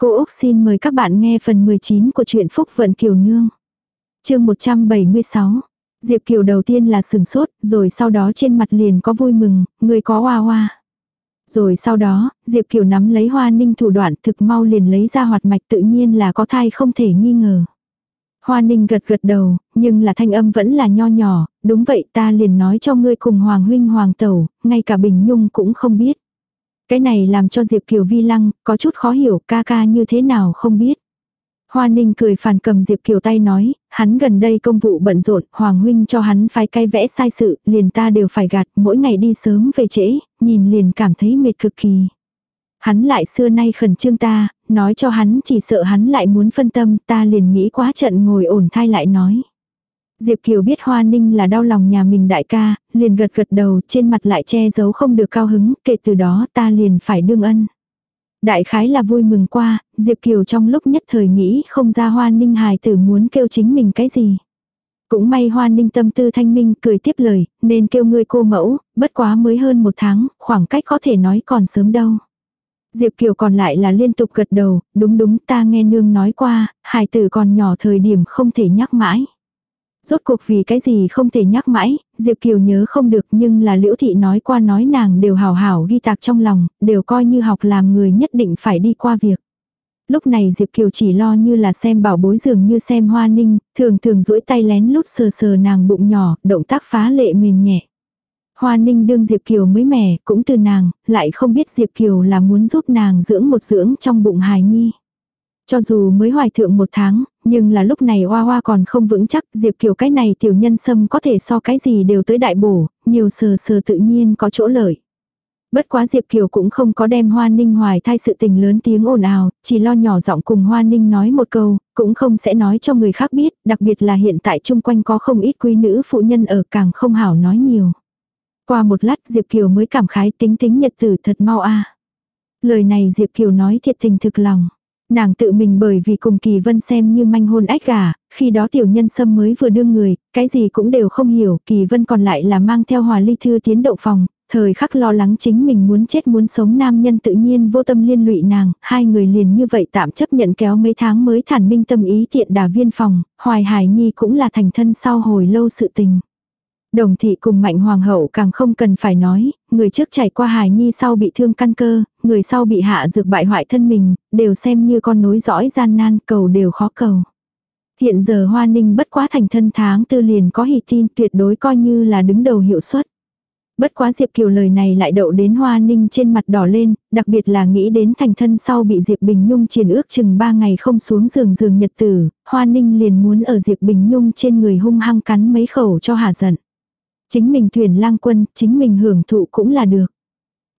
Cô Úc xin mời các bạn nghe phần 19 của truyện Phúc Vận Kiều Nương. chương 176. Diệp Kiều đầu tiên là sừng sốt, rồi sau đó trên mặt liền có vui mừng, người có hoa hoa. Rồi sau đó, Diệp Kiều nắm lấy hoa ninh thủ đoạn thực mau liền lấy ra hoạt mạch tự nhiên là có thai không thể nghi ngờ. Hoa ninh gật gật đầu, nhưng là thanh âm vẫn là nho nhỏ, đúng vậy ta liền nói cho ngươi cùng Hoàng huynh Hoàng tẩu, ngay cả Bình Nhung cũng không biết. Cái này làm cho Diệp Kiều vi lăng, có chút khó hiểu ca ca như thế nào không biết. Hoa Ninh cười phản cầm Diệp Kiều tay nói, hắn gần đây công vụ bận rộn, Hoàng Huynh cho hắn phái cay vẽ sai sự, liền ta đều phải gạt, mỗi ngày đi sớm về trễ, nhìn liền cảm thấy mệt cực kỳ. Hắn lại xưa nay khẩn trương ta, nói cho hắn chỉ sợ hắn lại muốn phân tâm, ta liền nghĩ quá trận ngồi ổn thai lại nói. Diệp Kiều biết Hoa Ninh là đau lòng nhà mình đại ca, liền gật gật đầu, trên mặt lại che giấu không được cao hứng, kể từ đó ta liền phải đương ân. Đại khái là vui mừng qua, Diệp Kiều trong lúc nhất thời nghĩ không ra Hoa Ninh hài tử muốn kêu chính mình cái gì. Cũng may Hoa Ninh tâm tư thanh minh cười tiếp lời, nên kêu ngươi cô mẫu, bất quá mới hơn một tháng, khoảng cách có thể nói còn sớm đâu. Diệp Kiều còn lại là liên tục gật đầu, đúng đúng ta nghe nương nói qua, hài tử còn nhỏ thời điểm không thể nhắc mãi. Rốt cuộc vì cái gì không thể nhắc mãi, Diệp Kiều nhớ không được nhưng là Liễu Thị nói qua nói nàng đều hào hảo ghi tạc trong lòng, đều coi như học làm người nhất định phải đi qua việc. Lúc này Diệp Kiều chỉ lo như là xem bảo bối dường như xem hoa ninh, thường thường duỗi tay lén lút sờ sờ nàng bụng nhỏ, động tác phá lệ mềm nhẹ. Hoa ninh đương Diệp Kiều mới mẻ, cũng từ nàng, lại không biết Diệp Kiều là muốn giúp nàng dưỡng một dưỡng trong bụng hài nhi. Cho dù mới hoài thượng một tháng, nhưng là lúc này Hoa Hoa còn không vững chắc, Diệp Kiều cái này tiểu nhân sâm có thể so cái gì đều tới đại bổ, nhiều sờ sờ tự nhiên có chỗ lợi. Bất quá Diệp Kiều cũng không có đem Hoa Ninh hoài thai sự tình lớn tiếng ồn ào, chỉ lo nhỏ giọng cùng Hoa Ninh nói một câu, cũng không sẽ nói cho người khác biết, đặc biệt là hiện tại chung quanh có không ít quý nữ phụ nhân ở càng không hảo nói nhiều. Qua một lát Diệp Kiều mới cảm khái tính tính nhật tử thật mau a Lời này Diệp Kiều nói thiệt tình thực lòng. Nàng tự mình bởi vì cùng Kỳ Vân xem như manh hôn ách gà, khi đó tiểu nhân sâm mới vừa đương người, cái gì cũng đều không hiểu, Kỳ Vân còn lại là mang theo hòa ly thư tiến động phòng, thời khắc lo lắng chính mình muốn chết muốn sống nam nhân tự nhiên vô tâm liên lụy nàng, hai người liền như vậy tạm chấp nhận kéo mấy tháng mới thản minh tâm ý tiện đà viên phòng, hoài hải nhi cũng là thành thân sau hồi lâu sự tình. Đồng thị cùng mạnh hoàng hậu càng không cần phải nói, người trước trải qua hài nhi sau bị thương căn cơ, người sau bị hạ dược bại hoại thân mình, đều xem như con nối dõi gian nan cầu đều khó cầu. Hiện giờ hoa ninh bất quá thành thân tháng tư liền có hỷ tin tuyệt đối coi như là đứng đầu hiệu suất. Bất quá Diệp Kiều lời này lại đậu đến Hoa Ninh trên mặt đỏ lên, đặc biệt là nghĩ đến thành thân sau bị Diệp Bình Nhung triền ước chừng ba ngày không xuống giường giường nhật tử, Hoa Ninh liền muốn ở Diệp Bình Nhung trên người hung hăng cắn mấy khẩu cho hà giận. Chính mình thuyền lang quân, chính mình hưởng thụ cũng là được.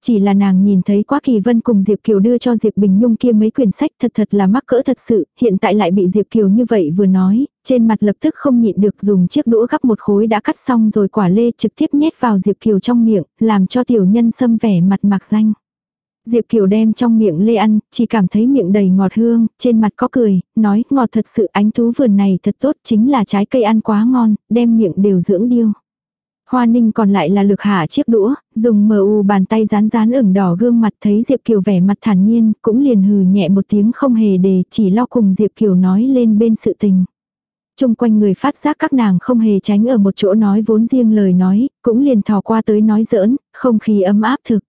Chỉ là nàng nhìn thấy quá kỳ vân cùng Diệp Kiều đưa cho Diệp Bình Nhung kia mấy quyển sách thật thật là mắc cỡ thật sự, hiện tại lại bị Diệp Kiều như vậy vừa nói, trên mặt lập tức không nhịn được dùng chiếc đũa gắp một khối đã cắt xong rồi quả lê trực tiếp nhét vào Diệp Kiều trong miệng, làm cho tiểu nhân xâm vẻ mặt mạc danh. Diệp Kiều đem trong miệng lê ăn, chỉ cảm thấy miệng đầy ngọt hương, trên mặt có cười, nói ngọt thật sự ánh thú vườn này thật tốt chính là trái cây ăn quá ngon, đem miệng đều dưỡng điêu. Hoa ninh còn lại là lực hạ chiếc đũa, dùng mờ u bàn tay rán rán ửng đỏ gương mặt thấy Diệp Kiều vẻ mặt thản nhiên, cũng liền hừ nhẹ một tiếng không hề đề, chỉ lo cùng Diệp Kiều nói lên bên sự tình. Trung quanh người phát giác các nàng không hề tránh ở một chỗ nói vốn riêng lời nói, cũng liền thò qua tới nói giỡn, không khí ấm áp thực.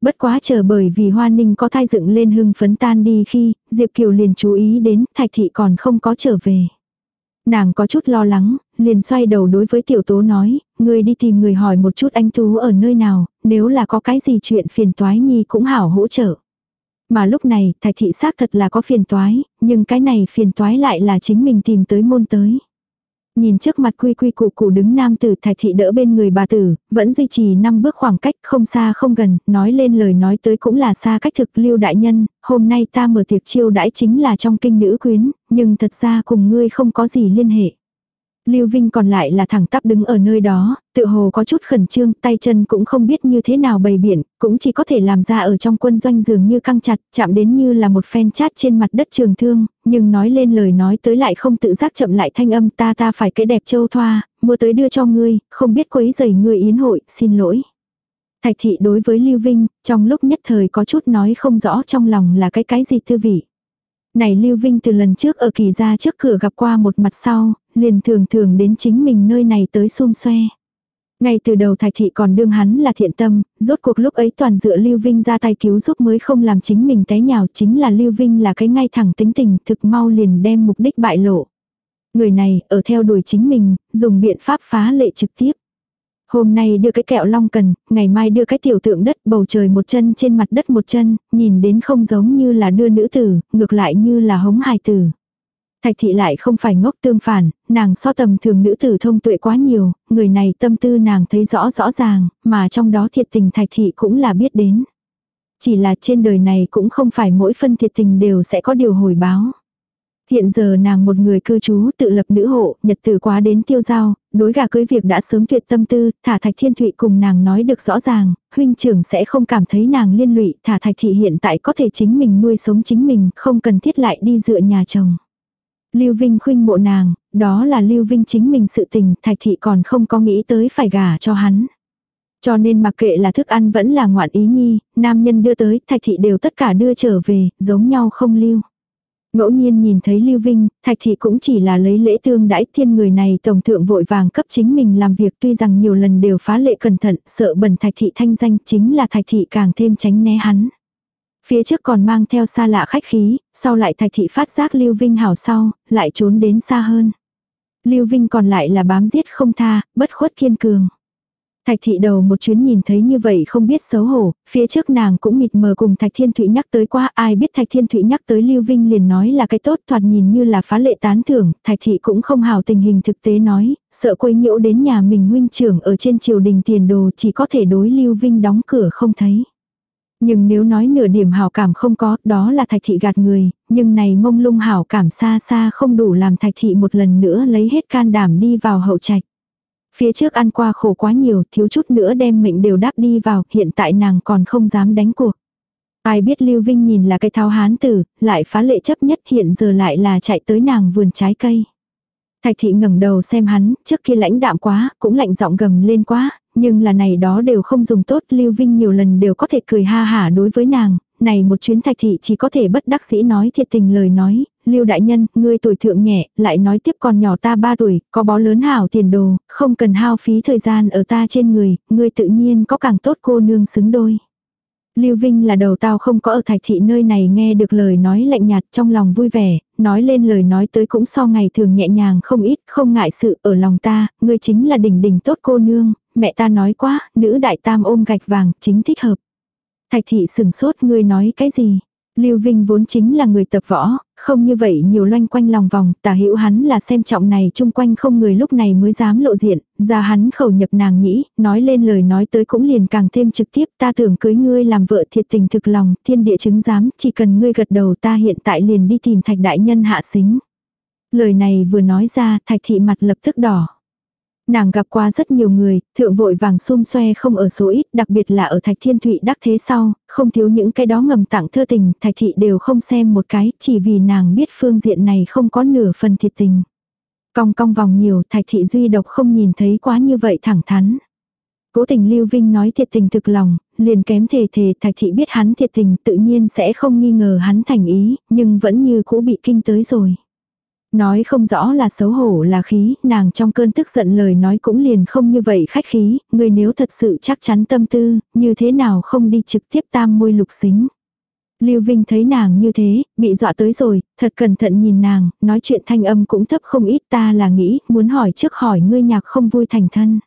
Bất quá chờ bởi vì hoa ninh có thai dựng lên hưng phấn tan đi khi, Diệp Kiều liền chú ý đến thạch thị còn không có trở về. Nàng có chút lo lắng, liền xoay đầu đối với tiểu tố nói, người đi tìm người hỏi một chút anh Tú ở nơi nào, nếu là có cái gì chuyện phiền toái nhi cũng hảo hỗ trợ. Mà lúc này, thạch thị xác thật là có phiền toái, nhưng cái này phiền toái lại là chính mình tìm tới môn tới. Nhìn trước mặt quy quy cụ cụ đứng nam tử thạch thị đỡ bên người bà tử, vẫn duy trì năm bước khoảng cách không xa không gần, nói lên lời nói tới cũng là xa cách thực lưu đại nhân, hôm nay ta mở tiệc chiêu đãi chính là trong kinh nữ quyến, nhưng thật ra cùng ngươi không có gì liên hệ. Lưu Vinh còn lại là thẳng tắp đứng ở nơi đó, tự hồ có chút khẩn trương, tay chân cũng không biết như thế nào bày biện, cũng chỉ có thể làm ra ở trong quân doanh dường như căng chặt, chạm đến như là một phen chát trên mặt đất trường thương, nhưng nói lên lời nói tới lại không tự giác chậm lại thanh âm ta ta phải cái đẹp châu thoa, mua tới đưa cho ngươi, không biết quấy giày ngươi yến hội, xin lỗi. Thạch thị đối với Lưu Vinh, trong lúc nhất thời có chút nói không rõ trong lòng là cái cái gì tư vị. Này Lưu Vinh từ lần trước ở kỳ ra trước cửa gặp qua một mặt sau, liền thường thường đến chính mình nơi này tới xung xoe. Ngay từ đầu Thạch Thị còn đương hắn là thiện tâm, rốt cuộc lúc ấy toàn dựa Lưu Vinh ra tay cứu giúp mới không làm chính mình té nhào chính là Lưu Vinh là cái ngay thẳng tính tình thực mau liền đem mục đích bại lộ. Người này ở theo đuổi chính mình, dùng biện pháp phá lệ trực tiếp. Hôm nay đưa cái kẹo long cần, ngày mai đưa cái tiểu tượng đất bầu trời một chân trên mặt đất một chân, nhìn đến không giống như là đưa nữ tử, ngược lại như là hống hài tử. Thạch thị lại không phải ngốc tương phản, nàng so tầm thường nữ tử thông tuệ quá nhiều, người này tâm tư nàng thấy rõ rõ ràng, mà trong đó thiệt tình thạch thị cũng là biết đến. Chỉ là trên đời này cũng không phải mỗi phân thiệt tình đều sẽ có điều hồi báo. Hiện giờ nàng một người cư trú tự lập nữ hộ, nhật tử quá đến tiêu giao, đối gà cưới việc đã sớm tuyệt tâm tư, thả thạch thiên thụy cùng nàng nói được rõ ràng, huynh trưởng sẽ không cảm thấy nàng liên lụy, thả thạch thị hiện tại có thể chính mình nuôi sống chính mình, không cần thiết lại đi dựa nhà chồng. Lưu Vinh khuynh mộ nàng, đó là Lưu Vinh chính mình sự tình, thạch thị còn không có nghĩ tới phải gả cho hắn. Cho nên mặc kệ là thức ăn vẫn là ngoạn ý nhi, nam nhân đưa tới, thạch thị đều tất cả đưa trở về, giống nhau không lưu. Ngẫu nhiên nhìn thấy Lưu Vinh, Thạch Thị cũng chỉ là lấy lễ tương đãi thiên người này tổng thượng vội vàng cấp chính mình làm việc tuy rằng nhiều lần đều phá lệ cẩn thận, sợ bẩn Thạch Thị thanh danh chính là Thạch Thị càng thêm tránh né hắn. Phía trước còn mang theo xa lạ khách khí, sau lại Thạch Thị phát giác Lưu Vinh hảo sau, lại trốn đến xa hơn. Lưu Vinh còn lại là bám giết không tha, bất khuất kiên cường. Thạch thị đầu một chuyến nhìn thấy như vậy không biết xấu hổ, phía trước nàng cũng mịt mờ cùng Thạch Thiên Thụy nhắc tới qua ai biết Thạch Thiên Thụy nhắc tới Lưu Vinh liền nói là cái tốt thoạt nhìn như là phá lệ tán thưởng, Thạch thị cũng không hào tình hình thực tế nói, sợ quấy nhiễu đến nhà mình huynh trưởng ở trên triều đình tiền đồ chỉ có thể đối Lưu Vinh đóng cửa không thấy. Nhưng nếu nói nửa điểm hảo cảm không có, đó là thạch thị gạt người, nhưng này mông lung hảo cảm xa xa không đủ làm thạch thị một lần nữa lấy hết can đảm đi vào hậu trạch. Phía trước ăn qua khổ quá nhiều, thiếu chút nữa đem mệnh đều đáp đi vào, hiện tại nàng còn không dám đánh cuộc. Ai biết Lưu Vinh nhìn là cái thao hán tử, lại phá lệ chấp nhất hiện giờ lại là chạy tới nàng vườn trái cây. Thạch thị ngẩng đầu xem hắn, trước kia lãnh đạm quá, cũng lạnh giọng gầm lên quá, nhưng là này đó đều không dùng tốt, Lưu Vinh nhiều lần đều có thể cười ha hả đối với nàng, này một chuyến thạch thị chỉ có thể bất đắc sĩ nói thiệt tình lời nói, Lưu đại nhân, ngươi tuổi thượng nhẹ, lại nói tiếp còn nhỏ ta ba tuổi, có bó lớn hảo tiền đồ, không cần hao phí thời gian ở ta trên người, ngươi tự nhiên có càng tốt cô nương xứng đôi. Lưu Vinh là đầu tao không có ở thạch thị nơi này nghe được lời nói lạnh nhạt trong lòng vui vẻ, nói lên lời nói tới cũng so ngày thường nhẹ nhàng không ít, không ngại sự ở lòng ta, ngươi chính là đỉnh đỉnh tốt cô nương, mẹ ta nói quá, nữ đại tam ôm gạch vàng, chính thích hợp. Thạch thị sừng sốt ngươi nói cái gì? Lưu Vinh vốn chính là người tập võ, không như vậy nhiều loanh quanh lòng vòng, tả hữu hắn là xem trọng này chung quanh không người lúc này mới dám lộ diện, ra hắn khẩu nhập nàng nghĩ, nói lên lời nói tới cũng liền càng thêm trực tiếp, ta tưởng cưới ngươi làm vợ thiệt tình thực lòng, thiên địa chứng giám, chỉ cần ngươi gật đầu ta hiện tại liền đi tìm thạch đại nhân hạ xính. Lời này vừa nói ra, thạch thị mặt lập tức đỏ. Nàng gặp qua rất nhiều người, thượng vội vàng xung xoe không ở số ít, đặc biệt là ở Thạch Thiên Thụy đắc thế sau, không thiếu những cái đó ngầm tặng thơ tình, Thạch Thị đều không xem một cái, chỉ vì nàng biết phương diện này không có nửa phần thiệt tình. Cong cong vòng nhiều, Thạch Thị duy độc không nhìn thấy quá như vậy thẳng thắn. Cố tình Lưu Vinh nói thiệt tình thực lòng, liền kém thề thề Thạch Thị biết hắn thiệt tình tự nhiên sẽ không nghi ngờ hắn thành ý, nhưng vẫn như cũ bị kinh tới rồi. Nói không rõ là xấu hổ là khí, nàng trong cơn tức giận lời nói cũng liền không như vậy khách khí, người nếu thật sự chắc chắn tâm tư, như thế nào không đi trực tiếp tam môi lục xính. Lưu Vinh thấy nàng như thế, bị dọa tới rồi, thật cẩn thận nhìn nàng, nói chuyện thanh âm cũng thấp không ít ta là nghĩ, muốn hỏi trước hỏi ngươi nhạc không vui thành thân.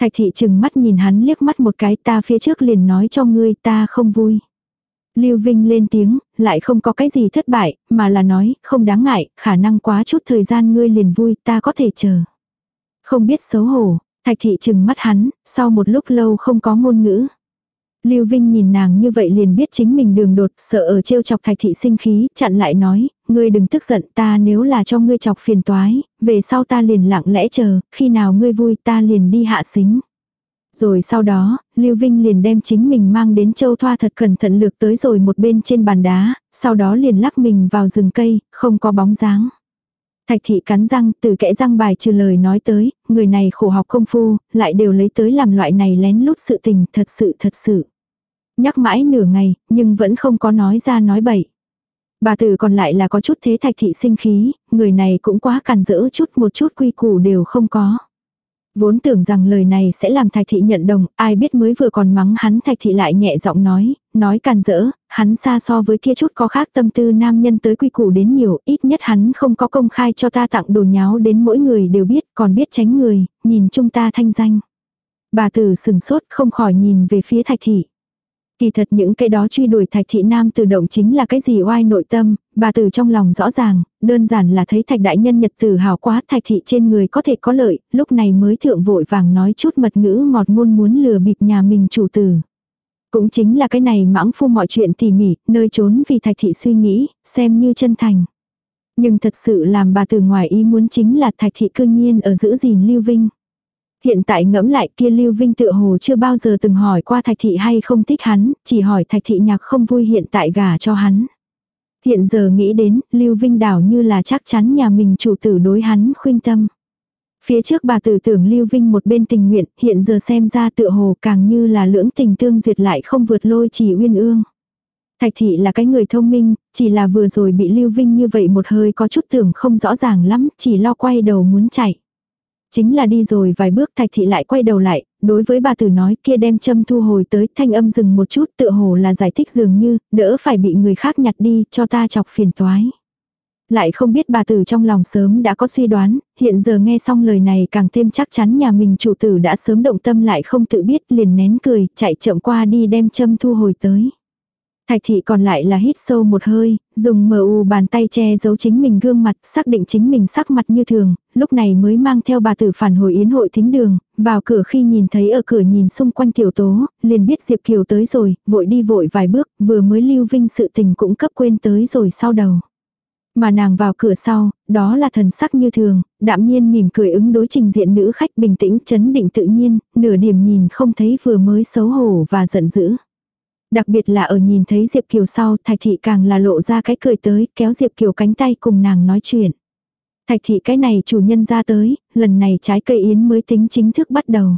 Thạch thị chừng mắt nhìn hắn liếc mắt một cái ta phía trước liền nói cho ngươi ta không vui. Lưu Vinh lên tiếng, lại không có cái gì thất bại, mà là nói, không đáng ngại, khả năng quá chút thời gian ngươi liền vui, ta có thể chờ. Không biết xấu hổ, thạch thị chừng mắt hắn, sau một lúc lâu không có ngôn ngữ. Lưu Vinh nhìn nàng như vậy liền biết chính mình đường đột, sợ ở trêu chọc thạch thị sinh khí, chặn lại nói, ngươi đừng tức giận ta nếu là cho ngươi chọc phiền toái, về sau ta liền lặng lẽ chờ, khi nào ngươi vui ta liền đi hạ xính. Rồi sau đó, Lưu Vinh liền đem chính mình mang đến châu thoa thật cẩn thận lược tới rồi một bên trên bàn đá, sau đó liền lắc mình vào rừng cây, không có bóng dáng. Thạch thị cắn răng, từ kẽ răng bài trừ lời nói tới, người này khổ học công phu, lại đều lấy tới làm loại này lén lút sự tình, thật sự thật sự. Nhắc mãi nửa ngày, nhưng vẫn không có nói ra nói bậy. Bà tử còn lại là có chút thế thạch thị sinh khí, người này cũng quá càn rỡ chút một chút quy củ đều không có. Vốn tưởng rằng lời này sẽ làm thạch thị nhận đồng, ai biết mới vừa còn mắng hắn thạch thị lại nhẹ giọng nói, nói càn rỡ, hắn xa so với kia chút có khác tâm tư nam nhân tới quy củ đến nhiều, ít nhất hắn không có công khai cho ta tặng đồ nháo đến mỗi người đều biết, còn biết tránh người, nhìn chung ta thanh danh. Bà tử sừng sốt không khỏi nhìn về phía thạch thị. Kỳ thật những cái đó truy đuổi thạch thị nam từ động chính là cái gì oai nội tâm, bà từ trong lòng rõ ràng, đơn giản là thấy thạch đại nhân nhật tử hào quá thạch thị trên người có thể có lợi, lúc này mới thượng vội vàng nói chút mật ngữ ngọt ngôn muốn lừa bịp nhà mình chủ tử. Cũng chính là cái này mãng phu mọi chuyện tỉ mỉ, nơi trốn vì thạch thị suy nghĩ, xem như chân thành. Nhưng thật sự làm bà từ ngoài ý muốn chính là thạch thị cương nhiên ở giữ gìn lưu vinh. Hiện tại ngẫm lại kia Lưu Vinh tự hồ chưa bao giờ từng hỏi qua Thạch Thị hay không thích hắn, chỉ hỏi Thạch Thị nhạc không vui hiện tại gả cho hắn. Hiện giờ nghĩ đến, Lưu Vinh đảo như là chắc chắn nhà mình chủ tử đối hắn khuyên tâm. Phía trước bà tử tưởng Lưu Vinh một bên tình nguyện, hiện giờ xem ra tựa hồ càng như là lưỡng tình tương duyệt lại không vượt lôi chỉ uyên ương. Thạch thị là cái người thông minh, chỉ là vừa rồi bị Lưu Vinh như vậy một hơi có chút tưởng không rõ ràng lắm, chỉ lo quay đầu muốn chạy. Chính là đi rồi vài bước thạch thị lại quay đầu lại, đối với bà tử nói kia đem châm thu hồi tới thanh âm dừng một chút tựa hồ là giải thích dường như, đỡ phải bị người khác nhặt đi cho ta chọc phiền toái. Lại không biết bà tử trong lòng sớm đã có suy đoán, hiện giờ nghe xong lời này càng thêm chắc chắn nhà mình chủ tử đã sớm động tâm lại không tự biết liền nén cười, chạy chậm qua đi đem châm thu hồi tới. Thạch thị còn lại là hít sâu một hơi, dùng mờ u bàn tay che giấu chính mình gương mặt, xác định chính mình sắc mặt như thường, lúc này mới mang theo bà tử phản hồi yến hội thính đường, vào cửa khi nhìn thấy ở cửa nhìn xung quanh tiểu tố, liền biết Diệp Kiều tới rồi, vội đi vội vài bước, vừa mới lưu vinh sự tình cũng cấp quên tới rồi sau đầu. Mà nàng vào cửa sau, đó là thần sắc như thường, đạm nhiên mỉm cười ứng đối trình diện nữ khách bình tĩnh chấn định tự nhiên, nửa điểm nhìn không thấy vừa mới xấu hổ và giận dữ. Đặc biệt là ở nhìn thấy Diệp Kiều sau, Thạch Thị càng là lộ ra cái cười tới, kéo Diệp Kiều cánh tay cùng nàng nói chuyện. Thạch Thị cái này chủ nhân ra tới, lần này trái cây yến mới tính chính thức bắt đầu.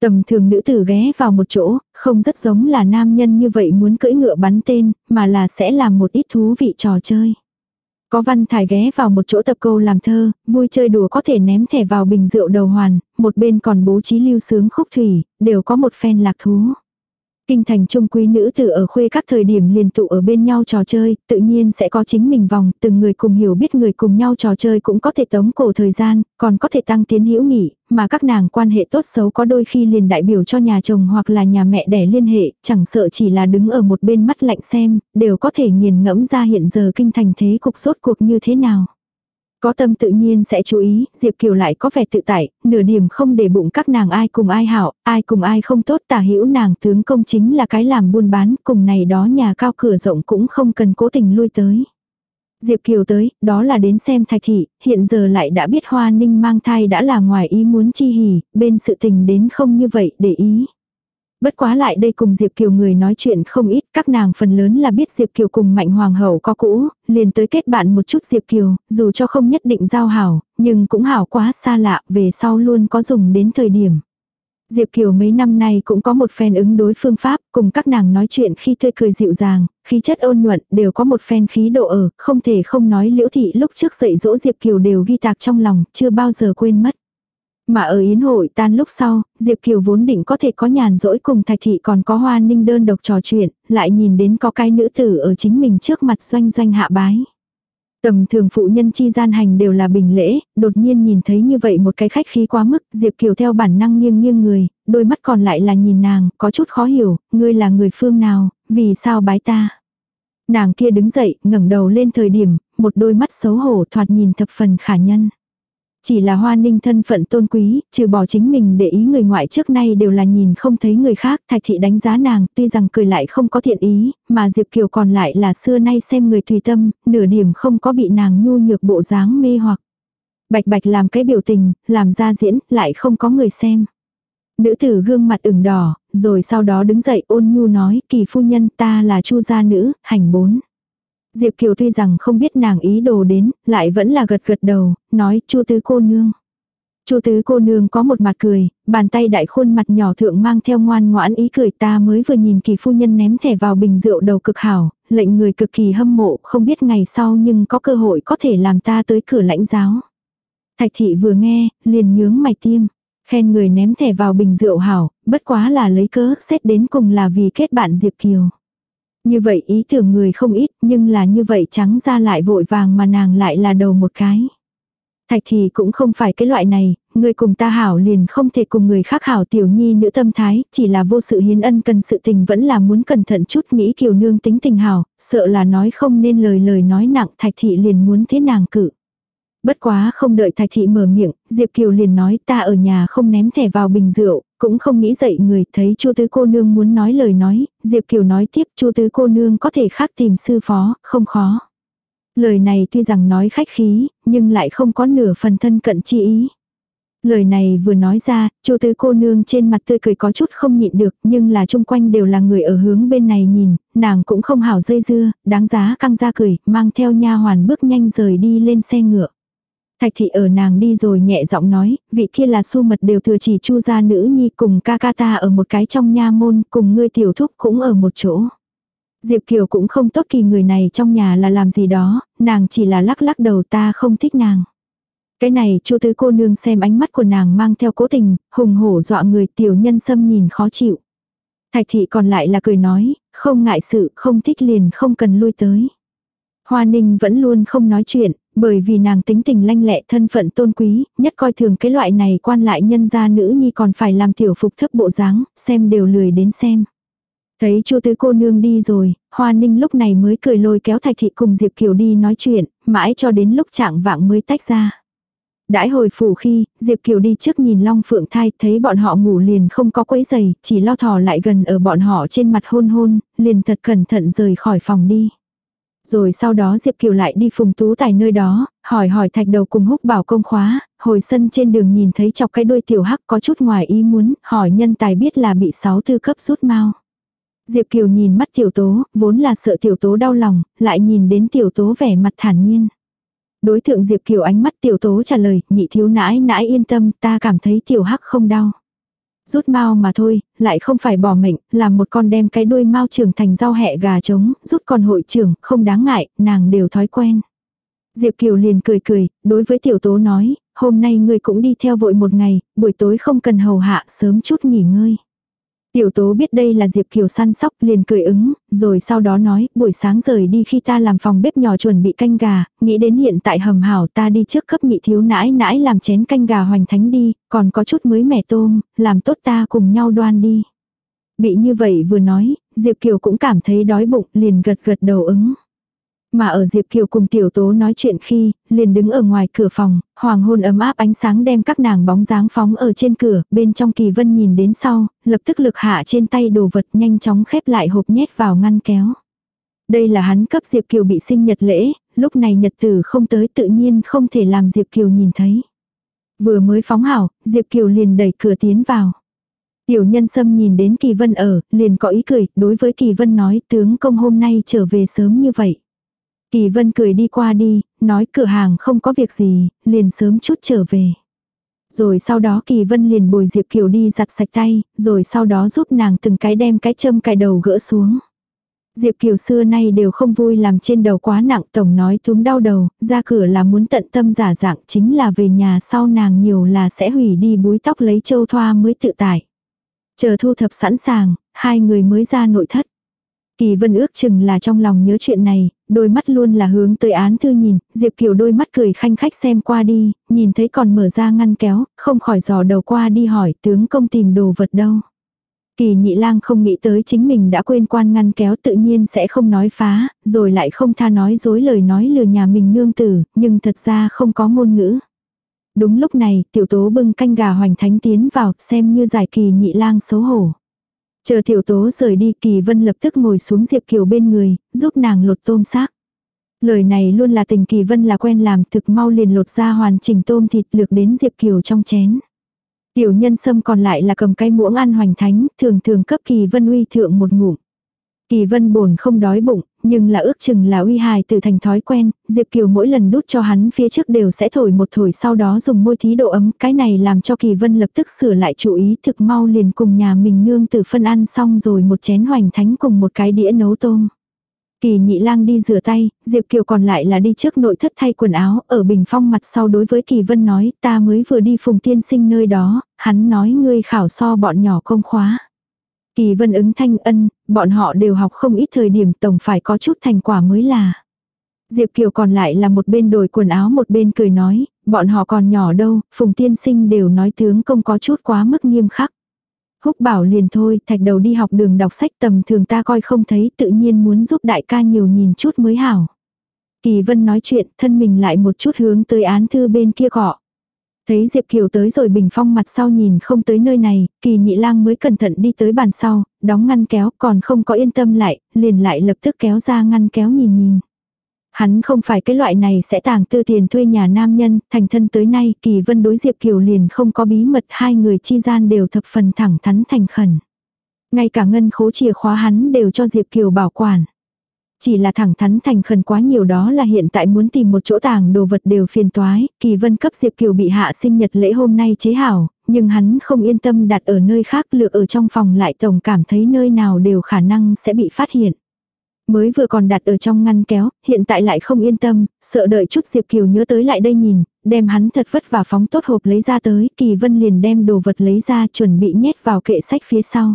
Tầm thường nữ tử ghé vào một chỗ, không rất giống là nam nhân như vậy muốn cưỡi ngựa bắn tên, mà là sẽ làm một ít thú vị trò chơi. Có văn thải ghé vào một chỗ tập câu làm thơ, vui chơi đùa có thể ném thẻ vào bình rượu đầu hoàn, một bên còn bố trí lưu sướng khúc thủy, đều có một phen lạc thú. Kinh thành trung quý nữ tử ở khuê các thời điểm liền tụ ở bên nhau trò chơi, tự nhiên sẽ có chính mình vòng, từng người cùng hiểu biết người cùng nhau trò chơi cũng có thể tống cổ thời gian, còn có thể tăng tiến hữu nghị, mà các nàng quan hệ tốt xấu có đôi khi liền đại biểu cho nhà chồng hoặc là nhà mẹ đẻ liên hệ, chẳng sợ chỉ là đứng ở một bên mắt lạnh xem, đều có thể nghiền ngẫm ra hiện giờ kinh thành thế cục rốt cuộc như thế nào. Có tâm tự nhiên sẽ chú ý, Diệp Kiều lại có vẻ tự tại, nửa điểm không để bụng các nàng ai cùng ai hảo, ai cùng ai không tốt tả hữu nàng tướng công chính là cái làm buôn bán, cùng này đó nhà cao cửa rộng cũng không cần cố tình lui tới. Diệp Kiều tới, đó là đến xem thạch thị, hiện giờ lại đã biết Hoa Ninh mang thai đã là ngoài ý muốn chi hỉ, bên sự tình đến không như vậy để ý. Bất quá lại đây cùng Diệp Kiều người nói chuyện không ít, các nàng phần lớn là biết Diệp Kiều cùng Mạnh Hoàng hậu có cũ, liền tới kết bạn một chút Diệp Kiều, dù cho không nhất định giao hảo, nhưng cũng hảo quá xa lạ, về sau luôn có dùng đến thời điểm. Diệp Kiều mấy năm nay cũng có một phen ứng đối phương pháp, cùng các nàng nói chuyện khi tươi cười dịu dàng, khí chất ôn nhuận, đều có một phen khí độ ở, không thể không nói liễu thị lúc trước dạy dỗ Diệp Kiều đều ghi tạc trong lòng, chưa bao giờ quên mất. Mà ở yến hội tan lúc sau, Diệp Kiều vốn định có thể có nhàn rỗi cùng Thạch Thị còn có hoa ninh đơn độc trò chuyện, lại nhìn đến có cái nữ tử ở chính mình trước mặt doanh doanh hạ bái. Tầm thường phụ nhân chi gian hành đều là bình lễ, đột nhiên nhìn thấy như vậy một cái khách khí quá mức, Diệp Kiều theo bản năng nghiêng nghiêng người, đôi mắt còn lại là nhìn nàng, có chút khó hiểu, ngươi là người phương nào, vì sao bái ta. Nàng kia đứng dậy, ngẩng đầu lên thời điểm, một đôi mắt xấu hổ thoạt nhìn thập phần khả nhân. Chỉ là hoa ninh thân phận tôn quý, trừ bỏ chính mình để ý người ngoại trước nay đều là nhìn không thấy người khác, thạch thị đánh giá nàng, tuy rằng cười lại không có thiện ý, mà Diệp Kiều còn lại là xưa nay xem người tùy tâm, nửa điểm không có bị nàng nhu nhược bộ dáng mê hoặc. Bạch bạch làm cái biểu tình, làm ra diễn, lại không có người xem. Nữ tử gương mặt ửng đỏ, rồi sau đó đứng dậy ôn nhu nói, kỳ phu nhân ta là chu gia nữ, hành bốn. Diệp Kiều tuy rằng không biết nàng ý đồ đến, lại vẫn là gật gật đầu, nói chu tứ cô nương. Chu tứ cô nương có một mặt cười, bàn tay đại khuôn mặt nhỏ thượng mang theo ngoan ngoãn ý cười ta mới vừa nhìn kỳ phu nhân ném thẻ vào bình rượu đầu cực hảo, lệnh người cực kỳ hâm mộ, không biết ngày sau nhưng có cơ hội có thể làm ta tới cửa lãnh giáo. Thạch thị vừa nghe, liền nhướng mày tiêm, khen người ném thẻ vào bình rượu hảo, bất quá là lấy cớ xét đến cùng là vì kết bạn Diệp Kiều. Như vậy ý tưởng người không ít, nhưng là như vậy trắng ra lại vội vàng mà nàng lại là đầu một cái. Thạch thì cũng không phải cái loại này, người cùng ta hảo liền không thể cùng người khác hảo tiểu nhi nữ tâm thái, chỉ là vô sự hiến ân cần sự tình vẫn là muốn cẩn thận chút nghĩ kiều nương tính tình hảo, sợ là nói không nên lời lời nói nặng thạch thị liền muốn thế nàng cự. Bất quá không đợi thạch thị mở miệng, Diệp Kiều liền nói ta ở nhà không ném thẻ vào bình rượu, cũng không nghĩ dậy người thấy chu tứ cô nương muốn nói lời nói, Diệp Kiều nói tiếp chu tứ cô nương có thể khác tìm sư phó, không khó. Lời này tuy rằng nói khách khí, nhưng lại không có nửa phần thân cận chi ý. Lời này vừa nói ra, chu tứ cô nương trên mặt tươi cười có chút không nhịn được, nhưng là chung quanh đều là người ở hướng bên này nhìn, nàng cũng không hảo dây dưa, đáng giá căng ra cười, mang theo nha hoàn bước nhanh rời đi lên xe ngựa. Thạch thị ở nàng đi rồi nhẹ giọng nói, vị kia là su mật đều thừa chỉ chu gia nữ nhi cùng ca ca ta ở một cái trong nha môn, cùng ngươi tiểu thúc cũng ở một chỗ. Diệp Kiều cũng không tốt kỳ người này trong nhà là làm gì đó, nàng chỉ là lắc lắc đầu ta không thích nàng. Cái này chu tứ cô nương xem ánh mắt của nàng mang theo cố tình, hùng hổ dọa người tiểu nhân xâm nhìn khó chịu. Thạch thị còn lại là cười nói, không ngại sự, không thích liền không cần lui tới. Hoa ninh vẫn luôn không nói chuyện, bởi vì nàng tính tình lanh lẹ thân phận tôn quý, nhất coi thường cái loại này quan lại nhân gia nữ nhi còn phải làm tiểu phục thấp bộ dáng, xem đều lười đến xem. Thấy chu tứ cô nương đi rồi, Hoa Ninh lúc này mới cười lôi kéo Thạch Thị cùng Diệp Kiều đi nói chuyện, mãi cho đến lúc trạng vạng mới tách ra. Đãi hồi phủ khi, Diệp Kiều đi trước nhìn Long Phượng thai, thấy bọn họ ngủ liền không có quấy giày, chỉ lo thò lại gần ở bọn họ trên mặt hôn hôn, liền thật cẩn thận rời khỏi phòng đi. Rồi sau đó Diệp Kiều lại đi phùng tú tài nơi đó, hỏi hỏi thạch đầu cùng húc bảo công khóa, hồi sân trên đường nhìn thấy chọc cái đuôi tiểu hắc có chút ngoài ý muốn, hỏi nhân tài biết là bị sáu thư cấp rút mau. Diệp Kiều nhìn mắt tiểu tố, vốn là sợ tiểu tố đau lòng, lại nhìn đến tiểu tố vẻ mặt thản nhiên. Đối thượng Diệp Kiều ánh mắt tiểu tố trả lời, nhị thiếu nãi nãi yên tâm, ta cảm thấy tiểu hắc không đau. Rút mau mà thôi, lại không phải bỏ mệnh, làm một con đem cái đuôi mau trưởng thành rau hẹ gà trống, rút con hội trưởng, không đáng ngại, nàng đều thói quen. Diệp Kiều liền cười cười, đối với tiểu tố nói, hôm nay ngươi cũng đi theo vội một ngày, buổi tối không cần hầu hạ, sớm chút nghỉ ngơi. Tiểu tố biết đây là Diệp Kiều săn sóc liền cười ứng, rồi sau đó nói, buổi sáng rời đi khi ta làm phòng bếp nhỏ chuẩn bị canh gà, nghĩ đến hiện tại hầm hảo ta đi trước cấp nhị thiếu nãi nãi làm chén canh gà hoành thánh đi, còn có chút mới mẻ tôm, làm tốt ta cùng nhau đoan đi. Bị như vậy vừa nói, Diệp Kiều cũng cảm thấy đói bụng liền gật gật đầu ứng. Mà ở Diệp Kiều cùng Tiểu Tố nói chuyện khi, liền đứng ở ngoài cửa phòng, hoàng hôn ấm áp ánh sáng đem các nàng bóng dáng phóng ở trên cửa, bên trong Kỳ Vân nhìn đến sau, lập tức lực hạ trên tay đồ vật nhanh chóng khép lại hộp nhét vào ngăn kéo. Đây là hắn cấp Diệp Kiều bị sinh nhật lễ, lúc này nhật tử không tới tự nhiên không thể làm Diệp Kiều nhìn thấy. Vừa mới phóng hảo, Diệp Kiều liền đẩy cửa tiến vào. Tiểu nhân sâm nhìn đến Kỳ Vân ở, liền có ý cười, đối với Kỳ Vân nói tướng công hôm nay trở về sớm như vậy. Kỳ Vân cười đi qua đi, nói cửa hàng không có việc gì, liền sớm chút trở về. Rồi sau đó Kỳ Vân liền bồi Diệp Kiều đi giặt sạch tay, rồi sau đó giúp nàng từng cái đem cái châm cài đầu gỡ xuống. Diệp Kiều xưa nay đều không vui làm trên đầu quá nặng tổng nói túm đau đầu, ra cửa là muốn tận tâm giả dạng chính là về nhà sau nàng nhiều là sẽ hủy đi búi tóc lấy châu thoa mới tự tại. Chờ thu thập sẵn sàng, hai người mới ra nội thất. Kỳ vân ước chừng là trong lòng nhớ chuyện này, đôi mắt luôn là hướng tới án thư nhìn, Diệp Kiều đôi mắt cười khanh khách xem qua đi, nhìn thấy còn mở ra ngăn kéo, không khỏi dò đầu qua đi hỏi tướng công tìm đồ vật đâu. Kỳ nhị lang không nghĩ tới chính mình đã quên quan ngăn kéo tự nhiên sẽ không nói phá, rồi lại không tha nói dối lời nói lừa nhà mình nương tử, nhưng thật ra không có ngôn ngữ. Đúng lúc này, tiểu tố bưng canh gà hoành thánh tiến vào, xem như giải kỳ nhị lang xấu hổ. Chờ tiểu tố rời đi kỳ vân lập tức ngồi xuống Diệp Kiều bên người, giúp nàng lột tôm xác. Lời này luôn là tình kỳ vân là quen làm thực mau liền lột ra hoàn chỉnh tôm thịt lược đến Diệp Kiều trong chén. Tiểu nhân sâm còn lại là cầm cây muỗng ăn hoành thánh, thường thường cấp kỳ vân uy thượng một ngụm. Kỳ vân bổn không đói bụng, nhưng là ước chừng là uy hài từ thành thói quen, Diệp Kiều mỗi lần đút cho hắn phía trước đều sẽ thổi một thổi sau đó dùng môi thí độ ấm, cái này làm cho Kỳ vân lập tức sửa lại chú ý thực mau liền cùng nhà mình nương từ phân ăn xong rồi một chén hoành thánh cùng một cái đĩa nấu tôm. Kỳ nhị lang đi rửa tay, Diệp Kiều còn lại là đi trước nội thất thay quần áo, ở bình phong mặt sau đối với Kỳ Vân nói, ta mới vừa đi phùng tiên sinh nơi đó, hắn nói ngươi khảo so bọn nhỏ công khóa. Kỳ Vân ứng thanh ân, bọn họ đều học không ít thời điểm tổng phải có chút thành quả mới là. Diệp Kiều còn lại là một bên đổi quần áo một bên cười nói, bọn họ còn nhỏ đâu, phùng tiên sinh đều nói tướng công có chút quá mức nghiêm khắc. Húc bảo liền thôi, thạch đầu đi học đường đọc sách tầm thường ta coi không thấy tự nhiên muốn giúp đại ca nhiều nhìn chút mới hảo. Kỳ vân nói chuyện, thân mình lại một chút hướng tới án thư bên kia gọ. Thấy Diệp Kiều tới rồi bình phong mặt sau nhìn không tới nơi này, kỳ nhị lang mới cẩn thận đi tới bàn sau, đóng ngăn kéo còn không có yên tâm lại, liền lại lập tức kéo ra ngăn kéo nhìn nhìn. Hắn không phải cái loại này sẽ tàng tư tiền thuê nhà nam nhân, thành thân tới nay kỳ vân đối Diệp Kiều liền không có bí mật hai người chi gian đều thập phần thẳng thắn thành khẩn. Ngay cả ngân khố chìa khóa hắn đều cho Diệp Kiều bảo quản. Chỉ là thẳng thắn thành khẩn quá nhiều đó là hiện tại muốn tìm một chỗ tàng đồ vật đều phiền toái, kỳ vân cấp Diệp Kiều bị hạ sinh nhật lễ hôm nay chế hảo, nhưng hắn không yên tâm đặt ở nơi khác lựa ở trong phòng lại tổng cảm thấy nơi nào đều khả năng sẽ bị phát hiện. Mới vừa còn đặt ở trong ngăn kéo, hiện tại lại không yên tâm, sợ đợi chút Diệp Kiều nhớ tới lại đây nhìn, đem hắn thật vất vả phóng tốt hộp lấy ra tới, Kỳ Vân liền đem đồ vật lấy ra chuẩn bị nhét vào kệ sách phía sau.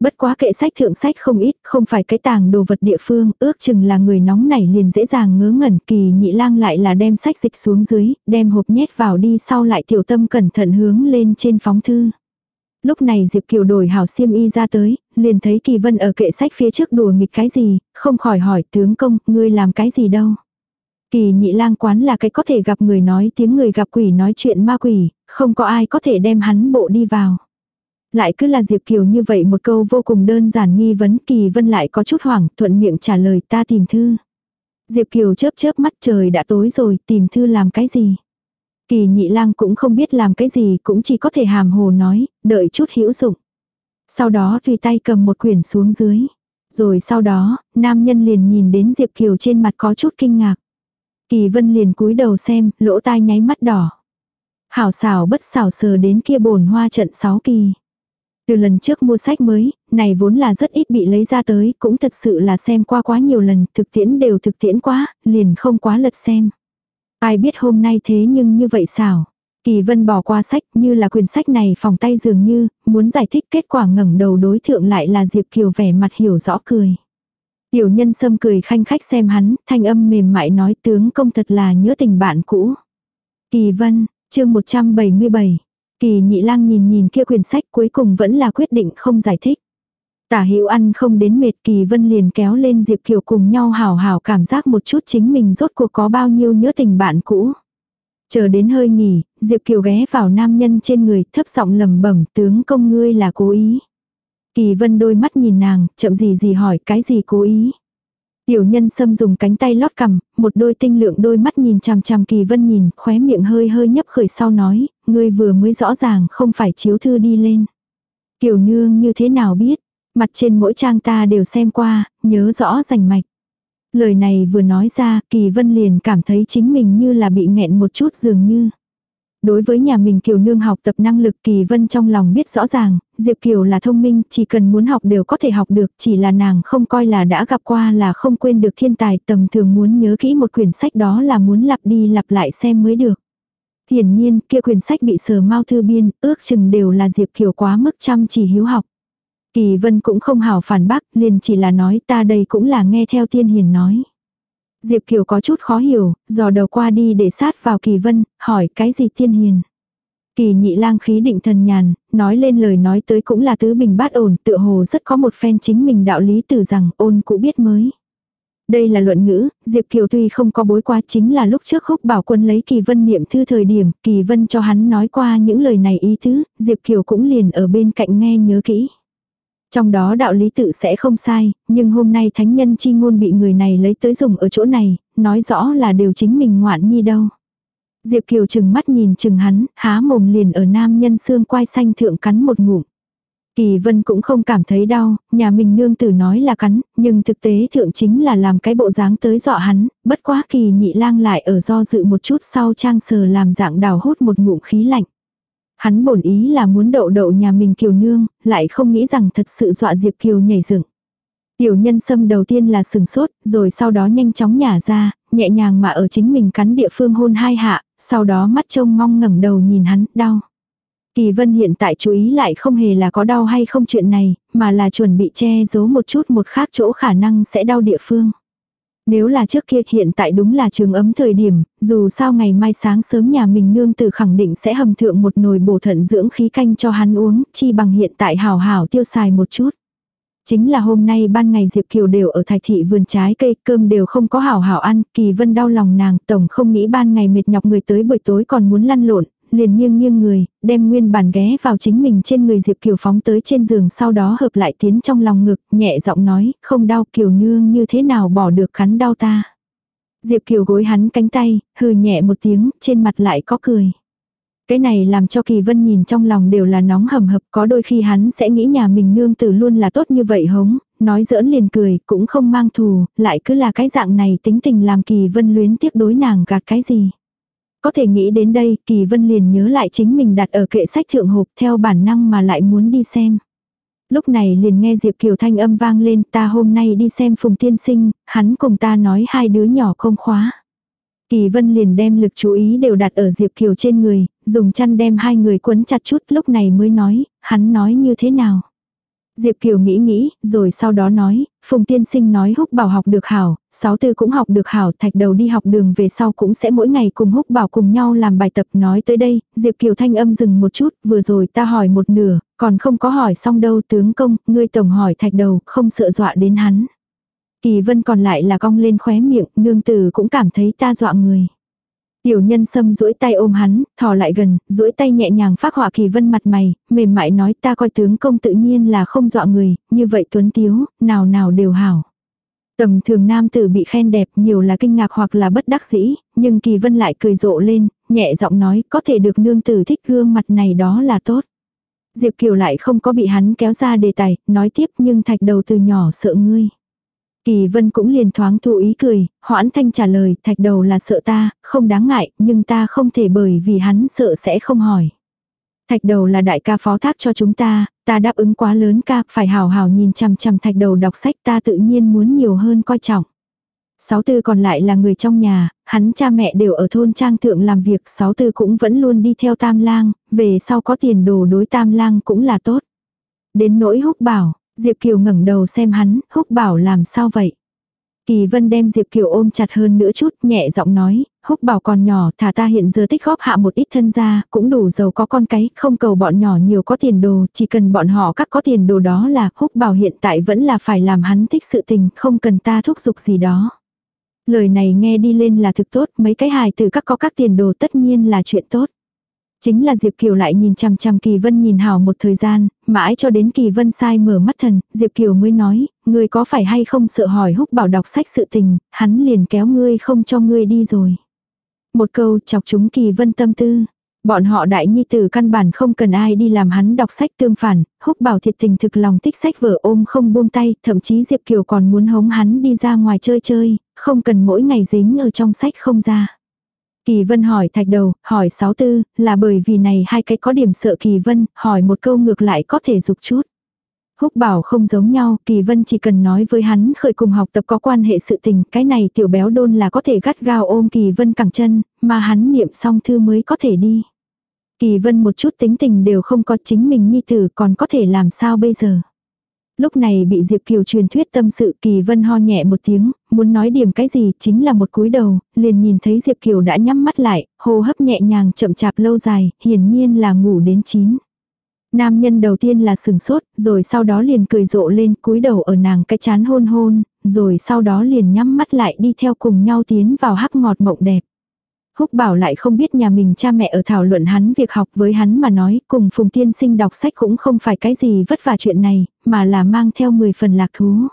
Bất quá kệ sách thượng sách không ít, không phải cái tàng đồ vật địa phương, ước chừng là người nóng nảy liền dễ dàng ngớ ngẩn, kỳ nhị lang lại là đem sách dịch xuống dưới, đem hộp nhét vào đi sau lại tiểu tâm cẩn thận hướng lên trên phóng thư. Lúc này Diệp Kiều đổi hảo xiêm y ra tới, liền thấy Kỳ Vân ở kệ sách phía trước đùa nghịch cái gì, không khỏi hỏi tướng công, ngươi làm cái gì đâu. Kỳ nhị lang quán là cái có thể gặp người nói tiếng người gặp quỷ nói chuyện ma quỷ, không có ai có thể đem hắn bộ đi vào. Lại cứ là Diệp Kiều như vậy một câu vô cùng đơn giản nghi vấn Kỳ Vân lại có chút hoảng thuận miệng trả lời ta tìm thư. Diệp Kiều chớp chớp mắt trời đã tối rồi tìm thư làm cái gì. Kỳ nhị lang cũng không biết làm cái gì cũng chỉ có thể hàm hồ nói, đợi chút hữu dụng. Sau đó tùy tay cầm một quyển xuống dưới. Rồi sau đó, nam nhân liền nhìn đến Diệp Kiều trên mặt có chút kinh ngạc. Kỳ vân liền cúi đầu xem, lỗ tai nháy mắt đỏ. Hảo xảo bất xảo sờ đến kia bồn hoa trận sáu kỳ. Từ lần trước mua sách mới, này vốn là rất ít bị lấy ra tới, cũng thật sự là xem qua quá nhiều lần, thực tiễn đều thực tiễn quá, liền không quá lật xem. Ai biết hôm nay thế nhưng như vậy xảo. Kỳ vân bỏ qua sách như là quyển sách này phòng tay dường như, muốn giải thích kết quả ngẩng đầu đối thượng lại là Diệp Kiều vẻ mặt hiểu rõ cười. Tiểu nhân sâm cười khanh khách xem hắn, thanh âm mềm mại nói tướng công thật là nhớ tình bạn cũ. Kỳ vân, chương 177. Kỳ nhị lang nhìn nhìn kia quyển sách cuối cùng vẫn là quyết định không giải thích. Tả hữu ăn không đến mệt kỳ vân liền kéo lên Diệp Kiều cùng nhau hào hào cảm giác một chút chính mình rốt cuộc có bao nhiêu nhớ tình bạn cũ. Chờ đến hơi nghỉ, Diệp Kiều ghé vào nam nhân trên người thấp giọng lầm bẩm tướng công ngươi là cố ý. Kỳ vân đôi mắt nhìn nàng, chậm gì gì hỏi cái gì cố ý. Tiểu nhân sâm dùng cánh tay lót cằm, một đôi tinh lượng đôi mắt nhìn chằm chằm kỳ vân nhìn, khóe miệng hơi hơi nhấp khởi sau nói, ngươi vừa mới rõ ràng không phải chiếu thư đi lên. Kiều nương như thế nào biết, mặt trên mỗi trang ta đều xem qua, nhớ rõ rành mạch. Lời này vừa nói ra, kỳ vân liền cảm thấy chính mình như là bị nghẹn một chút dường như. Đối với nhà mình Kiều Nương học tập năng lực Kỳ Vân trong lòng biết rõ ràng, Diệp Kiều là thông minh, chỉ cần muốn học đều có thể học được, chỉ là nàng không coi là đã gặp qua là không quên được thiên tài tầm thường muốn nhớ kỹ một quyển sách đó là muốn lặp đi lặp lại xem mới được. Hiển nhiên, kia quyển sách bị sờ mau thư biên, ước chừng đều là Diệp Kiều quá mức chăm chỉ hiếu học. Kỳ Vân cũng không hảo phản bác, liền chỉ là nói ta đây cũng là nghe theo tiên hiền nói. Diệp Kiều có chút khó hiểu, dò đầu qua đi để sát vào Kỳ Vân, hỏi cái gì tiên hiền. Kỳ nhị lang khí định thần nhàn, nói lên lời nói tới cũng là tứ bình bát ổn, tựa hồ rất có một phen chính mình đạo lý từ rằng ôn cũ biết mới. Đây là luận ngữ, Diệp Kiều tuy không có bối qua chính là lúc trước húc bảo quân lấy Kỳ Vân niệm thư thời điểm, Kỳ Vân cho hắn nói qua những lời này ý tứ, Diệp Kiều cũng liền ở bên cạnh nghe nhớ kỹ. Trong đó đạo lý tự sẽ không sai, nhưng hôm nay thánh nhân chi ngôn bị người này lấy tới dùng ở chỗ này, nói rõ là đều chính mình ngoạn nhi đâu. Diệp Kiều chừng mắt nhìn chừng hắn, há mồm liền ở nam nhân xương quai xanh thượng cắn một ngụm. Kỳ vân cũng không cảm thấy đau, nhà mình nương tử nói là cắn, nhưng thực tế thượng chính là làm cái bộ dáng tới dọa hắn, bất quá kỳ nhị lang lại ở do dự một chút sau trang sờ làm dạng đào hút một ngụm khí lạnh. Hắn bổn ý là muốn đậu đậu nhà mình kiều nương, lại không nghĩ rằng thật sự dọa Diệp Kiều nhảy dựng. Tiểu nhân sâm đầu tiên là sừng sốt, rồi sau đó nhanh chóng nhả ra, nhẹ nhàng mà ở chính mình cắn địa phương hôn hai hạ, sau đó mắt trông mong ngẩng đầu nhìn hắn, đau. Kỳ vân hiện tại chú ý lại không hề là có đau hay không chuyện này, mà là chuẩn bị che giấu một chút một khác chỗ khả năng sẽ đau địa phương. Nếu là trước kia hiện tại đúng là trường ấm thời điểm, dù sao ngày mai sáng sớm nhà mình nương tử khẳng định sẽ hầm thượng một nồi bổ thận dưỡng khí canh cho hắn uống, chi bằng hiện tại hào hào tiêu xài một chút. Chính là hôm nay ban ngày Diệp Kiều đều ở thạch thị vườn trái cây, cơm đều không có hảo hảo ăn, kỳ vân đau lòng nàng, tổng không nghĩ ban ngày mệt nhọc người tới buổi tối còn muốn lăn lộn, liền nghiêng nghiêng người, đem nguyên bản ghé vào chính mình trên người Diệp Kiều phóng tới trên giường sau đó hợp lại tiến trong lòng ngực, nhẹ giọng nói, không đau Kiều nương như thế nào bỏ được khắn đau ta. Diệp Kiều gối hắn cánh tay, hừ nhẹ một tiếng, trên mặt lại có cười. Cái này làm cho Kỳ Vân nhìn trong lòng đều là nóng hầm hập, có đôi khi hắn sẽ nghĩ nhà mình nương tử luôn là tốt như vậy hống, nói giỡn liền cười, cũng không mang thù, lại cứ là cái dạng này tính tình làm Kỳ Vân luyến tiếc đối nàng gạt cái gì. Có thể nghĩ đến đây, Kỳ Vân liền nhớ lại chính mình đặt ở kệ sách thượng hộp theo bản năng mà lại muốn đi xem. Lúc này liền nghe Diệp Kiều thanh âm vang lên ta hôm nay đi xem Phùng Tiên Sinh, hắn cùng ta nói hai đứa nhỏ không khóa. Kỳ Vân liền đem lực chú ý đều đặt ở Diệp Kiều trên người, dùng chăn đem hai người quấn chặt chút lúc này mới nói, hắn nói như thế nào. Diệp Kiều nghĩ nghĩ, rồi sau đó nói, Phùng Tiên Sinh nói Húc Bảo học được hảo, sáu tư cũng học được hảo, thạch đầu đi học đường về sau cũng sẽ mỗi ngày cùng Húc Bảo cùng nhau làm bài tập nói tới đây, Diệp Kiều thanh âm dừng một chút, vừa rồi ta hỏi một nửa, còn không có hỏi xong đâu tướng công, ngươi tổng hỏi thạch đầu, không sợ dọa đến hắn. Kỳ vân còn lại là cong lên khóe miệng, nương tử cũng cảm thấy ta dọa người. Tiểu nhân sâm duỗi tay ôm hắn, thò lại gần, duỗi tay nhẹ nhàng phát họa kỳ vân mặt mày, mềm mại nói ta coi tướng công tự nhiên là không dọa người, như vậy tuấn tiếu, nào nào đều hảo. Tầm thường nam tử bị khen đẹp nhiều là kinh ngạc hoặc là bất đắc dĩ, nhưng kỳ vân lại cười rộ lên, nhẹ giọng nói có thể được nương tử thích gương mặt này đó là tốt. Diệp Kiều lại không có bị hắn kéo ra đề tài, nói tiếp nhưng thạch đầu từ nhỏ sợ ngươi. Kỳ vân cũng liền thoáng thụ ý cười, hoãn thanh trả lời, thạch đầu là sợ ta, không đáng ngại, nhưng ta không thể bởi vì hắn sợ sẽ không hỏi. Thạch đầu là đại ca phó thác cho chúng ta, ta đáp ứng quá lớn ca, phải hào hào nhìn chằm chằm thạch đầu đọc sách ta tự nhiên muốn nhiều hơn coi trọng. Sáu tư còn lại là người trong nhà, hắn cha mẹ đều ở thôn trang thượng làm việc, sáu tư cũng vẫn luôn đi theo tam lang, về sau có tiền đồ đối tam lang cũng là tốt. Đến nỗi húc bảo, Diệp Kiều ngẩng đầu xem hắn, húc bảo làm sao vậy? Kỳ vân đem Diệp Kiều ôm chặt hơn nữa chút, nhẹ giọng nói, húc bảo còn nhỏ, thả ta hiện giờ tích góp hạ một ít thân gia, cũng đủ giàu có con cái, không cầu bọn nhỏ nhiều có tiền đồ, chỉ cần bọn họ các có tiền đồ đó là, húc bảo hiện tại vẫn là phải làm hắn thích sự tình, không cần ta thúc giục gì đó. Lời này nghe đi lên là thực tốt, mấy cái hài từ các có các tiền đồ tất nhiên là chuyện tốt. Chính là Diệp Kiều lại nhìn chằm chằm Kỳ Vân nhìn hào một thời gian, mãi cho đến Kỳ Vân sai mở mắt thần, Diệp Kiều mới nói, ngươi có phải hay không sợ hỏi húc bảo đọc sách sự tình, hắn liền kéo ngươi không cho ngươi đi rồi. Một câu chọc chúng Kỳ Vân tâm tư. Bọn họ đại nhi tử căn bản không cần ai đi làm hắn đọc sách tương phản, húc bảo thiệt tình thực lòng thích sách vở ôm không buông tay, thậm chí Diệp Kiều còn muốn hống hắn đi ra ngoài chơi chơi, không cần mỗi ngày dính ở trong sách không ra. Kỳ Vân hỏi thạch đầu, hỏi sáu tư, là bởi vì này hai cái có điểm sợ Kỳ Vân, hỏi một câu ngược lại có thể dục chút. Húc bảo không giống nhau, Kỳ Vân chỉ cần nói với hắn khởi cùng học tập có quan hệ sự tình, cái này tiểu béo đôn là có thể gắt gao ôm Kỳ Vân cẳng chân, mà hắn niệm xong thư mới có thể đi. Kỳ Vân một chút tính tình đều không có chính mình nhi tử còn có thể làm sao bây giờ. Lúc này bị Diệp Kiều truyền thuyết tâm sự Kỳ Vân ho nhẹ một tiếng, muốn nói điểm cái gì chính là một cúi đầu, liền nhìn thấy Diệp Kiều đã nhắm mắt lại, hô hấp nhẹ nhàng chậm chạp lâu dài, hiển nhiên là ngủ đến chín. Nam nhân đầu tiên là sừng sốt, rồi sau đó liền cười rộ lên cúi đầu ở nàng cái chán hôn hôn, rồi sau đó liền nhắm mắt lại đi theo cùng nhau tiến vào hắc ngọt mộng đẹp. Húc bảo lại không biết nhà mình cha mẹ ở thảo luận hắn việc học với hắn mà nói cùng Phùng Tiên Sinh đọc sách cũng không phải cái gì vất vả chuyện này, mà là mang theo 10 phần lạc thú.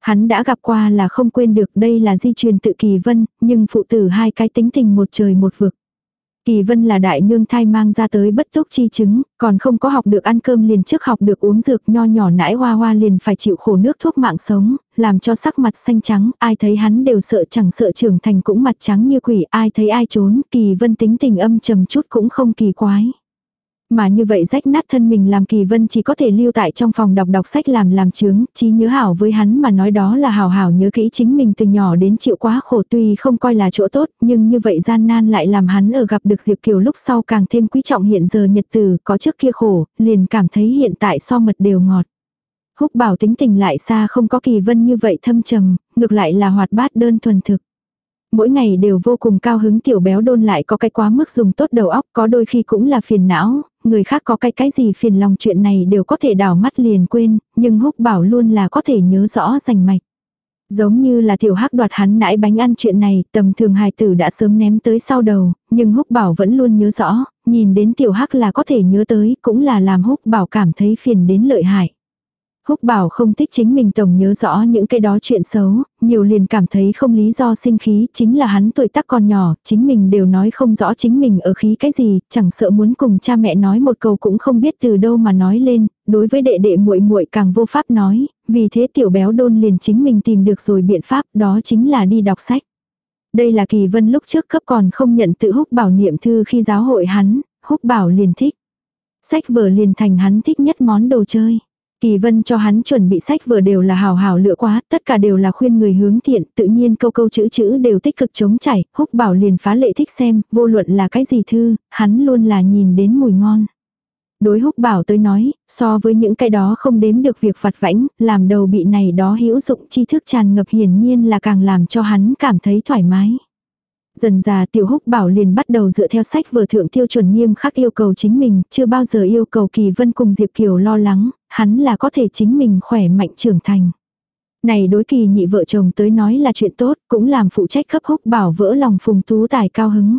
Hắn đã gặp qua là không quên được đây là di truyền tự kỳ vân, nhưng phụ tử hai cái tính tình một trời một vực. Kỳ Vân là đại nương thai mang ra tới bất túc chi chứng, còn không có học được ăn cơm liền trước học được uống dược nho nhỏ nãi hoa hoa liền phải chịu khổ nước thuốc mạng sống, làm cho sắc mặt xanh trắng, ai thấy hắn đều sợ chẳng sợ trưởng thành cũng mặt trắng như quỷ, ai thấy ai trốn, Kỳ Vân tính tình âm trầm chút cũng không kỳ quái. Mà như vậy rách nát thân mình làm kỳ vân chỉ có thể lưu tại trong phòng đọc đọc sách làm làm chứng, trí nhớ hảo với hắn mà nói đó là hảo hảo nhớ kỹ chính mình từ nhỏ đến chịu quá khổ tuy không coi là chỗ tốt, nhưng như vậy gian nan lại làm hắn ở gặp được Diệp Kiều lúc sau càng thêm quý trọng hiện giờ nhật từ, có trước kia khổ, liền cảm thấy hiện tại so mật đều ngọt. Húc bảo tính tình lại xa không có kỳ vân như vậy thâm trầm, ngược lại là hoạt bát đơn thuần thực mỗi ngày đều vô cùng cao hứng tiểu béo đôn lại có cái quá mức dùng tốt đầu óc có đôi khi cũng là phiền não, người khác có cái cái gì phiền lòng chuyện này đều có thể đảo mắt liền quên, nhưng húc bảo luôn là có thể nhớ rõ rành mạch. Giống như là tiểu hắc đoạt hắn nãi bánh ăn chuyện này, tầm thường hài tử đã sớm ném tới sau đầu, nhưng húc bảo vẫn luôn nhớ rõ, nhìn đến tiểu hắc là có thể nhớ tới, cũng là làm húc bảo cảm thấy phiền đến lợi hại. Húc bảo không thích chính mình tổng nhớ rõ những cái đó chuyện xấu, nhiều liền cảm thấy không lý do sinh khí, chính là hắn tuổi tác còn nhỏ, chính mình đều nói không rõ chính mình ở khí cái gì, chẳng sợ muốn cùng cha mẹ nói một câu cũng không biết từ đâu mà nói lên, đối với đệ đệ muội muội càng vô pháp nói, vì thế tiểu béo đôn liền chính mình tìm được rồi biện pháp, đó chính là đi đọc sách. Đây là kỳ vân lúc trước cấp còn không nhận tự húc bảo niệm thư khi giáo hội hắn, húc bảo liền thích. Sách vở liền thành hắn thích nhất món đồ chơi. Kỳ vân cho hắn chuẩn bị sách vừa đều là hào hào lựa quá, tất cả đều là khuyên người hướng thiện, tự nhiên câu câu chữ chữ đều tích cực chống chảy, húc bảo liền phá lệ thích xem, vô luận là cái gì thư, hắn luôn là nhìn đến mùi ngon. Đối húc bảo tới nói, so với những cái đó không đếm được việc vặt vãnh, làm đầu bị này đó hữu dụng tri thức tràn ngập hiển nhiên là càng làm cho hắn cảm thấy thoải mái. Dần già tiểu húc bảo liền bắt đầu dựa theo sách vừa thượng tiêu chuẩn nghiêm khắc yêu cầu chính mình, chưa bao giờ yêu cầu kỳ vân cùng Diệp Kiều lo lắng, hắn là có thể chính mình khỏe mạnh trưởng thành. Này đối kỳ nhị vợ chồng tới nói là chuyện tốt, cũng làm phụ trách cấp húc bảo vỡ lòng phùng tú tài cao hứng.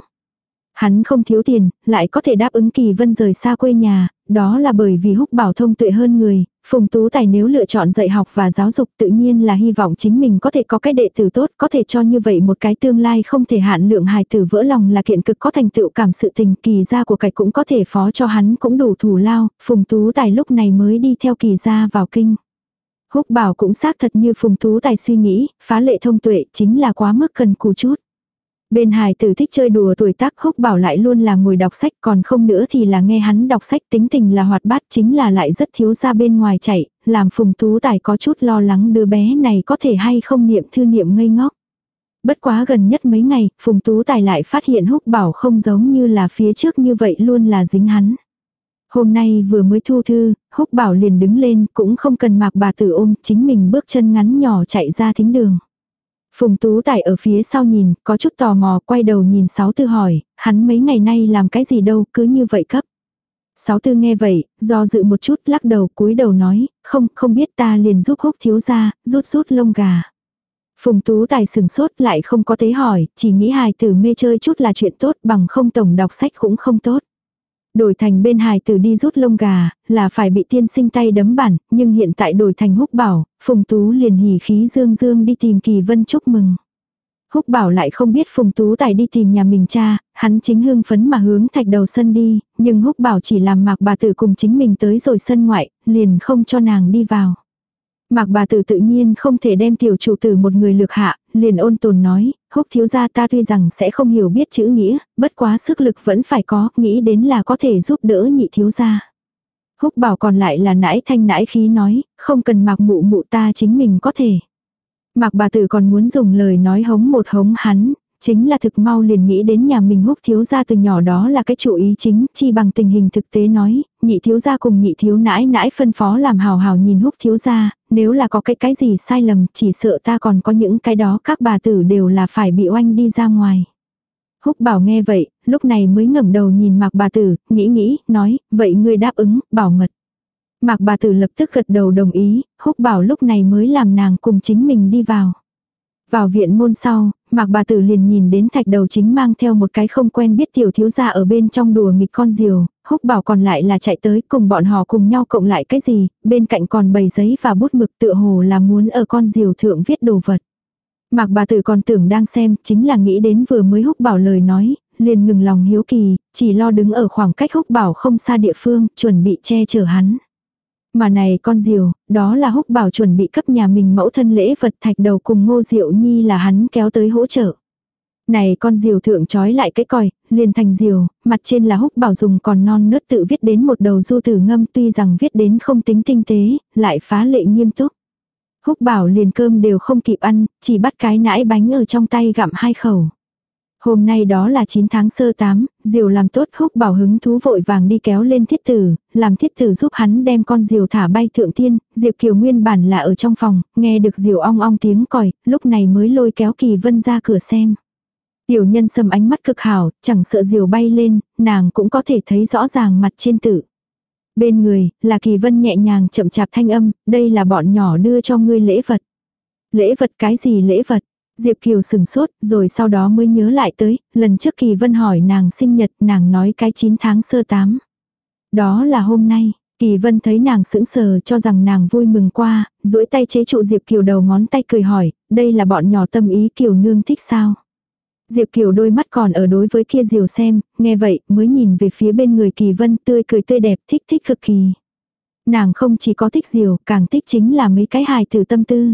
Hắn không thiếu tiền, lại có thể đáp ứng kỳ vân rời xa quê nhà, đó là bởi vì húc bảo thông tuệ hơn người, phùng tú tài nếu lựa chọn dạy học và giáo dục tự nhiên là hy vọng chính mình có thể có cái đệ tử tốt, có thể cho như vậy một cái tương lai không thể hạn lượng hài tử vỡ lòng là kiện cực có thành tựu cảm sự tình kỳ gia của cải cũng có thể phó cho hắn cũng đủ thủ lao, phùng tú tài lúc này mới đi theo kỳ gia vào kinh. Húc bảo cũng xác thật như phùng tú tài suy nghĩ, phá lệ thông tuệ chính là quá mức cần cù chút. Bên hài tử thích chơi đùa tuổi tác húc bảo lại luôn là ngồi đọc sách còn không nữa thì là nghe hắn đọc sách tính tình là hoạt bát chính là lại rất thiếu ra bên ngoài chạy, làm phùng tú tài có chút lo lắng đứa bé này có thể hay không niệm thư niệm ngây ngốc. Bất quá gần nhất mấy ngày, phùng tú tài lại phát hiện húc bảo không giống như là phía trước như vậy luôn là dính hắn. Hôm nay vừa mới thu thư, húc bảo liền đứng lên cũng không cần mạc bà tử ôm chính mình bước chân ngắn nhỏ chạy ra thính đường. Phùng Tú Tài ở phía sau nhìn, có chút tò mò, quay đầu nhìn Sáu Tư hỏi, hắn mấy ngày nay làm cái gì đâu, cứ như vậy cấp. Sáu Tư nghe vậy, do dự một chút, lắc đầu, cúi đầu nói, không, không biết ta liền giúp húc thiếu ra, rút rút lông gà. Phùng Tú Tài sừng sốt lại không có thế hỏi, chỉ nghĩ hài tử mê chơi chút là chuyện tốt bằng không tổng đọc sách cũng không tốt. Đổi thành bên hài tử đi rút lông gà, là phải bị tiên sinh tay đấm bản, nhưng hiện tại đổi thành húc bảo, Phùng Tú liền hỉ khí dương dương đi tìm Kỳ Vân chúc mừng. Húc bảo lại không biết Phùng Tú Tài đi tìm nhà mình cha, hắn chính hưng phấn mà hướng thạch đầu sân đi, nhưng Húc bảo chỉ làm mạc bà tử cùng chính mình tới rồi sân ngoại, liền không cho nàng đi vào. Mạc bà tử tự nhiên không thể đem tiểu chủ tử một người lược hạ, liền ôn tồn nói, húc thiếu gia ta tuy rằng sẽ không hiểu biết chữ nghĩa, bất quá sức lực vẫn phải có, nghĩ đến là có thể giúp đỡ nhị thiếu gia. Húc bảo còn lại là nãi thanh nãi khí nói, không cần mạc mụ mụ ta chính mình có thể. Mạc bà tử còn muốn dùng lời nói hống một hống hắn, chính là thực mau liền nghĩ đến nhà mình húc thiếu gia từ nhỏ đó là cái chủ ý chính, chi bằng tình hình thực tế nói, nhị thiếu gia cùng nhị thiếu nãi nãi phân phó làm hào hào nhìn húc thiếu gia, nếu là có cái cái gì sai lầm, chỉ sợ ta còn có những cái đó các bà tử đều là phải bị oanh đi ra ngoài. Húc bảo nghe vậy, lúc này mới ngẩng đầu nhìn mạc bà tử, nghĩ nghĩ, nói, vậy ngươi đáp ứng, bảo mật. Mạc bà tử lập tức gật đầu đồng ý, húc bảo lúc này mới làm nàng cùng chính mình đi vào. Vào viện môn sau, Mạc bà tử liền nhìn đến thạch đầu chính mang theo một cái không quen biết tiểu thiếu gia ở bên trong đùa nghịch con diều, húc bảo còn lại là chạy tới cùng bọn họ cùng nhau cộng lại cái gì, bên cạnh còn bầy giấy và bút mực tựa hồ là muốn ở con diều thượng viết đồ vật. Mạc bà tử còn tưởng đang xem, chính là nghĩ đến vừa mới húc bảo lời nói, liền ngừng lòng hiếu kỳ, chỉ lo đứng ở khoảng cách húc bảo không xa địa phương, chuẩn bị che chở hắn. Mà này con diều, đó là húc bảo chuẩn bị cấp nhà mình mẫu thân lễ vật thạch đầu cùng ngô diệu nhi là hắn kéo tới hỗ trợ. Này con diều thượng trói lại cái còi, liền thành diều, mặt trên là húc bảo dùng còn non nớt tự viết đến một đầu du tử ngâm tuy rằng viết đến không tính tinh tế, lại phá lệ nghiêm túc. Húc bảo liền cơm đều không kịp ăn, chỉ bắt cái nãi bánh ở trong tay gặm hai khẩu. Hôm nay đó là 9 tháng sơ 8, diều làm tốt húc bảo hứng thú vội vàng đi kéo lên thiết tử, làm thiết tử giúp hắn đem con diều thả bay thượng tiên Diệp Kiều nguyên bản là ở trong phòng, nghe được diều ong ong tiếng còi, lúc này mới lôi kéo Kỳ Vân ra cửa xem. Tiểu nhân sầm ánh mắt cực hảo, chẳng sợ diều bay lên, nàng cũng có thể thấy rõ ràng mặt trên tử. Bên người, là Kỳ Vân nhẹ nhàng chậm chạp thanh âm, đây là bọn nhỏ đưa cho ngươi lễ vật. Lễ vật cái gì lễ vật? Diệp Kiều sừng sốt, rồi sau đó mới nhớ lại tới, lần trước Kỳ Vân hỏi nàng sinh nhật, nàng nói cái 9 tháng sơ tám. Đó là hôm nay, Kỳ Vân thấy nàng sững sờ cho rằng nàng vui mừng qua, duỗi tay chế trụ Diệp Kiều đầu ngón tay cười hỏi, đây là bọn nhỏ tâm ý Kiều nương thích sao? Diệp Kiều đôi mắt còn ở đối với kia diều xem, nghe vậy mới nhìn về phía bên người Kỳ Vân tươi cười tươi đẹp thích thích cực kỳ. Nàng không chỉ có thích diều, càng thích chính là mấy cái hài thử tâm tư.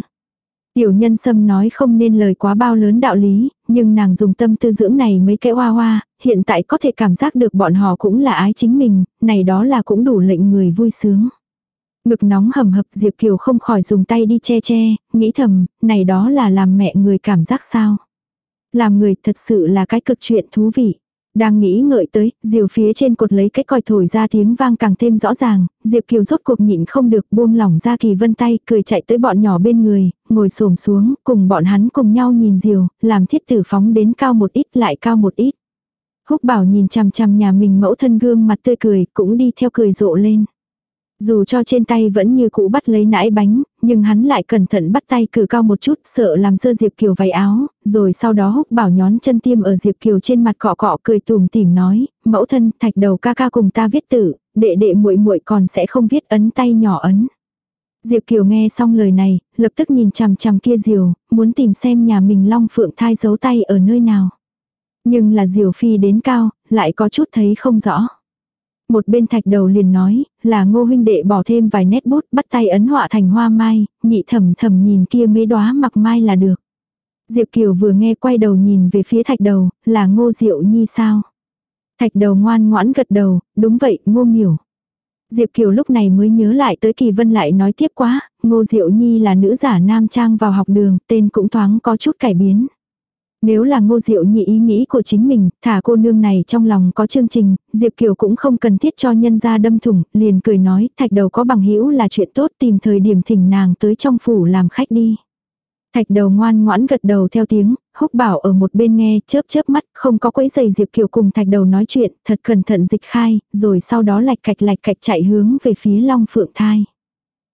Tiểu nhân sâm nói không nên lời quá bao lớn đạo lý, nhưng nàng dùng tâm tư dưỡng này mấy cái hoa hoa, hiện tại có thể cảm giác được bọn họ cũng là ái chính mình, này đó là cũng đủ lệnh người vui sướng. Ngực nóng hầm hập Diệp Kiều không khỏi dùng tay đi che che, nghĩ thầm, này đó là làm mẹ người cảm giác sao. Làm người thật sự là cái cực chuyện thú vị. Đang nghĩ ngợi tới, diều phía trên cột lấy cái còi thổi ra tiếng vang càng thêm rõ ràng, Diệp Kiều rốt cuộc nhịn không được buông lỏng ra kỳ vân tay, cười chạy tới bọn nhỏ bên người, ngồi xổm xuống, cùng bọn hắn cùng nhau nhìn diều, làm thiết tử phóng đến cao một ít lại cao một ít. Húc bảo nhìn chằm chằm nhà mình mẫu thân gương mặt tươi cười, cũng đi theo cười rộ lên. Dù cho trên tay vẫn như cũ bắt lấy nãi bánh, nhưng hắn lại cẩn thận bắt tay cử cao một chút sợ làm dơ Diệp Kiều váy áo, rồi sau đó húc bảo nhón chân tiêm ở Diệp Kiều trên mặt cọ cọ cười tùm tìm nói, mẫu thân thạch đầu ca ca cùng ta viết tử, đệ đệ muội muội còn sẽ không viết ấn tay nhỏ ấn. Diệp Kiều nghe xong lời này, lập tức nhìn chằm chằm kia diều, muốn tìm xem nhà mình long phượng thai giấu tay ở nơi nào. Nhưng là diều phi đến cao, lại có chút thấy không rõ. Một bên thạch đầu liền nói, là ngô huynh đệ bỏ thêm vài nét bút bắt tay ấn họa thành hoa mai, nhị thầm thầm nhìn kia mấy đóa mặc mai là được. Diệp Kiều vừa nghe quay đầu nhìn về phía thạch đầu, là ngô diệu nhi sao? Thạch đầu ngoan ngoãn gật đầu, đúng vậy, ngô miểu. Diệp Kiều lúc này mới nhớ lại tới Kỳ Vân lại nói tiếp quá, Ngô Diệu Nhi là nữ giả nam trang vào học đường, tên cũng thoáng có chút cải biến. Nếu là ngô diệu nhị ý nghĩ của chính mình, thả cô nương này trong lòng có chương trình, Diệp Kiều cũng không cần thiết cho nhân ra đâm thủng, liền cười nói, thạch đầu có bằng hữu là chuyện tốt tìm thời điểm thỉnh nàng tới trong phủ làm khách đi. Thạch đầu ngoan ngoãn gật đầu theo tiếng, húc bảo ở một bên nghe, chớp chớp mắt, không có quấy giày Diệp Kiều cùng thạch đầu nói chuyện, thật cẩn thận dịch khai, rồi sau đó lạch cạch lạch cạch chạy hướng về phía long phượng thai.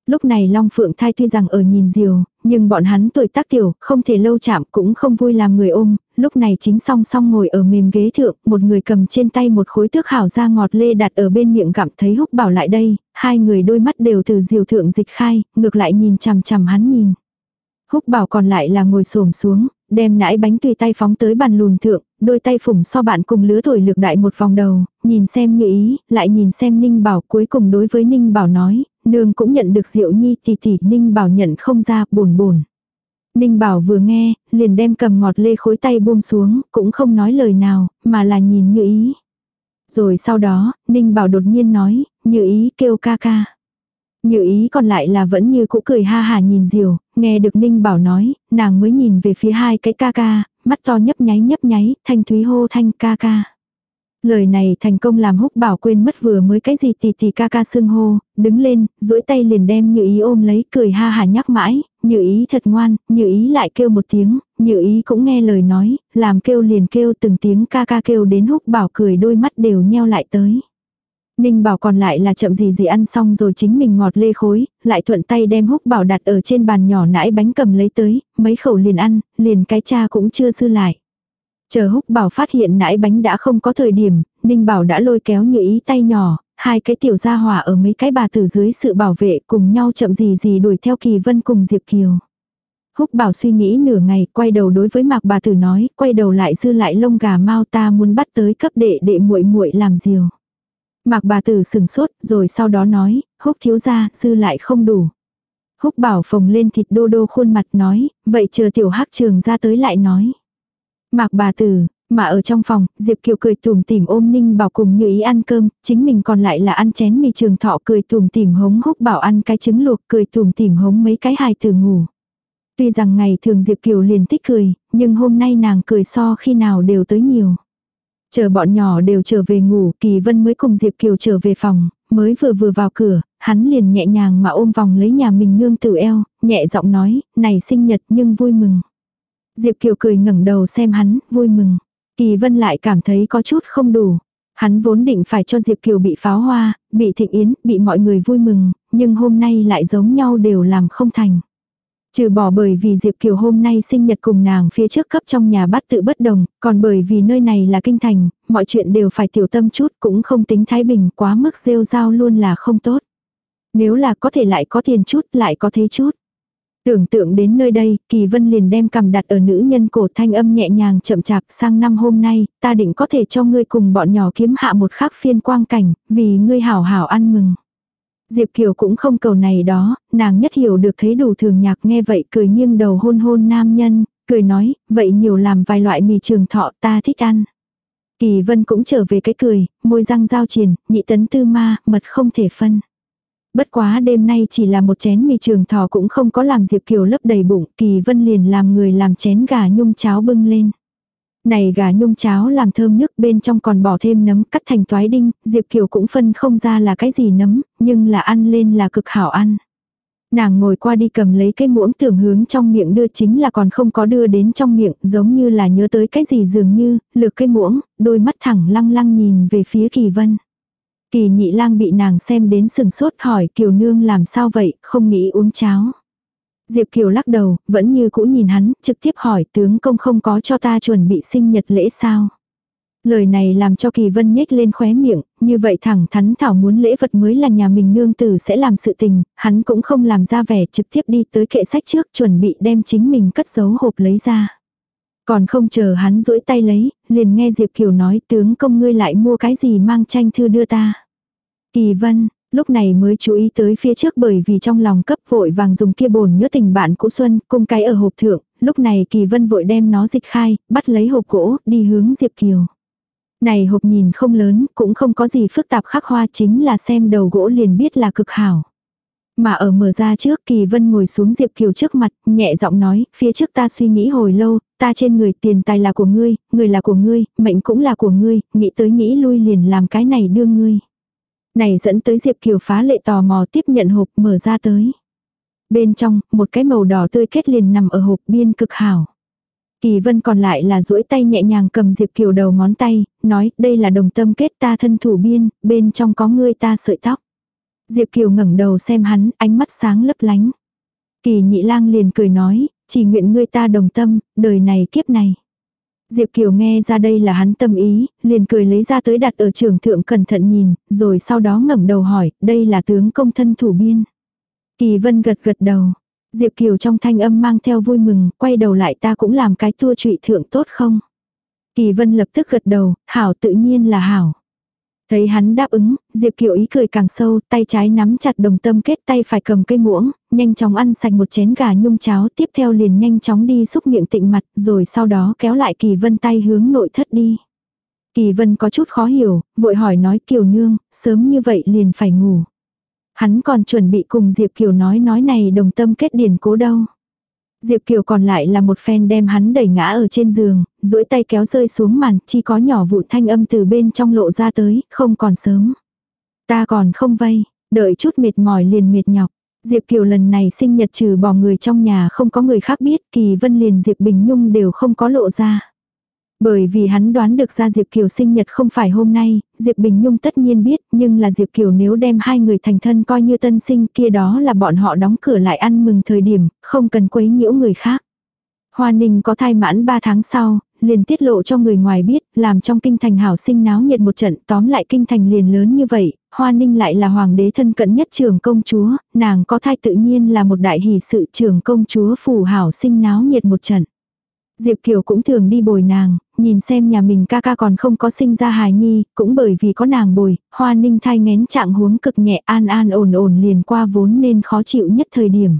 Lúc này Long Phượng thai tuy rằng ở nhìn diều, nhưng bọn hắn tuổi tác tiểu, không thể lâu chạm cũng không vui làm người ôm, lúc này chính song song ngồi ở mềm ghế thượng, một người cầm trên tay một khối tước hảo da ngọt lê đặt ở bên miệng gặm thấy húc bảo lại đây, hai người đôi mắt đều từ diều thượng dịch khai, ngược lại nhìn chằm chằm hắn nhìn. Húc bảo còn lại là ngồi xổm xuống, đem nãi bánh tùy tay phóng tới bàn lùn thượng, đôi tay phủng so bạn cùng lứa tuổi lược đại một vòng đầu, nhìn xem như ý, lại nhìn xem Ninh Bảo cuối cùng đối với Ninh Bảo nói, nương cũng nhận được Diệu Nhi tỷ tỷ, Ninh Bảo nhận không ra, bồn bồn. Ninh Bảo vừa nghe, liền đem cầm ngọt lê khối tay buông xuống, cũng không nói lời nào, mà là nhìn như ý. Rồi sau đó, Ninh Bảo đột nhiên nói, như ý kêu ca ca. Như ý còn lại là vẫn như cũ cười ha hà nhìn Diều, nghe được Ninh Bảo nói, nàng mới nhìn về phía hai cái ca ca, mắt to nhấp nháy nhấp nháy, thanh thúy hô thanh ca ca. Lời này thành công làm húc bảo quên mất vừa mới cái gì tì tì ca ca sưng hô, đứng lên, duỗi tay liền đem như ý ôm lấy cười ha hà nhắc mãi, như ý thật ngoan, như ý lại kêu một tiếng, như ý cũng nghe lời nói, làm kêu liền kêu từng tiếng ca ca kêu đến húc bảo cười đôi mắt đều nheo lại tới. Ninh bảo còn lại là chậm gì gì ăn xong rồi chính mình ngọt lê khối, lại thuận tay đem húc bảo đặt ở trên bàn nhỏ nãi bánh cầm lấy tới, mấy khẩu liền ăn, liền cái cha cũng chưa dư lại. Chờ húc bảo phát hiện nãi bánh đã không có thời điểm, Ninh bảo đã lôi kéo như ý tay nhỏ, hai cái tiểu gia hỏa ở mấy cái bà tử dưới sự bảo vệ cùng nhau chậm gì gì đuổi theo kỳ vân cùng Diệp Kiều. Húc bảo suy nghĩ nửa ngày, quay đầu đối với mạc bà tử nói, quay đầu lại dư lại lông gà mau ta muốn bắt tới cấp đệ đệ muội muội làm diều. Mạc bà tử sừng sốt, rồi sau đó nói, húc thiếu ra, dư lại không đủ. Húc bảo phồng lên thịt đô đô khuôn mặt nói, vậy chờ tiểu hắc trường ra tới lại nói. Mạc bà tử, mà ở trong phòng, Diệp Kiều cười tùm tìm ôm Ninh Bảo cùng như ý ăn cơm, chính mình còn lại là ăn chén mì trường thọ cười tùm tìm hống húc bảo ăn cái trứng luộc cười tùm tìm hống mấy cái hài từ ngủ. Tuy rằng ngày thường Diệp Kiều liền thích cười, nhưng hôm nay nàng cười so khi nào đều tới nhiều. Chờ bọn nhỏ đều trở về ngủ, Kỳ Vân mới cùng Diệp Kiều trở về phòng, mới vừa vừa vào cửa, hắn liền nhẹ nhàng mà ôm vòng lấy nhà mình nương tử eo, nhẹ giọng nói, này sinh nhật nhưng vui mừng. Diệp Kiều cười ngẩng đầu xem hắn, vui mừng. Kỳ Vân lại cảm thấy có chút không đủ. Hắn vốn định phải cho Diệp Kiều bị pháo hoa, bị thịnh yến, bị mọi người vui mừng, nhưng hôm nay lại giống nhau đều làm không thành. Trừ bỏ bởi vì Diệp Kiều hôm nay sinh nhật cùng nàng phía trước cấp trong nhà bắt tự bất đồng, còn bởi vì nơi này là kinh thành, mọi chuyện đều phải tiểu tâm chút cũng không tính thái bình quá mức rêu rao luôn là không tốt. Nếu là có thể lại có tiền chút lại có thế chút. Tưởng tượng đến nơi đây, Kỳ Vân liền đem cầm đặt ở nữ nhân cổ thanh âm nhẹ nhàng chậm chạp sang năm hôm nay, ta định có thể cho ngươi cùng bọn nhỏ kiếm hạ một khắc phiên quang cảnh, vì ngươi hảo hảo ăn mừng. Diệp Kiều cũng không cầu này đó, nàng nhất hiểu được thấy đủ thường nhạc nghe vậy cười nghiêng đầu hôn hôn nam nhân, cười nói, vậy nhiều làm vài loại mì trường thọ ta thích ăn. Kỳ Vân cũng trở về cái cười, môi răng giao triền, nhị tấn tư ma, mật không thể phân. Bất quá đêm nay chỉ là một chén mì trường thọ cũng không có làm Diệp Kiều lấp đầy bụng, Kỳ Vân liền làm người làm chén gà nhung cháo bưng lên. Này gà nhung cháo làm thơm nước bên trong còn bỏ thêm nấm cắt thành toái đinh, Diệp Kiều cũng phân không ra là cái gì nấm, nhưng là ăn lên là cực hảo ăn. Nàng ngồi qua đi cầm lấy cái muỗng tưởng hướng trong miệng đưa chính là còn không có đưa đến trong miệng, giống như là nhớ tới cái gì dường như, lược cái muỗng, đôi mắt thẳng lăng lăng nhìn về phía kỳ vân. Kỳ nhị lang bị nàng xem đến sừng sốt hỏi kiều nương làm sao vậy, không nghĩ uống cháo. Diệp Kiều lắc đầu, vẫn như cũ nhìn hắn, trực tiếp hỏi tướng công không có cho ta chuẩn bị sinh nhật lễ sao. Lời này làm cho Kỳ Vân nhếch lên khóe miệng, như vậy thẳng thắn thảo muốn lễ vật mới là nhà mình nương tử sẽ làm sự tình, hắn cũng không làm ra vẻ trực tiếp đi tới kệ sách trước chuẩn bị đem chính mình cất giấu hộp lấy ra. Còn không chờ hắn duỗi tay lấy, liền nghe Diệp Kiều nói tướng công ngươi lại mua cái gì mang tranh thư đưa ta. Kỳ Vân, lúc này mới chú ý tới phía trước bởi vì trong lòng cấp vội vàng dùng kia bồn nhớ tình bạn cũ Xuân cung cái ở hộp thượng, lúc này Kỳ Vân vội đem nó dịch khai, bắt lấy hộp gỗ, đi hướng Diệp Kiều. Này hộp nhìn không lớn, cũng không có gì phức tạp khắc hoa chính là xem đầu gỗ liền biết là cực hảo. Mà ở mở ra trước Kỳ Vân ngồi xuống Diệp Kiều trước mặt, nhẹ giọng nói, phía trước ta suy nghĩ hồi lâu, ta trên người tiền tài là của ngươi, người là của ngươi, mệnh cũng là của ngươi, nghĩ tới nghĩ lui liền làm cái này đưa ngươi. Này dẫn tới Diệp Kiều phá lệ tò mò tiếp nhận hộp mở ra tới. Bên trong, một cái màu đỏ tươi kết liền nằm ở hộp biên cực hảo. Kỳ vân còn lại là duỗi tay nhẹ nhàng cầm Diệp Kiều đầu ngón tay, nói đây là đồng tâm kết ta thân thủ biên, bên trong có ngươi ta sợi tóc. Diệp Kiều ngẩng đầu xem hắn, ánh mắt sáng lấp lánh. Kỳ nhị lang liền cười nói, chỉ nguyện ngươi ta đồng tâm, đời này kiếp này. Diệp Kiều nghe ra đây là hắn tâm ý, liền cười lấy ra tới đặt ở trường thượng cẩn thận nhìn, rồi sau đó ngẩng đầu hỏi, đây là tướng công thân thủ biên. Kỳ vân gật gật đầu. Diệp Kiều trong thanh âm mang theo vui mừng, quay đầu lại ta cũng làm cái tua trụy thượng tốt không? Kỳ vân lập tức gật đầu, hảo tự nhiên là hảo. Thấy hắn đáp ứng, Diệp Kiều ý cười càng sâu, tay trái nắm chặt đồng tâm kết tay phải cầm cây muỗng, nhanh chóng ăn sạch một chén gà nhung cháo tiếp theo liền nhanh chóng đi xúc miệng tịnh mặt rồi sau đó kéo lại Kỳ Vân tay hướng nội thất đi. Kỳ Vân có chút khó hiểu, vội hỏi nói Kiều Nương, sớm như vậy liền phải ngủ. Hắn còn chuẩn bị cùng Diệp Kiều nói nói này đồng tâm kết điển cố đâu. Diệp Kiều còn lại là một phen đem hắn đẩy ngã ở trên giường, duỗi tay kéo rơi xuống màn, chỉ có nhỏ vụn thanh âm từ bên trong lộ ra tới, không còn sớm. Ta còn không vây, đợi chút mệt mỏi liền mệt nhọc. Diệp Kiều lần này sinh nhật trừ bỏ người trong nhà không có người khác biết, Kỳ Vân liền Diệp Bình Nhung đều không có lộ ra. Bởi vì hắn đoán được ra Diệp Kiều sinh nhật không phải hôm nay, Diệp Bình Nhung tất nhiên biết, nhưng là Diệp Kiều nếu đem hai người thành thân coi như tân sinh kia đó là bọn họ đóng cửa lại ăn mừng thời điểm, không cần quấy nhiễu người khác. Hoa Ninh có thai mãn 3 tháng sau, liền tiết lộ cho người ngoài biết, làm trong kinh thành hảo sinh náo nhiệt một trận, tóm lại kinh thành liền lớn như vậy, Hoa Ninh lại là hoàng đế thân cận nhất trưởng công chúa, nàng có thai tự nhiên là một đại hỷ sự trưởng công chúa phù hảo sinh náo nhiệt một trận. Diệp Kiều cũng thường đi bồi nàng, nhìn xem nhà mình ca ca còn không có sinh ra hài nhi, cũng bởi vì có nàng bồi, hoa ninh thai ngén trạng huống cực nhẹ an an ổn ổn liền qua vốn nên khó chịu nhất thời điểm.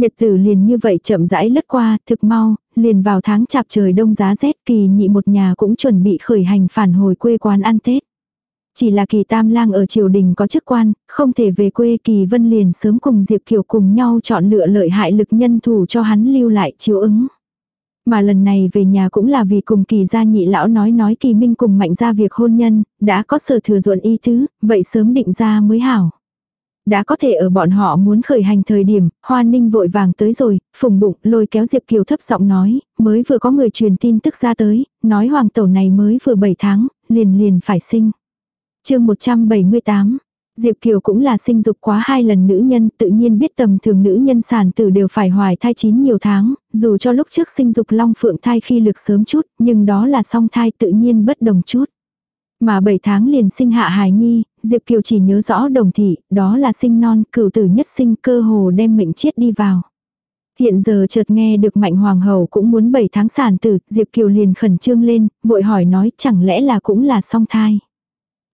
Nhật tử liền như vậy chậm rãi lướt qua, thực mau, liền vào tháng chạp trời đông giá rét kỳ nhị một nhà cũng chuẩn bị khởi hành phản hồi quê quán ăn Tết. Chỉ là kỳ tam lang ở triều đình có chức quan, không thể về quê kỳ vân liền sớm cùng Diệp Kiều cùng nhau chọn lựa lợi hại lực nhân thủ cho hắn lưu lại chiếu ứng. Mà lần này về nhà cũng là vì cùng kỳ gia nhị lão nói nói kỳ minh cùng mạnh ra việc hôn nhân, đã có sở thừa ruộn y tứ, vậy sớm định ra mới hảo. Đã có thể ở bọn họ muốn khởi hành thời điểm, Hoa Ninh vội vàng tới rồi, phùng bụng lôi kéo Diệp Kiều thấp giọng nói, mới vừa có người truyền tin tức ra tới, nói hoàng tẩu này mới vừa 7 tháng, liền liền phải sinh. chương 178, Diệp Kiều cũng là sinh dục quá hai lần nữ nhân, tự nhiên biết tầm thường nữ nhân sản tử đều phải hoài thai chín nhiều tháng, dù cho lúc trước sinh dục long phượng thai khi lực sớm chút, nhưng đó là song thai tự nhiên bất đồng chút. Mà 7 tháng liền sinh hạ hài nhi, Diệp Kiều chỉ nhớ rõ đồng thị, đó là sinh non, cửu tử nhất sinh cơ hồ đem mệnh chết đi vào. Hiện giờ chợt nghe được mạnh hoàng hậu cũng muốn 7 tháng sản tử, Diệp Kiều liền khẩn trương lên, vội hỏi nói chẳng lẽ là cũng là song thai.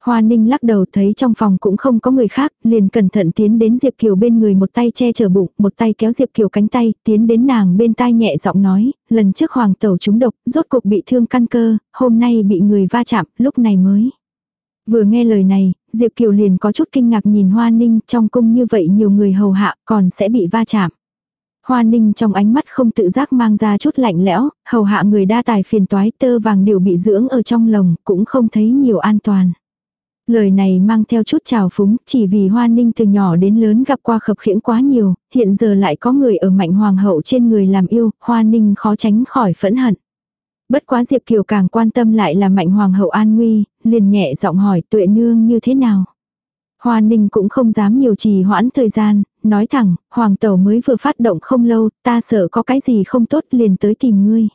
Hoa Ninh lắc đầu thấy trong phòng cũng không có người khác, liền cẩn thận tiến đến Diệp Kiều bên người một tay che chở bụng, một tay kéo Diệp Kiều cánh tay, tiến đến nàng bên tai nhẹ giọng nói, lần trước hoàng tẩu trúng độc, rốt cục bị thương căn cơ, hôm nay bị người va chạm, lúc này mới. Vừa nghe lời này, Diệp Kiều liền có chút kinh ngạc nhìn Hoa Ninh trong cung như vậy nhiều người hầu hạ còn sẽ bị va chạm. Hoa ninh trong ánh mắt không tự giác mang ra chút lạnh lẽo, hầu hạ người đa tài phiền toái tơ vàng đều bị dưỡng ở trong lồng, cũng không thấy nhiều an toàn. Lời này mang theo chút trào phúng, chỉ vì Hoa Ninh từ nhỏ đến lớn gặp qua khập khiễng quá nhiều, hiện giờ lại có người ở mạnh hoàng hậu trên người làm yêu, Hoa Ninh khó tránh khỏi phẫn hận. Bất quá Diệp Kiều càng quan tâm lại là mạnh hoàng hậu an nguy, liền nhẹ giọng hỏi tuệ nương như thế nào. Hoa Ninh cũng không dám nhiều trì hoãn thời gian, nói thẳng, hoàng tẩu mới vừa phát động không lâu, ta sợ có cái gì không tốt liền tới tìm ngươi.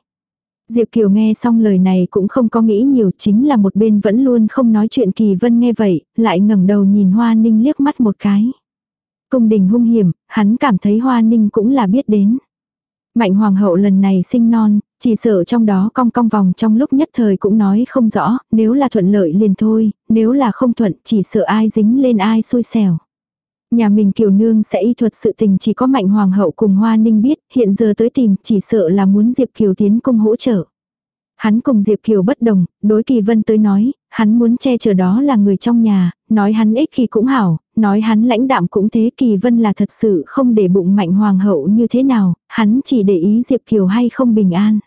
Diệp Kiều nghe xong lời này cũng không có nghĩ nhiều chính là một bên vẫn luôn không nói chuyện Kỳ Vân nghe vậy, lại ngẩng đầu nhìn Hoa Ninh liếc mắt một cái. Cung đình hung hiểm, hắn cảm thấy Hoa Ninh cũng là biết đến. Mạnh hoàng hậu lần này sinh non, chỉ sợ trong đó cong cong vòng trong lúc nhất thời cũng nói không rõ, nếu là thuận lợi liền thôi, nếu là không thuận chỉ sợ ai dính lên ai xui xẻo. Nhà mình kiều nương sẽ y thuật sự tình chỉ có mạnh hoàng hậu cùng hoa ninh biết, hiện giờ tới tìm chỉ sợ là muốn Diệp Kiều tiến cung hỗ trợ. Hắn cùng Diệp Kiều bất đồng, đối kỳ vân tới nói, hắn muốn che chở đó là người trong nhà, nói hắn ích khi cũng hảo, nói hắn lãnh đạm cũng thế kỳ vân là thật sự không để bụng mạnh hoàng hậu như thế nào, hắn chỉ để ý Diệp Kiều hay không bình an.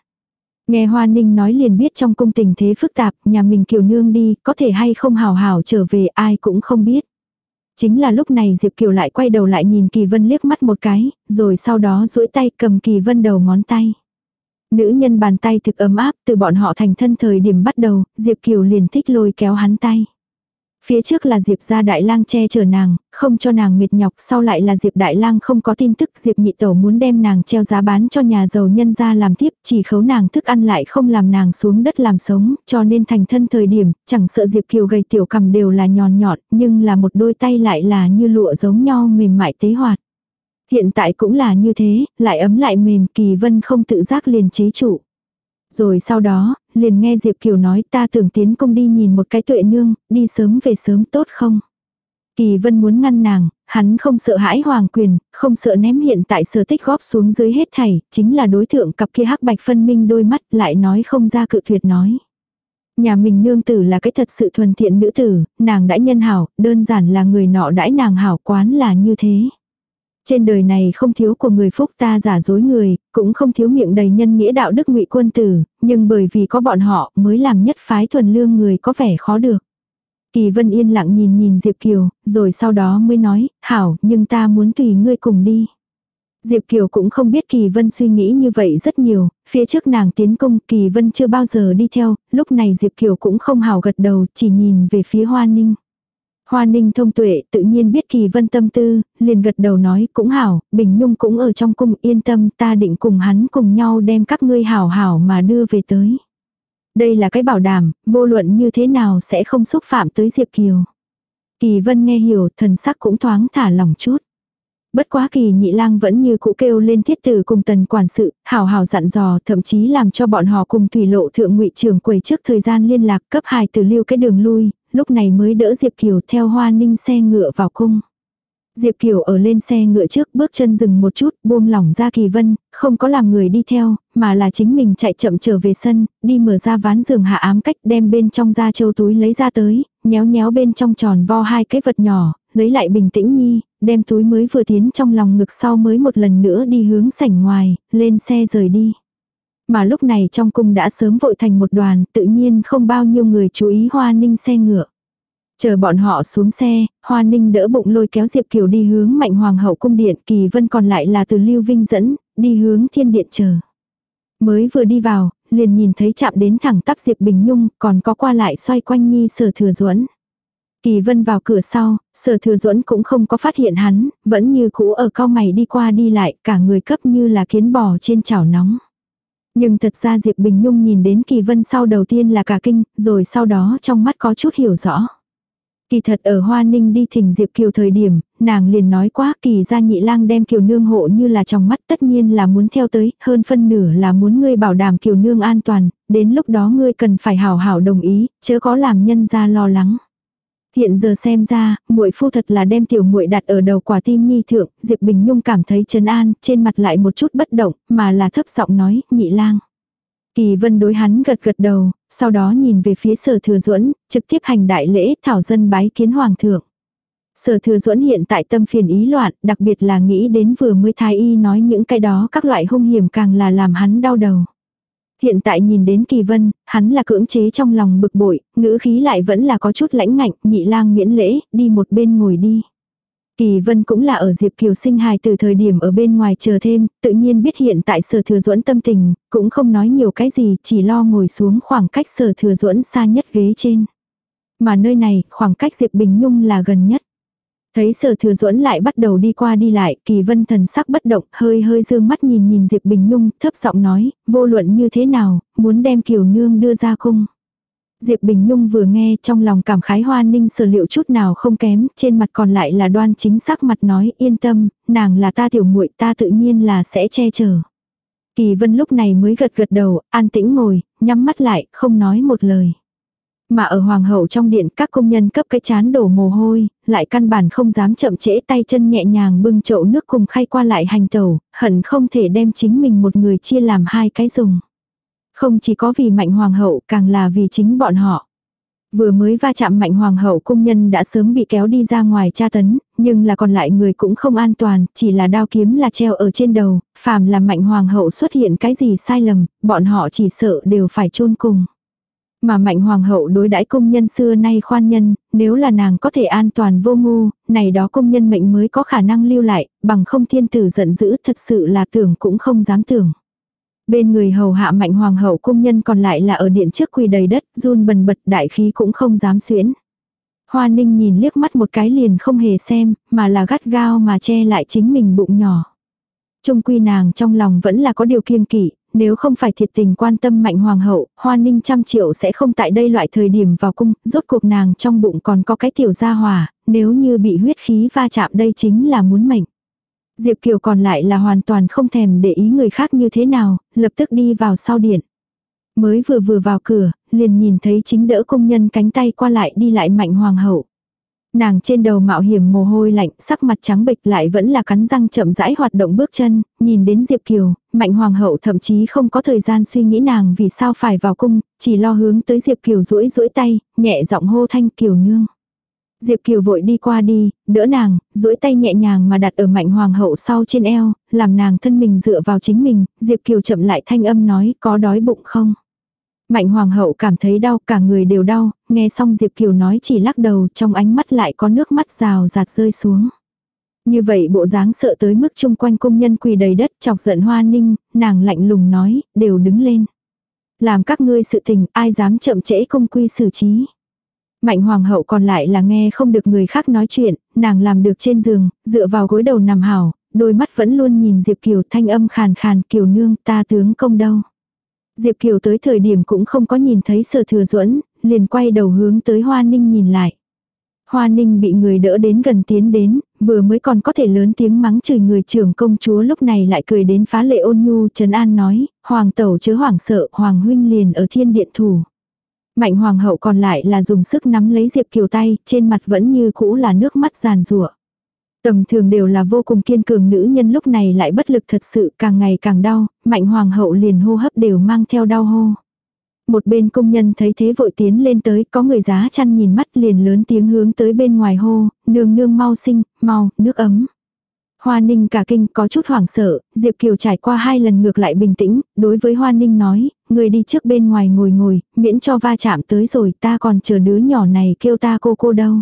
Nghe Hoa Ninh nói liền biết trong cung tình thế phức tạp, nhà mình kiều nương đi, có thể hay không hảo hảo trở về ai cũng không biết. Chính là lúc này Diệp Kiều lại quay đầu lại nhìn Kỳ Vân liếc mắt một cái, rồi sau đó duỗi tay cầm Kỳ Vân đầu ngón tay. Nữ nhân bàn tay thực ấm áp từ bọn họ thành thân thời điểm bắt đầu, Diệp Kiều liền thích lôi kéo hắn tay. Phía trước là Diệp gia đại lang che chở nàng, không cho nàng mệt nhọc, sau lại là Diệp đại lang không có tin tức, Diệp nhị tẩu muốn đem nàng treo giá bán cho nhà giàu nhân gia làm tiếp, chỉ khấu nàng thức ăn lại không làm nàng xuống đất làm sống, cho nên thành thân thời điểm, chẳng sợ Diệp kiều gầy tiểu cầm đều là nhòn nhọt, nhưng là một đôi tay lại là như lụa giống nhau mềm mại tế hoạt. Hiện tại cũng là như thế, lại ấm lại mềm, kỳ vân không tự giác liền chế trụ. Rồi sau đó, liền nghe Diệp Kiều nói ta tưởng tiến công đi nhìn một cái tuệ nương, đi sớm về sớm tốt không? Kỳ vân muốn ngăn nàng, hắn không sợ hãi hoàng quyền, không sợ ném hiện tại sở tích góp xuống dưới hết thảy, chính là đối tượng cặp kia hắc bạch phân minh đôi mắt lại nói không ra cự tuyệt nói. Nhà mình nương tử là cái thật sự thuần thiện nữ tử, nàng đã nhân hảo, đơn giản là người nọ đãi nàng hảo quán là như thế. Trên đời này không thiếu của người phúc ta giả dối người, cũng không thiếu miệng đầy nhân nghĩa đạo đức ngụy quân tử, nhưng bởi vì có bọn họ mới làm nhất phái thuần lương người có vẻ khó được. Kỳ vân yên lặng nhìn nhìn Diệp Kiều, rồi sau đó mới nói, hảo, nhưng ta muốn tùy ngươi cùng đi. Diệp Kiều cũng không biết Kỳ Vân suy nghĩ như vậy rất nhiều, phía trước nàng tiến công Kỳ Vân chưa bao giờ đi theo, lúc này Diệp Kiều cũng không hào gật đầu, chỉ nhìn về phía Hoa Ninh. Hoa ninh thông tuệ tự nhiên biết kỳ vân tâm tư, liền gật đầu nói cũng hảo, Bình Nhung cũng ở trong cung yên tâm ta định cùng hắn cùng nhau đem các ngươi hảo hảo mà đưa về tới. Đây là cái bảo đảm, vô luận như thế nào sẽ không xúc phạm tới Diệp Kiều. Kỳ Vân nghe hiểu, thần sắc cũng thoáng thả lòng chút. Bất quá kỳ nhị lang vẫn như cũ kêu lên thiết tử cùng tần quản sự, hào hào dặn dò, thậm chí làm cho bọn họ cùng thủy lộ thượng ngụy trưởng quầy trước thời gian liên lạc cấp hài từ lưu cái đường lui, lúc này mới đỡ Diệp Kiều theo hoa ninh xe ngựa vào cung. Diệp Kiều ở lên xe ngựa trước bước chân dừng một chút, buông lỏng ra kỳ vân, không có làm người đi theo, mà là chính mình chạy chậm trở về sân, đi mở ra ván giường hạ ám cách đem bên trong da châu túi lấy ra tới, nhéo nhéo bên trong tròn vo hai cái vật nhỏ, lấy lại bình tĩnh nhi, đem túi mới vừa tiến trong lòng ngực sau mới một lần nữa đi hướng sảnh ngoài, lên xe rời đi. Mà lúc này trong cung đã sớm vội thành một đoàn, tự nhiên không bao nhiêu người chú ý hoa ninh xe ngựa. Chờ bọn họ xuống xe, Hoa Ninh đỡ bụng lôi kéo Diệp Kiều đi hướng Mạnh Hoàng hậu cung điện, Kỳ Vân còn lại là từ Lưu Vinh dẫn, đi hướng thiên điện chờ. Mới vừa đi vào, liền nhìn thấy chạm đến thẳng tắp Diệp Bình Nhung, còn có qua lại xoay quanh nhi sở thừa duẫn Kỳ Vân vào cửa sau, sở thừa duẫn cũng không có phát hiện hắn, vẫn như cũ ở cao mày đi qua đi lại, cả người cấp như là kiến bò trên chảo nóng. Nhưng thật ra Diệp Bình Nhung nhìn đến Kỳ Vân sau đầu tiên là cả kinh, rồi sau đó trong mắt có chút hiểu rõ. Kỳ thật ở Hoa Ninh đi thỉnh Diệp Kiều thời điểm, nàng liền nói quá kỳ ra nhị lang đem Kiều Nương hộ như là trong mắt tất nhiên là muốn theo tới, hơn phân nửa là muốn ngươi bảo đảm Kiều Nương an toàn, đến lúc đó ngươi cần phải hảo hảo đồng ý, chớ có làm nhân ra lo lắng. Hiện giờ xem ra, muội phu thật là đem tiểu muội đặt ở đầu quả tim nhi thượng, Diệp Bình Nhung cảm thấy trấn an, trên mặt lại một chút bất động, mà là thấp giọng nói, nhị lang. Kỳ vân đối hắn gật gật đầu, sau đó nhìn về phía sở thừa duẫn trực tiếp hành đại lễ thảo dân bái kiến hoàng thượng. Sở thừa duẫn hiện tại tâm phiền ý loạn, đặc biệt là nghĩ đến vừa mới thái y nói những cái đó các loại hung hiểm càng là làm hắn đau đầu. Hiện tại nhìn đến kỳ vân, hắn là cưỡng chế trong lòng bực bội, ngữ khí lại vẫn là có chút lãnh ngạnh, nhị lang miễn lễ, đi một bên ngồi đi. Kỳ vân cũng là ở Diệp Kiều sinh hài từ thời điểm ở bên ngoài chờ thêm, tự nhiên biết hiện tại sở thừa duẫn tâm tình, cũng không nói nhiều cái gì, chỉ lo ngồi xuống khoảng cách sở thừa duẫn xa nhất ghế trên. Mà nơi này, khoảng cách Diệp Bình Nhung là gần nhất. Thấy sở thừa duẫn lại bắt đầu đi qua đi lại, kỳ vân thần sắc bất động, hơi hơi dương mắt nhìn nhìn Diệp Bình Nhung, thấp giọng nói, vô luận như thế nào, muốn đem kiều nương đưa ra cung. Diệp Bình Nhung vừa nghe trong lòng cảm khái hoa ninh sở liệu chút nào không kém, trên mặt còn lại là đoan chính sắc mặt nói yên tâm, nàng là ta tiểu muội ta tự nhiên là sẽ che chở. Kỳ vân lúc này mới gật gật đầu, an tĩnh ngồi, nhắm mắt lại, không nói một lời. Mà ở hoàng hậu trong điện các công nhân cấp cái chán đổ mồ hôi, lại căn bản không dám chậm trễ tay chân nhẹ nhàng bưng chậu nước cùng khay qua lại hành tẩu, hận không thể đem chính mình một người chia làm hai cái dùng. Không chỉ có vì mạnh hoàng hậu càng là vì chính bọn họ. Vừa mới va chạm mạnh hoàng hậu cung nhân đã sớm bị kéo đi ra ngoài tra tấn, nhưng là còn lại người cũng không an toàn, chỉ là đao kiếm là treo ở trên đầu, phàm là mạnh hoàng hậu xuất hiện cái gì sai lầm, bọn họ chỉ sợ đều phải chôn cùng. Mà mạnh hoàng hậu đối đãi công nhân xưa nay khoan nhân, nếu là nàng có thể an toàn vô ngu, này đó công nhân mệnh mới có khả năng lưu lại, bằng không thiên tử giận dữ thật sự là tưởng cũng không dám tưởng. Bên người hầu hạ mạnh hoàng hậu công nhân còn lại là ở điện trước quỳ đầy đất, run bần bật đại khí cũng không dám xuyễn. Hoa ninh nhìn liếc mắt một cái liền không hề xem, mà là gắt gao mà che lại chính mình bụng nhỏ. Trung quy nàng trong lòng vẫn là có điều kiêng kỵ, nếu không phải thiệt tình quan tâm mạnh hoàng hậu, hoa ninh trăm triệu sẽ không tại đây loại thời điểm vào cung, rốt cuộc nàng trong bụng còn có cái tiểu gia hòa, nếu như bị huyết khí va chạm đây chính là muốn mệnh. Diệp Kiều còn lại là hoàn toàn không thèm để ý người khác như thế nào, lập tức đi vào sau điện. Mới vừa vừa vào cửa, liền nhìn thấy chính đỡ công nhân cánh tay qua lại đi lại mạnh hoàng hậu. Nàng trên đầu mạo hiểm mồ hôi lạnh, sắc mặt trắng bệch lại vẫn là cắn răng chậm rãi hoạt động bước chân, nhìn đến Diệp Kiều, mạnh hoàng hậu thậm chí không có thời gian suy nghĩ nàng vì sao phải vào cung, chỉ lo hướng tới Diệp Kiều duỗi duỗi tay, nhẹ giọng hô thanh Kiều nương. Diệp Kiều vội đi qua đi, đỡ nàng, duỗi tay nhẹ nhàng mà đặt ở mạnh hoàng hậu sau trên eo, làm nàng thân mình dựa vào chính mình, Diệp Kiều chậm lại thanh âm nói có đói bụng không. Mạnh hoàng hậu cảm thấy đau, cả người đều đau, nghe xong Diệp Kiều nói chỉ lắc đầu, trong ánh mắt lại có nước mắt rào rạt rơi xuống. Như vậy bộ dáng sợ tới mức chung quanh công nhân quỳ đầy đất chọc giận hoa ninh, nàng lạnh lùng nói, đều đứng lên. Làm các ngươi sự tình, ai dám chậm trễ công quy xử trí. Mạnh hoàng hậu còn lại là nghe không được người khác nói chuyện, nàng làm được trên giường, dựa vào gối đầu nằm hảo, đôi mắt vẫn luôn nhìn Diệp Kiều thanh âm khàn khàn Kiều nương ta tướng công đâu. Diệp Kiều tới thời điểm cũng không có nhìn thấy sở thừa duẫn liền quay đầu hướng tới Hoa Ninh nhìn lại. Hoa Ninh bị người đỡ đến gần tiến đến, vừa mới còn có thể lớn tiếng mắng chửi người trưởng công chúa lúc này lại cười đến phá lệ ôn nhu trấn an nói, hoàng tẩu chớ hoảng sợ, hoàng huynh liền ở thiên điện thủ. Mạnh hoàng hậu còn lại là dùng sức nắm lấy Diệp Kiều tay, trên mặt vẫn như cũ là nước mắt giàn rủa. Tầm thường đều là vô cùng kiên cường nữ nhân lúc này lại bất lực thật sự càng ngày càng đau, mạnh hoàng hậu liền hô hấp đều mang theo đau hô. Một bên công nhân thấy thế vội tiến lên tới, có người giá chăn nhìn mắt liền lớn tiếng hướng tới bên ngoài hô, nương nương mau sinh, mau, nước ấm. Hoa Ninh cả kinh có chút hoảng sợ, Diệp Kiều trải qua hai lần ngược lại bình tĩnh, đối với Hoa Ninh nói, người đi trước bên ngoài ngồi ngồi, miễn cho va chạm tới rồi ta còn chờ đứa nhỏ này kêu ta cô cô đâu.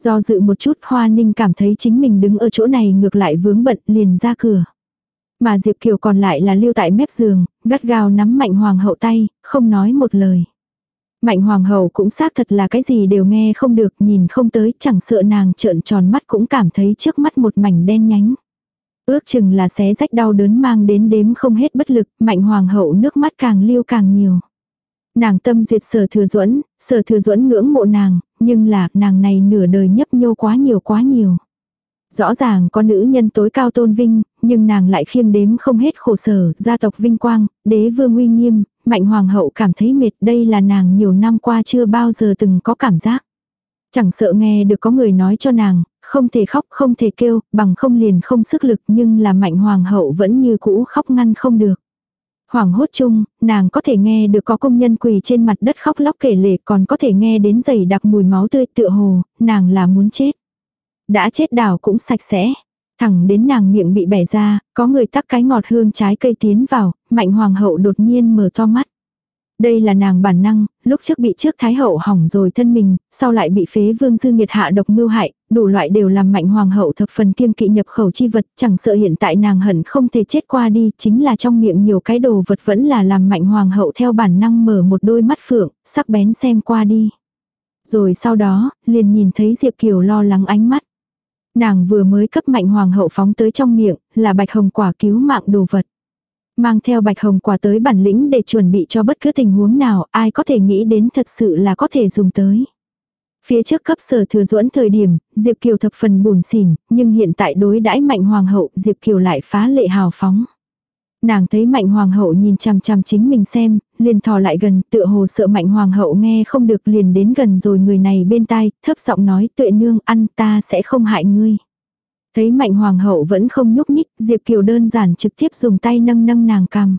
Do dự một chút Hoa Ninh cảm thấy chính mình đứng ở chỗ này ngược lại vướng bận liền ra cửa. Mà Diệp Kiều còn lại là lưu tại mép giường, gắt gao nắm mạnh hoàng hậu tay, không nói một lời. Mạnh hoàng hậu cũng xác thật là cái gì đều nghe không được, nhìn không tới, chẳng sợ nàng trợn tròn mắt cũng cảm thấy trước mắt một mảnh đen nhánh. Ước chừng là xé rách đau đớn mang đến đếm không hết bất lực, mạnh hoàng hậu nước mắt càng lưu càng nhiều. Nàng tâm duyệt sở thừa duẫn sở thừa duẫn ngưỡng mộ nàng, nhưng là nàng này nửa đời nhấp nhô quá nhiều quá nhiều. Rõ ràng có nữ nhân tối cao tôn vinh, nhưng nàng lại khiêng đếm không hết khổ sở, gia tộc vinh quang, đế vương uy nghiêm, mạnh hoàng hậu cảm thấy mệt đây là nàng nhiều năm qua chưa bao giờ từng có cảm giác. Chẳng sợ nghe được có người nói cho nàng, không thể khóc không thể kêu, bằng không liền không sức lực nhưng là mạnh hoàng hậu vẫn như cũ khóc ngăn không được hoảng hốt chung, nàng có thể nghe được có công nhân quỳ trên mặt đất khóc lóc kể lể còn có thể nghe đến giày đặc mùi máu tươi tựa hồ, nàng là muốn chết. Đã chết đảo cũng sạch sẽ. Thẳng đến nàng miệng bị bẻ ra, có người tắc cái ngọt hương trái cây tiến vào, mạnh hoàng hậu đột nhiên mở to mắt. Đây là nàng bản năng, lúc trước bị trước thái hậu hỏng rồi thân mình, sau lại bị phế vương dư nghiệt hạ độc mưu hại, đủ loại đều làm mạnh hoàng hậu thập phần kiêng kỵ nhập khẩu chi vật, chẳng sợ hiện tại nàng hận không thể chết qua đi, chính là trong miệng nhiều cái đồ vật vẫn là làm mạnh hoàng hậu theo bản năng mở một đôi mắt phượng, sắc bén xem qua đi. Rồi sau đó, liền nhìn thấy Diệp Kiều lo lắng ánh mắt. Nàng vừa mới cấp mạnh hoàng hậu phóng tới trong miệng, là bạch hồng quả cứu mạng đồ vật. Mang theo bạch hồng quả tới bản lĩnh để chuẩn bị cho bất cứ tình huống nào, ai có thể nghĩ đến thật sự là có thể dùng tới. Phía trước cấp sở thừa duẫn thời điểm, Diệp Kiều thập phần buồn xỉn, nhưng hiện tại đối đãi mạnh hoàng hậu, Diệp Kiều lại phá lệ hào phóng. Nàng thấy mạnh hoàng hậu nhìn chằm chằm chính mình xem, liền thò lại gần, tựa hồ sợ mạnh hoàng hậu nghe không được liền đến gần rồi người này bên tai, thấp giọng nói tuệ nương ăn ta sẽ không hại ngươi. Thấy mạnh hoàng hậu vẫn không nhúc nhích, Diệp Kiều đơn giản trực tiếp dùng tay nâng nâng nàng cằm.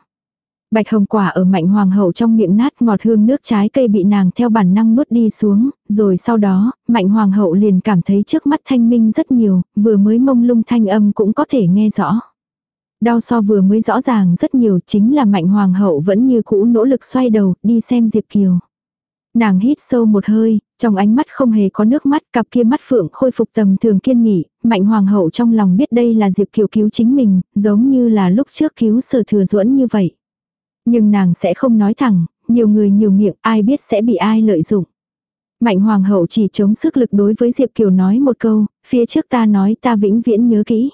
Bạch hồng quả ở mạnh hoàng hậu trong miệng nát ngọt hương nước trái cây bị nàng theo bản năng nuốt đi xuống, rồi sau đó, mạnh hoàng hậu liền cảm thấy trước mắt thanh minh rất nhiều, vừa mới mông lung thanh âm cũng có thể nghe rõ. Đau so vừa mới rõ ràng rất nhiều chính là mạnh hoàng hậu vẫn như cũ nỗ lực xoay đầu đi xem Diệp Kiều. Nàng hít sâu một hơi, trong ánh mắt không hề có nước mắt, cặp kia mắt phượng khôi phục tầm thường kiên nghị, mạnh hoàng hậu trong lòng biết đây là Diệp Kiều cứu chính mình, giống như là lúc trước cứu sở thừa duẫn như vậy. Nhưng nàng sẽ không nói thẳng, nhiều người nhiều miệng ai biết sẽ bị ai lợi dụng. Mạnh hoàng hậu chỉ chống sức lực đối với Diệp Kiều nói một câu, phía trước ta nói ta vĩnh viễn nhớ kỹ.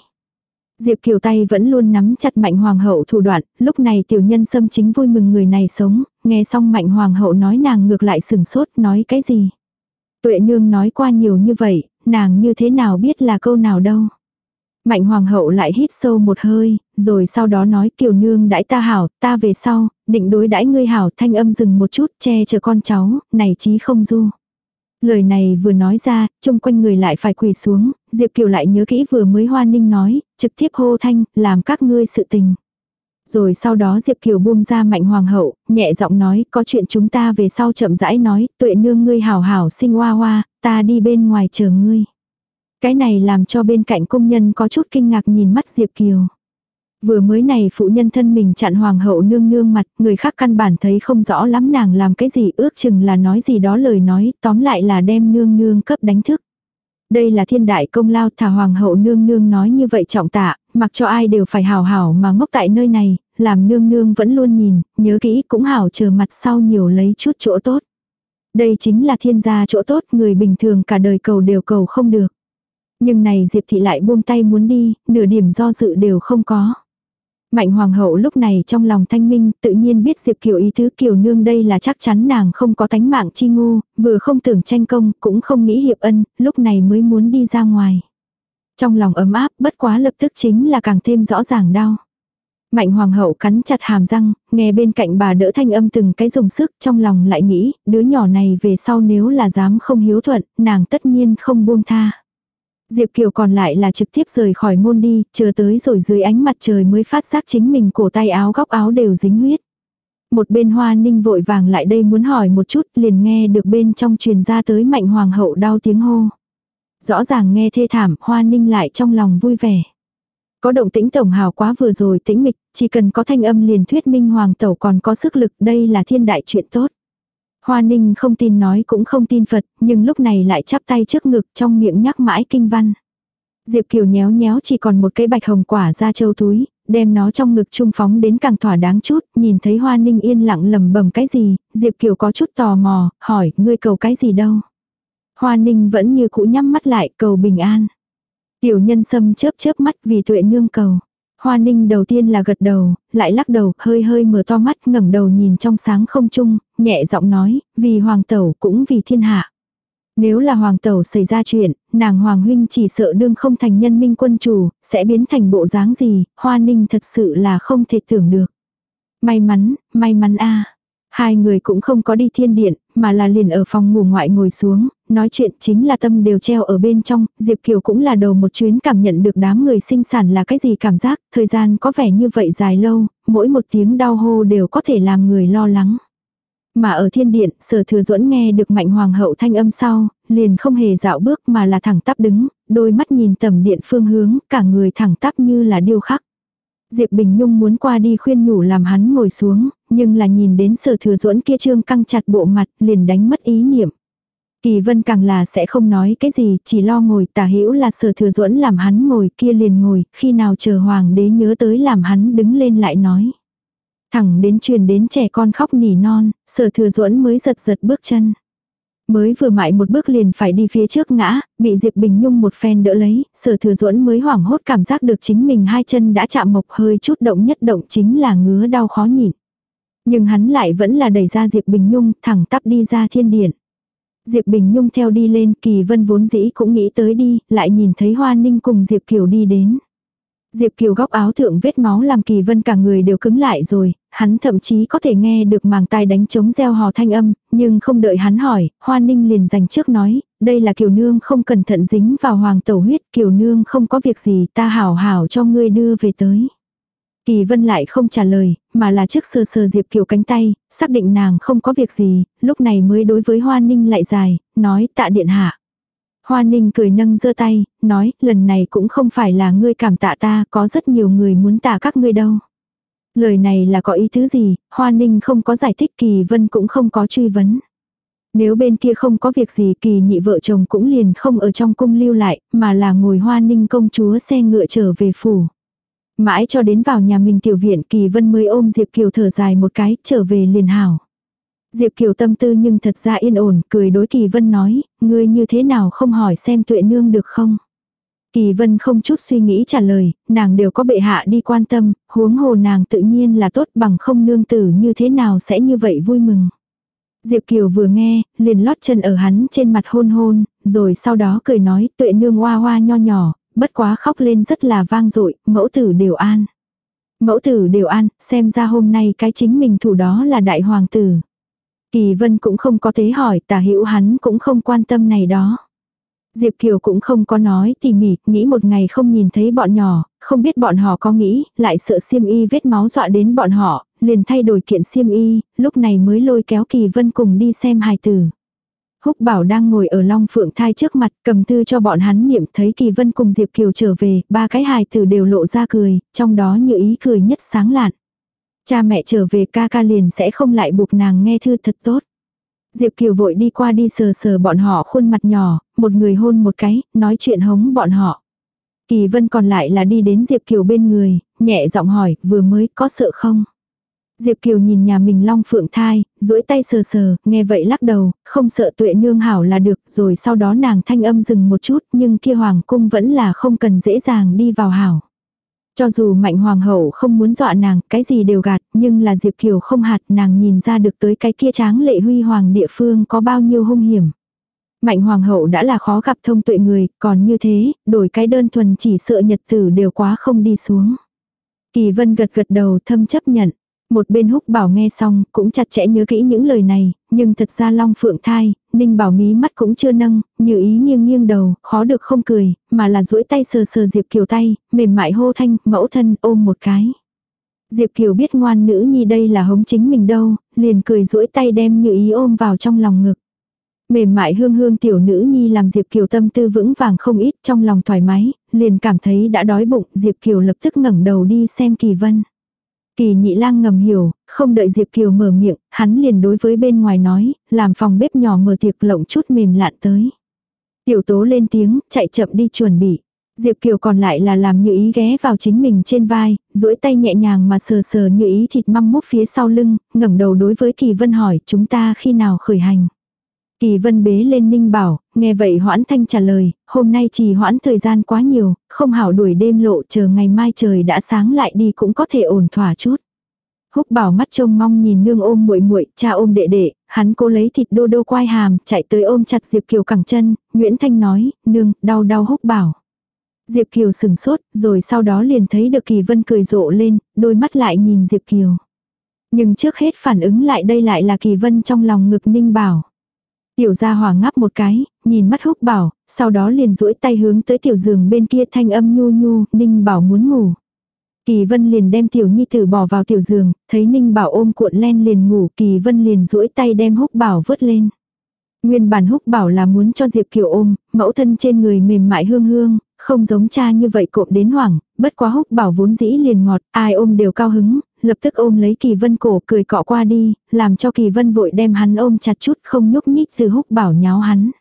Diệp Kiều tay vẫn luôn nắm chặt mạnh hoàng hậu thủ đoạn, lúc này tiểu nhân xâm chính vui mừng người này sống, nghe xong mạnh hoàng hậu nói nàng ngược lại sừng sốt nói cái gì. Tuệ nương nói qua nhiều như vậy, nàng như thế nào biết là câu nào đâu. Mạnh hoàng hậu lại hít sâu một hơi, rồi sau đó nói kiều nương đãi ta hảo, ta về sau, định đối đãi ngươi hảo thanh âm dừng một chút che chở con cháu, này chí không du. Lời này vừa nói ra, chung quanh người lại phải quỳ xuống, Diệp Kiều lại nhớ kỹ vừa mới Hoa Ninh nói, trực tiếp hô thanh, làm các ngươi sự tình. Rồi sau đó Diệp Kiều buông ra mạnh hoàng hậu, nhẹ giọng nói, có chuyện chúng ta về sau chậm rãi nói, tuệ nương ngươi hảo hảo sinh hoa hoa, ta đi bên ngoài chờ ngươi. Cái này làm cho bên cạnh công nhân có chút kinh ngạc nhìn mắt Diệp Kiều. Vừa mới này phụ nhân thân mình chặn hoàng hậu nương nương mặt, người khác căn bản thấy không rõ lắm nàng làm cái gì ước chừng là nói gì đó lời nói, tóm lại là đem nương nương cấp đánh thức. Đây là thiên đại công lao thả hoàng hậu nương nương nói như vậy trọng tạ, mặc cho ai đều phải hào hảo mà ngốc tại nơi này, làm nương nương vẫn luôn nhìn, nhớ kỹ cũng hảo chờ mặt sau nhiều lấy chút chỗ tốt. Đây chính là thiên gia chỗ tốt người bình thường cả đời cầu đều cầu không được. Nhưng này Diệp Thị lại buông tay muốn đi, nửa điểm do dự đều không có. Mạnh hoàng hậu lúc này trong lòng thanh minh tự nhiên biết Diệp Kiều ý tứ Kiều nương đây là chắc chắn nàng không có tánh mạng chi ngu, vừa không tưởng tranh công, cũng không nghĩ hiệp ân, lúc này mới muốn đi ra ngoài. Trong lòng ấm áp bất quá lập tức chính là càng thêm rõ ràng đau. Mạnh hoàng hậu cắn chặt hàm răng, nghe bên cạnh bà đỡ thanh âm từng cái dùng sức trong lòng lại nghĩ, đứa nhỏ này về sau nếu là dám không hiếu thuận, nàng tất nhiên không buông tha. Diệp Kiều còn lại là trực tiếp rời khỏi môn đi, chờ tới rồi dưới ánh mặt trời mới phát giác chính mình cổ tay áo góc áo đều dính huyết. Một bên hoa ninh vội vàng lại đây muốn hỏi một chút liền nghe được bên trong truyền ra tới mạnh hoàng hậu đau tiếng hô. Rõ ràng nghe thê thảm, hoa ninh lại trong lòng vui vẻ. Có động tĩnh tổng hào quá vừa rồi tĩnh mịch, chỉ cần có thanh âm liền thuyết minh hoàng tẩu còn có sức lực, đây là thiên đại chuyện tốt. Hoa ninh không tin nói cũng không tin Phật, nhưng lúc này lại chắp tay trước ngực trong miệng nhắc mãi kinh văn. Diệp Kiều nhéo nhéo chỉ còn một cái bạch hồng quả ra châu túi, đem nó trong ngực trung phóng đến càng thỏa đáng chút, nhìn thấy Hoa Ninh yên lặng lầm bầm cái gì, Diệp Kiều có chút tò mò, hỏi, ngươi cầu cái gì đâu. Hoa Ninh vẫn như cũ nhắm mắt lại, cầu bình an. Tiểu nhân sâm chớp chớp mắt vì tuệ nương cầu. Hoa ninh đầu tiên là gật đầu, lại lắc đầu, hơi hơi mở to mắt ngẩng đầu nhìn trong sáng không trung, nhẹ giọng nói, vì hoàng tẩu cũng vì thiên hạ. Nếu là hoàng tẩu xảy ra chuyện, nàng hoàng huynh chỉ sợ đương không thành nhân minh quân chủ, sẽ biến thành bộ dáng gì, hoa ninh thật sự là không thể tưởng được. May mắn, may mắn a Hai người cũng không có đi thiên điện, mà là liền ở phòng ngủ ngoại ngồi xuống, nói chuyện chính là tâm đều treo ở bên trong, Diệp Kiều cũng là đầu một chuyến cảm nhận được đám người sinh sản là cái gì cảm giác, thời gian có vẻ như vậy dài lâu, mỗi một tiếng đau hô đều có thể làm người lo lắng. Mà ở thiên điện, sở thừa duẫn nghe được mạnh hoàng hậu thanh âm sau, liền không hề dạo bước mà là thẳng tắp đứng, đôi mắt nhìn tầm điện phương hướng, cả người thẳng tắp như là điêu khắc. Diệp Bình Nhung muốn qua đi khuyên nhủ làm hắn ngồi xuống, nhưng là nhìn đến sở thừa duẫn kia trương căng chặt bộ mặt liền đánh mất ý niệm. Kỳ vân càng là sẽ không nói cái gì, chỉ lo ngồi tả hữu là sở thừa duẫn làm hắn ngồi kia liền ngồi, khi nào chờ hoàng đế nhớ tới làm hắn đứng lên lại nói. Thẳng đến truyền đến trẻ con khóc nỉ non, sở thừa duẫn mới giật giật bước chân. Mới vừa mại một bước liền phải đi phía trước ngã, bị Diệp Bình Nhung một phen đỡ lấy, sở thừa duẫn mới hoảng hốt cảm giác được chính mình hai chân đã chạm mộc hơi chút động nhất động chính là ngứa đau khó nhịn. Nhưng hắn lại vẫn là đẩy ra Diệp Bình Nhung thẳng tắp đi ra thiên điện. Diệp Bình Nhung theo đi lên kỳ vân vốn dĩ cũng nghĩ tới đi, lại nhìn thấy Hoa Ninh cùng Diệp Kiều đi đến. Diệp Kiều góc áo thượng vết máu làm kỳ vân cả người đều cứng lại rồi, hắn thậm chí có thể nghe được màng tai đánh trống gieo hò thanh âm, nhưng không đợi hắn hỏi, Hoa Ninh liền giành trước nói, đây là Kiều Nương không cẩn thận dính vào hoàng tẩu huyết, Kiều Nương không có việc gì ta hảo hảo cho ngươi đưa về tới. Kỳ vân lại không trả lời, mà là trước sờ sờ Diệp Kiều cánh tay, xác định nàng không có việc gì, lúc này mới đối với Hoa Ninh lại dài, nói tạ điện hạ. Hoa Ninh cười nâng giơ tay, nói, lần này cũng không phải là ngươi cảm tạ ta, có rất nhiều người muốn tạ các ngươi đâu. Lời này là có ý thứ gì, Hoa Ninh không có giải thích Kỳ Vân cũng không có truy vấn. Nếu bên kia không có việc gì Kỳ nhị vợ chồng cũng liền không ở trong cung lưu lại, mà là ngồi Hoa Ninh công chúa xe ngựa trở về phủ. Mãi cho đến vào nhà mình tiểu viện Kỳ Vân mới ôm Diệp Kiều thở dài một cái, trở về liền hảo. Diệp Kiều tâm tư nhưng thật ra yên ổn, cười đối Kỳ Vân nói, ngươi như thế nào không hỏi xem tuệ nương được không? Kỳ Vân không chút suy nghĩ trả lời, nàng đều có bệ hạ đi quan tâm, huống hồ nàng tự nhiên là tốt bằng không nương tử như thế nào sẽ như vậy vui mừng. Diệp Kiều vừa nghe, liền lót chân ở hắn trên mặt hôn hôn, rồi sau đó cười nói tuệ nương hoa hoa nho nhỏ, bất quá khóc lên rất là vang dội mẫu tử đều an. Mẫu tử đều an, xem ra hôm nay cái chính mình thủ đó là đại hoàng tử. Kỳ vân cũng không có thế hỏi, tả hữu hắn cũng không quan tâm này đó. Diệp Kiều cũng không có nói tỉ mỉ, nghĩ một ngày không nhìn thấy bọn nhỏ, không biết bọn họ có nghĩ, lại sợ xiêm y vết máu dọa đến bọn họ, liền thay đổi kiện xiêm y, lúc này mới lôi kéo Kỳ Vân cùng đi xem hài tử. Húc Bảo đang ngồi ở Long Phượng Thai trước mặt, cầm thư cho bọn hắn niệm thấy Kỳ Vân cùng Diệp Kiều trở về, ba cái hài tử đều lộ ra cười, trong đó như ý cười nhất sáng lạn. Cha mẹ trở về ca ca liền sẽ không lại buộc nàng nghe thư thật tốt. Diệp Kiều vội đi qua đi sờ sờ bọn họ khuôn mặt nhỏ, một người hôn một cái, nói chuyện hống bọn họ. Kỳ Vân còn lại là đi đến Diệp Kiều bên người, nhẹ giọng hỏi, vừa mới có sợ không? Diệp Kiều nhìn nhà mình long phượng thai, duỗi tay sờ sờ, nghe vậy lắc đầu, không sợ tuệ nương hảo là được, rồi sau đó nàng thanh âm dừng một chút, nhưng kia hoàng cung vẫn là không cần dễ dàng đi vào hảo. Cho dù mạnh hoàng hậu không muốn dọa nàng, cái gì đều gạt, nhưng là Diệp Kiều không hạt nàng nhìn ra được tới cái kia tráng lệ huy hoàng địa phương có bao nhiêu hung hiểm. Mạnh hoàng hậu đã là khó gặp thông tuệ người, còn như thế, đổi cái đơn thuần chỉ sợ nhật tử đều quá không đi xuống. Kỳ vân gật gật đầu thâm chấp nhận. Một bên húc bảo nghe xong, cũng chặt chẽ nhớ kỹ những lời này, nhưng thật ra long phượng thai, ninh bảo mí mắt cũng chưa nâng, như ý nghiêng nghiêng đầu, khó được không cười, mà là duỗi tay sờ sờ Diệp Kiều tay, mềm mại hô thanh, mẫu thân ôm một cái. Diệp Kiều biết ngoan nữ nhi đây là hống chính mình đâu, liền cười duỗi tay đem như ý ôm vào trong lòng ngực. Mềm mại hương hương tiểu nữ nhi làm Diệp Kiều tâm tư vững vàng không ít trong lòng thoải mái, liền cảm thấy đã đói bụng, Diệp Kiều lập tức ngẩng đầu đi xem Kỳ Vân. Kỳ nhị lang ngầm hiểu, không đợi Diệp Kiều mở miệng, hắn liền đối với bên ngoài nói, làm phòng bếp nhỏ mở tiệc lộng chút mềm lạn tới. Tiểu tố lên tiếng, chạy chậm đi chuẩn bị. Diệp Kiều còn lại là làm như ý ghé vào chính mình trên vai, duỗi tay nhẹ nhàng mà sờ sờ như ý thịt măm mút phía sau lưng, ngẩng đầu đối với Kỳ Vân hỏi chúng ta khi nào khởi hành. Kỳ vân bế lên ninh bảo, nghe vậy hoãn thanh trả lời, hôm nay trì hoãn thời gian quá nhiều, không hảo đuổi đêm lộ chờ ngày mai trời đã sáng lại đi cũng có thể ổn thỏa chút. Húc bảo mắt trông mong nhìn nương ôm muội muội, cha ôm đệ đệ, hắn cố lấy thịt đô đô quai hàm, chạy tới ôm chặt Diệp Kiều cẳng chân, Nguyễn Thanh nói, nương, đau đau húc bảo. Diệp Kiều sừng sốt, rồi sau đó liền thấy được Kỳ Vân cười rộ lên, đôi mắt lại nhìn Diệp Kiều. Nhưng trước hết phản ứng lại đây lại là Kỳ Vân trong lòng ngực ninh bảo. Tiểu gia hỏa ngáp một cái, nhìn mắt húc bảo, sau đó liền duỗi tay hướng tới tiểu giường bên kia thanh âm nhu nhu, ninh bảo muốn ngủ. Kỳ vân liền đem tiểu nhi tử bỏ vào tiểu giường, thấy ninh bảo ôm cuộn len liền ngủ, kỳ vân liền duỗi tay đem húc bảo vớt lên. Nguyên bản húc bảo là muốn cho Diệp Kiều ôm, mẫu thân trên người mềm mại hương hương, không giống cha như vậy cộm đến hoảng, bất quá húc bảo vốn dĩ liền ngọt, ai ôm đều cao hứng, lập tức ôm lấy kỳ vân cổ cười cọ qua đi, làm cho kỳ vân vội đem hắn ôm chặt chút không nhúc nhích từ húc bảo nháo hắn.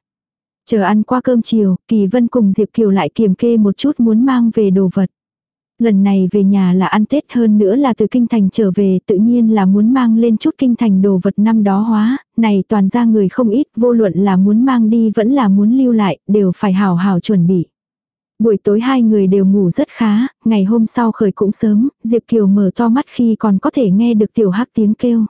Chờ ăn qua cơm chiều, kỳ vân cùng Diệp Kiều lại kiềm kê một chút muốn mang về đồ vật. Lần này về nhà là ăn Tết hơn nữa là từ kinh thành trở về tự nhiên là muốn mang lên chút kinh thành đồ vật năm đó hóa, này toàn ra người không ít vô luận là muốn mang đi vẫn là muốn lưu lại, đều phải hào hào chuẩn bị. Buổi tối hai người đều ngủ rất khá, ngày hôm sau khởi cũng sớm, Diệp Kiều mở to mắt khi còn có thể nghe được tiểu hắc tiếng kêu.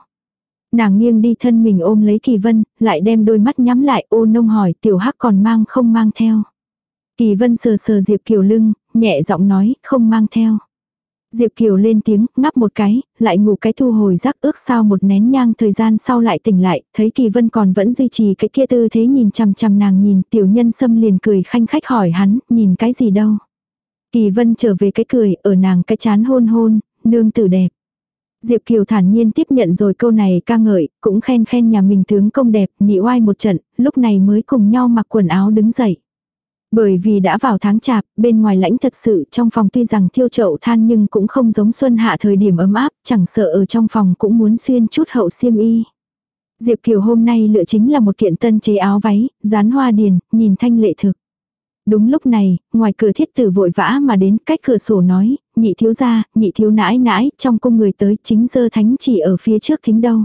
Nàng nghiêng đi thân mình ôm lấy Kỳ Vân, lại đem đôi mắt nhắm lại ô nông hỏi tiểu hắc còn mang không mang theo. Kỳ Vân sờ sờ Diệp Kiều lưng, nhẹ giọng nói không mang theo. Diệp Kiều lên tiếng, ngắp một cái, lại ngủ cái thu hồi rắc ước sau một nén nhang thời gian sau lại tỉnh lại, thấy Kỳ Vân còn vẫn duy trì cái kia tư thế nhìn chằm chằm nàng nhìn, tiểu nhân xâm liền cười khanh khách hỏi hắn, nhìn cái gì đâu. Kỳ Vân trở về cái cười, ở nàng cái chán hôn hôn, nương tử đẹp. Diệp Kiều thản nhiên tiếp nhận rồi câu này ca ngợi, cũng khen khen nhà mình tướng công đẹp, nhị oai một trận, lúc này mới cùng nhau mặc quần áo đứng dậy. Bởi vì đã vào tháng chạp, bên ngoài lãnh thật sự trong phòng tuy rằng thiêu chậu than nhưng cũng không giống xuân hạ thời điểm ấm áp, chẳng sợ ở trong phòng cũng muốn xuyên chút hậu xiêm y. Diệp Kiều hôm nay lựa chính là một kiện tân chế áo váy, dán hoa điền, nhìn thanh lệ thực. Đúng lúc này, ngoài cửa thiết tử vội vã mà đến cách cửa sổ nói, nhị thiếu gia, nhị thiếu nãi nãi, trong cung người tới chính dơ thánh chỉ ở phía trước thính đâu.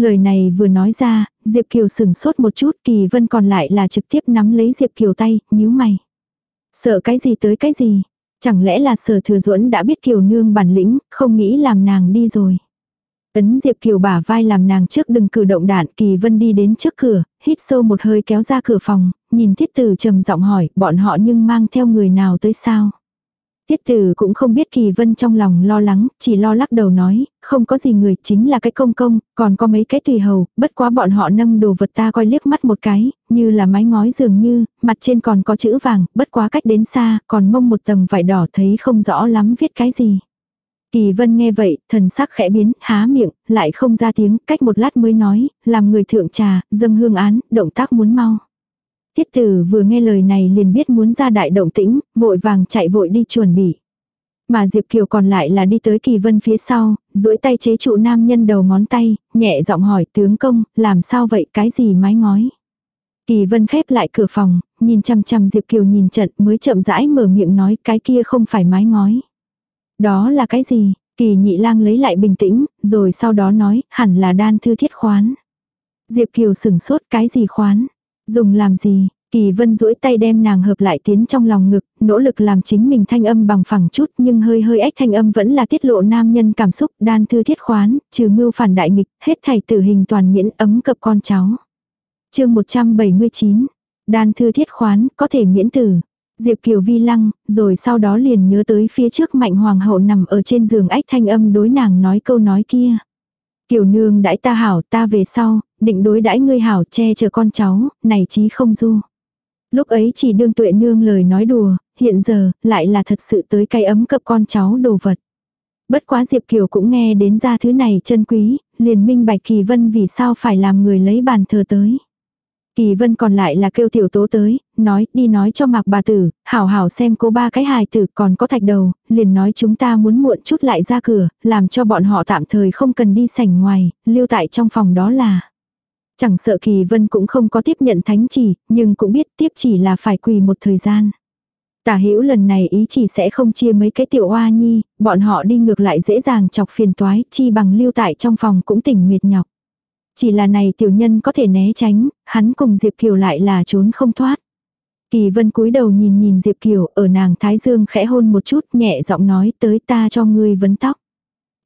Lời này vừa nói ra, Diệp Kiều sừng sốt một chút, Kỳ Vân còn lại là trực tiếp nắm lấy Diệp Kiều tay, nhíu mày. Sợ cái gì tới cái gì? Chẳng lẽ là sở thừa duẫn đã biết Kiều nương bản lĩnh, không nghĩ làm nàng đi rồi. Ấn Diệp Kiều bả vai làm nàng trước đừng cử động đạn, Kỳ Vân đi đến trước cửa, hít sâu một hơi kéo ra cửa phòng, nhìn thiết tử trầm giọng hỏi, bọn họ nhưng mang theo người nào tới sao? Tiết tử cũng không biết kỳ vân trong lòng lo lắng, chỉ lo lắc đầu nói, không có gì người chính là cái công công, còn có mấy cái tùy hầu, bất quá bọn họ nâng đồ vật ta coi liếc mắt một cái, như là mái ngói dường như, mặt trên còn có chữ vàng, bất quá cách đến xa, còn mông một tầng vải đỏ thấy không rõ lắm viết cái gì. Kỳ vân nghe vậy, thần sắc khẽ biến, há miệng, lại không ra tiếng, cách một lát mới nói, làm người thượng trà, dâng hương án, động tác muốn mau. Tiết tử vừa nghe lời này liền biết muốn ra đại động tĩnh, vội vàng chạy vội đi chuẩn bị. Mà Diệp Kiều còn lại là đi tới Kỳ Vân phía sau, duỗi tay chế trụ nam nhân đầu ngón tay, nhẹ giọng hỏi tướng công, làm sao vậy cái gì mái ngói. Kỳ Vân khép lại cửa phòng, nhìn chăm chăm Diệp Kiều nhìn trận mới chậm rãi mở miệng nói cái kia không phải mái ngói. Đó là cái gì? Kỳ nhị lang lấy lại bình tĩnh, rồi sau đó nói, hẳn là đan thư thiết khoán. Diệp Kiều sửng sốt cái gì khoán? Dùng làm gì? Kỳ vân duỗi tay đem nàng hợp lại tiến trong lòng ngực, nỗ lực làm chính mình thanh âm bằng phẳng chút nhưng hơi hơi ếch thanh âm vẫn là tiết lộ nam nhân cảm xúc đan thư thiết khoán, trừ mưu phản đại nghịch, hết thảy tử hình toàn miễn ấm cập con cháu. chương 179, đan thư thiết khoán có thể miễn tử. Diệp Kiều vi lăng, rồi sau đó liền nhớ tới phía trước mạnh hoàng hậu nằm ở trên giường ách thanh âm đối nàng nói câu nói kia. Kiều nương đãi ta hảo ta về sau, định đối đãi ngươi hảo che chở con cháu, này chí không du. Lúc ấy chỉ đương tuệ nương lời nói đùa, hiện giờ, lại là thật sự tới cái ấm cập con cháu đồ vật. Bất quá Diệp Kiều cũng nghe đến ra thứ này chân quý, liền minh bạch Kỳ Vân vì sao phải làm người lấy bàn thờ tới. Kỳ Vân còn lại là kêu tiểu tố tới, nói đi nói cho mạc bà tử, hảo hảo xem cô ba cái hài tử còn có thạch đầu, liền nói chúng ta muốn muộn chút lại ra cửa, làm cho bọn họ tạm thời không cần đi sảnh ngoài, lưu tại trong phòng đó là. Chẳng sợ Kỳ Vân cũng không có tiếp nhận thánh chỉ, nhưng cũng biết tiếp chỉ là phải quỳ một thời gian. Tả hữu lần này ý chỉ sẽ không chia mấy cái tiểu oa nhi, bọn họ đi ngược lại dễ dàng chọc phiền toái, chi bằng lưu tại trong phòng cũng tỉnh mệt nhọc. Chỉ là này tiểu nhân có thể né tránh, hắn cùng Diệp Kiều lại là trốn không thoát. Kỳ vân cúi đầu nhìn nhìn Diệp Kiều ở nàng Thái Dương khẽ hôn một chút nhẹ giọng nói tới ta cho ngươi vấn tóc.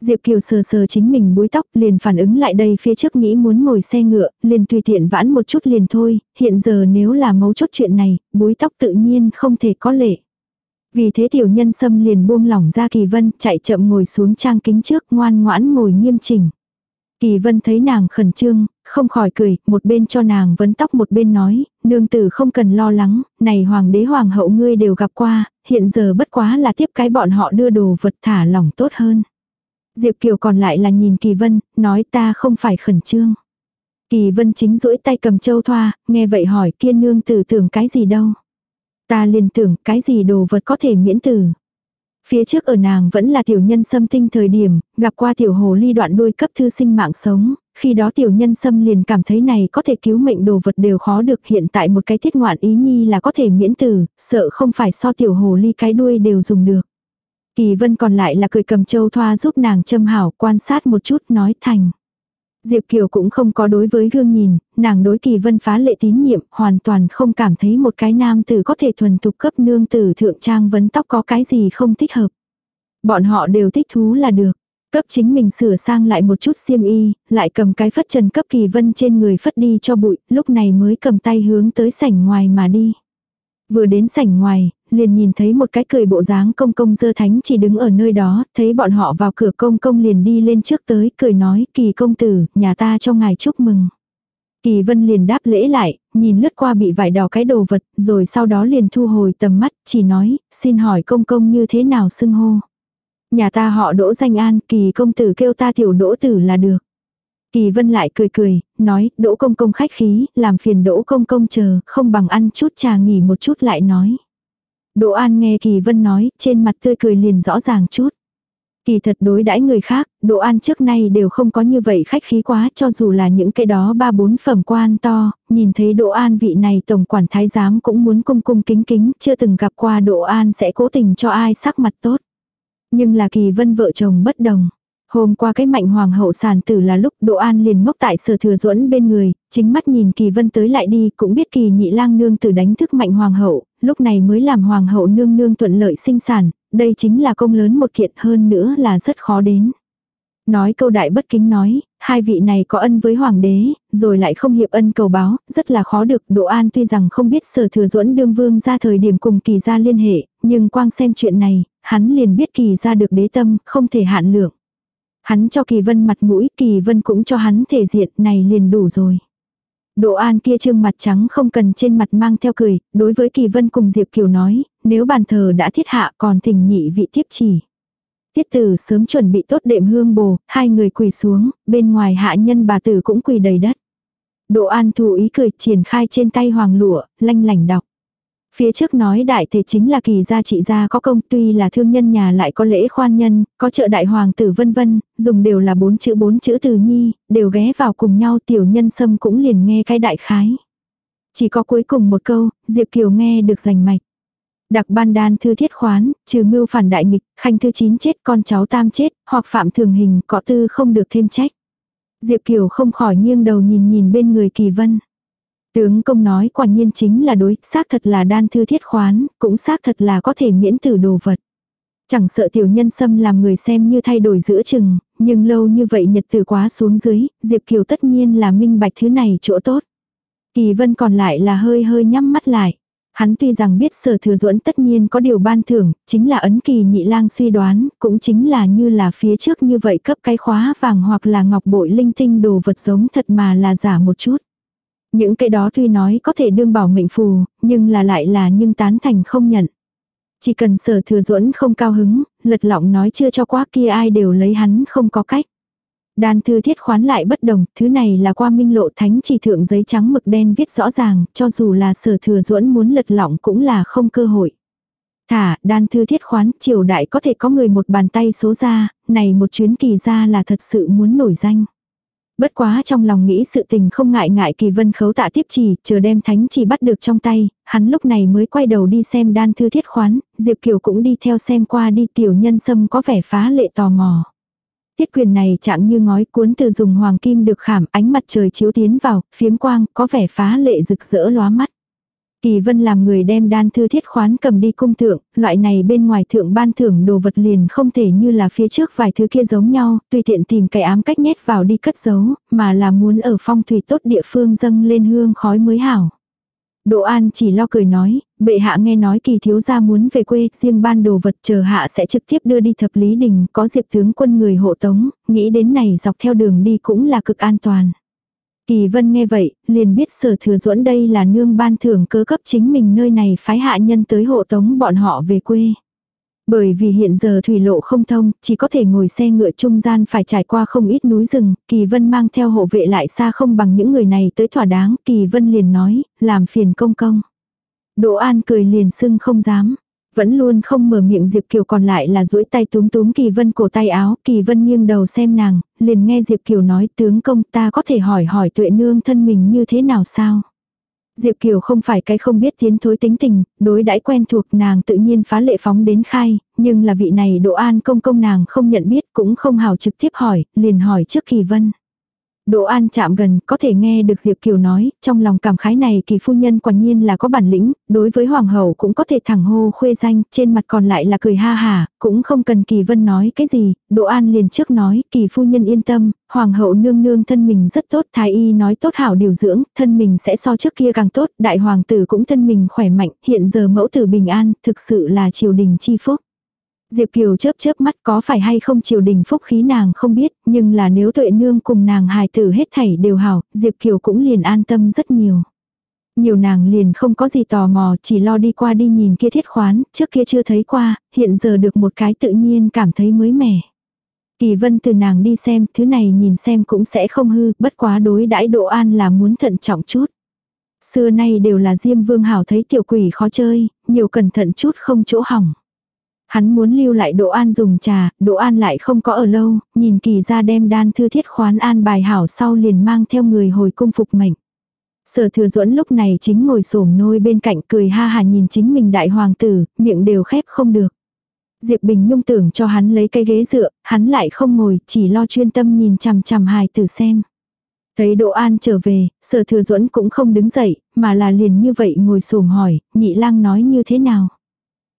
Diệp Kiều sờ sờ chính mình búi tóc liền phản ứng lại đây phía trước nghĩ muốn ngồi xe ngựa, liền tùy tiện vãn một chút liền thôi, hiện giờ nếu là mấu chốt chuyện này, búi tóc tự nhiên không thể có lệ. Vì thế tiểu nhân sâm liền buông lỏng ra kỳ vân, chạy chậm ngồi xuống trang kính trước ngoan ngoãn ngồi nghiêm chỉnh. Kỳ vân thấy nàng khẩn trương, không khỏi cười, một bên cho nàng vấn tóc một bên nói, nương tử không cần lo lắng, này hoàng đế hoàng hậu ngươi đều gặp qua, hiện giờ bất quá là tiếp cái bọn họ đưa đồ vật thả lỏng tốt hơn. Diệp Kiều còn lại là nhìn Kỳ Vân, nói ta không phải khẩn trương. Kỳ Vân chính duỗi tay cầm châu thoa, nghe vậy hỏi kiên nương tử tưởng cái gì đâu. Ta liền tưởng cái gì đồ vật có thể miễn tử. Phía trước ở nàng vẫn là tiểu nhân xâm tinh thời điểm, gặp qua tiểu hồ ly đoạn đuôi cấp thư sinh mạng sống, khi đó tiểu nhân xâm liền cảm thấy này có thể cứu mệnh đồ vật đều khó được hiện tại một cái thiết ngoạn ý nhi là có thể miễn tử, sợ không phải so tiểu hồ ly cái đuôi đều dùng được. Kỳ vân còn lại là cười cầm châu thoa giúp nàng châm hảo quan sát một chút nói thành. Diệp Kiều cũng không có đối với gương nhìn, nàng đối kỳ vân phá lệ tín nhiệm, hoàn toàn không cảm thấy một cái nam tử có thể thuần thục cấp nương tử thượng trang vấn tóc có cái gì không thích hợp. Bọn họ đều thích thú là được. Cấp chính mình sửa sang lại một chút xiêm y, lại cầm cái phất trần cấp kỳ vân trên người phất đi cho bụi, lúc này mới cầm tay hướng tới sảnh ngoài mà đi. Vừa đến sảnh ngoài, liền nhìn thấy một cái cười bộ dáng công công dơ thánh chỉ đứng ở nơi đó, thấy bọn họ vào cửa công công liền đi lên trước tới, cười nói, kỳ công tử, nhà ta cho ngài chúc mừng. Kỳ vân liền đáp lễ lại, nhìn lướt qua bị vải đỏ cái đồ vật, rồi sau đó liền thu hồi tầm mắt, chỉ nói, xin hỏi công công như thế nào xưng hô. Nhà ta họ đỗ danh an, kỳ công tử kêu ta tiểu đỗ tử là được. Kỳ vân lại cười cười, nói, đỗ công công khách khí, làm phiền đỗ công công chờ, không bằng ăn chút trà nghỉ một chút lại nói. Đỗ An nghe Kỳ Vân nói, trên mặt tươi cười liền rõ ràng chút. Kỳ thật đối đãi người khác, Đỗ An trước nay đều không có như vậy khách khí quá cho dù là những cái đó ba bốn phẩm quan to, nhìn thấy Đỗ An vị này tổng quản thái giám cũng muốn cung cung kính kính, chưa từng gặp qua Đỗ An sẽ cố tình cho ai sắc mặt tốt. Nhưng là Kỳ Vân vợ chồng bất đồng. Hôm qua cái mạnh hoàng hậu sản tử là lúc Đỗ An liền ngốc tại sở thừa duẫn bên người, chính mắt nhìn Kỳ Vân tới lại đi cũng biết Kỳ nhị lang nương tử đánh thức mạnh hoàng hậu, lúc này mới làm hoàng hậu nương nương thuận lợi sinh sản, đây chính là công lớn một kiện hơn nữa là rất khó đến. Nói câu đại bất kính nói, hai vị này có ân với hoàng đế, rồi lại không hiệp ân cầu báo, rất là khó được. Đỗ An tuy rằng không biết sở thừa duẫn đương vương ra thời điểm cùng kỳ gia liên hệ, nhưng quang xem chuyện này, hắn liền biết kỳ gia được đế tâm, không thể hạn lượng. Hắn cho kỳ vân mặt mũi, kỳ vân cũng cho hắn thể diện, này liền đủ rồi. Đỗ An kia trương mặt trắng không cần trên mặt mang theo cười, đối với Kỳ Vân cùng Diệp Kiều nói, nếu bàn thờ đã thiết hạ còn thỉnh nhị vị tiếp chỉ. Tiết tử sớm chuẩn bị tốt đệm hương bồ, hai người quỳ xuống, bên ngoài hạ nhân bà tử cũng quỳ đầy đất. Đỗ An thủ ý cười triển khai trên tay hoàng lụa, lanh lảnh đọc. Phía trước nói đại thể chính là kỳ gia trị gia có công tuy là thương nhân nhà lại có lễ khoan nhân, có trợ đại hoàng tử vân vân, dùng đều là bốn chữ bốn chữ từ nhi, đều ghé vào cùng nhau tiểu nhân sâm cũng liền nghe cái đại khái. Chỉ có cuối cùng một câu, Diệp Kiều nghe được rành mạch. Đặc ban đan thư thiết khoán, trừ mưu phản đại nghịch, khanh thư chín chết con cháu tam chết, hoặc phạm thường hình có tư không được thêm trách. Diệp Kiều không khỏi nghiêng đầu nhìn nhìn bên người kỳ vân. Tướng công nói quả nhiên chính là đối, xác thật là đan thư thiết khoán, cũng xác thật là có thể miễn tử đồ vật. Chẳng sợ tiểu nhân xâm làm người xem như thay đổi giữa chừng, nhưng lâu như vậy nhật từ quá xuống dưới, Diệp Kiều tất nhiên là minh bạch thứ này chỗ tốt. Kỳ vân còn lại là hơi hơi nhắm mắt lại. Hắn tuy rằng biết sở thừa duẫn tất nhiên có điều ban thưởng, chính là ấn kỳ nhị lang suy đoán, cũng chính là như là phía trước như vậy cấp cái khóa vàng hoặc là ngọc bội linh tinh đồ vật giống thật mà là giả một chút. Những cái đó tuy nói có thể đương bảo mệnh phù, nhưng là lại là nhưng tán thành không nhận. Chỉ cần sở thừa duẫn không cao hứng, lật lọng nói chưa cho quá kia ai đều lấy hắn không có cách. Đan thư thiết khoán lại bất đồng, thứ này là qua minh lộ thánh chỉ thượng giấy trắng mực đen viết rõ ràng, cho dù là sở thừa duẫn muốn lật lọng cũng là không cơ hội. Thả, đan thư thiết khoán, triều đại có thể có người một bàn tay số ra, này một chuyến kỳ ra là thật sự muốn nổi danh. Bất quá trong lòng nghĩ sự tình không ngại ngại kỳ vân khấu tạ tiếp chỉ, chờ đem thánh chỉ bắt được trong tay, hắn lúc này mới quay đầu đi xem đan thư thiết khoán, Diệp Kiều cũng đi theo xem qua đi tiểu nhân sâm có vẻ phá lệ tò mò. Tiết quyền này chẳng như ngói cuốn từ dùng hoàng kim được khảm ánh mặt trời chiếu tiến vào, phiếm quang, có vẻ phá lệ rực rỡ lóa mắt. Kỳ vân làm người đem đan thư thiết khoán cầm đi cung thượng, loại này bên ngoài thượng ban thưởng đồ vật liền không thể như là phía trước vài thứ kia giống nhau, tùy tiện tìm cái ám cách nhét vào đi cất giấu, mà là muốn ở phong thủy tốt địa phương dâng lên hương khói mới hảo. Đỗ An chỉ lo cười nói, bệ hạ nghe nói kỳ thiếu gia muốn về quê, riêng ban đồ vật chờ hạ sẽ trực tiếp đưa đi thập lý đình, có diệp tướng quân người hộ tống, nghĩ đến này dọc theo đường đi cũng là cực an toàn. Kỳ vân nghe vậy, liền biết sở thừa duẫn đây là nương ban thưởng cơ cấp chính mình nơi này phái hạ nhân tới hộ tống bọn họ về quê. Bởi vì hiện giờ thủy lộ không thông, chỉ có thể ngồi xe ngựa trung gian phải trải qua không ít núi rừng, Kỳ Vân mang theo hộ vệ lại xa không bằng những người này tới thỏa đáng, Kỳ Vân liền nói, làm phiền công công. Đỗ An cười liền sưng không dám. Vẫn luôn không mở miệng Diệp Kiều còn lại là duỗi tay túm túm Kỳ Vân cổ tay áo, Kỳ Vân nghiêng đầu xem nàng, liền nghe Diệp Kiều nói tướng công ta có thể hỏi hỏi tuệ nương thân mình như thế nào sao. Diệp Kiều không phải cái không biết tiến thối tính tình, đối đãi quen thuộc nàng tự nhiên phá lệ phóng đến khai, nhưng là vị này Đỗ An công công nàng không nhận biết cũng không hào trực tiếp hỏi, liền hỏi trước Kỳ Vân. Đỗ An chạm gần, có thể nghe được Diệp Kiều nói, trong lòng cảm khái này kỳ phu nhân quả nhiên là có bản lĩnh, đối với hoàng hậu cũng có thể thẳng hô khuê danh, trên mặt còn lại là cười ha hà, cũng không cần kỳ vân nói cái gì, Đỗ An liền trước nói, kỳ phu nhân yên tâm, hoàng hậu nương nương thân mình rất tốt, thái y nói tốt hảo điều dưỡng, thân mình sẽ so trước kia càng tốt, đại hoàng tử cũng thân mình khỏe mạnh, hiện giờ mẫu tử bình an, thực sự là triều đình chi phúc. Diệp Kiều chớp chớp mắt có phải hay không triều đình phúc khí nàng không biết, nhưng là nếu tuệ nương cùng nàng hài tử hết thảy đều hảo, Diệp Kiều cũng liền an tâm rất nhiều. Nhiều nàng liền không có gì tò mò, chỉ lo đi qua đi nhìn kia thiết khoán, trước kia chưa thấy qua, hiện giờ được một cái tự nhiên cảm thấy mới mẻ. Kỳ vân từ nàng đi xem, thứ này nhìn xem cũng sẽ không hư, bất quá đối đãi độ an là muốn thận trọng chút. Xưa nay đều là Diêm Vương Hảo thấy tiểu quỷ khó chơi, nhiều cẩn thận chút không chỗ hỏng. Hắn muốn lưu lại Đỗ An dùng trà, Đỗ An lại không có ở lâu, nhìn kỳ ra đem đan thư thiết khoán an bài hảo sau liền mang theo người hồi cung phục mệnh. Sở thừa duẫn lúc này chính ngồi xổm nôi bên cạnh cười ha hà nhìn chính mình đại hoàng tử, miệng đều khép không được. Diệp Bình Nhung tưởng cho hắn lấy cái ghế dựa, hắn lại không ngồi, chỉ lo chuyên tâm nhìn chằm chằm hài tử xem. Thấy Đỗ An trở về, sở thừa duẫn cũng không đứng dậy, mà là liền như vậy ngồi xổm hỏi, nhị lang nói như thế nào.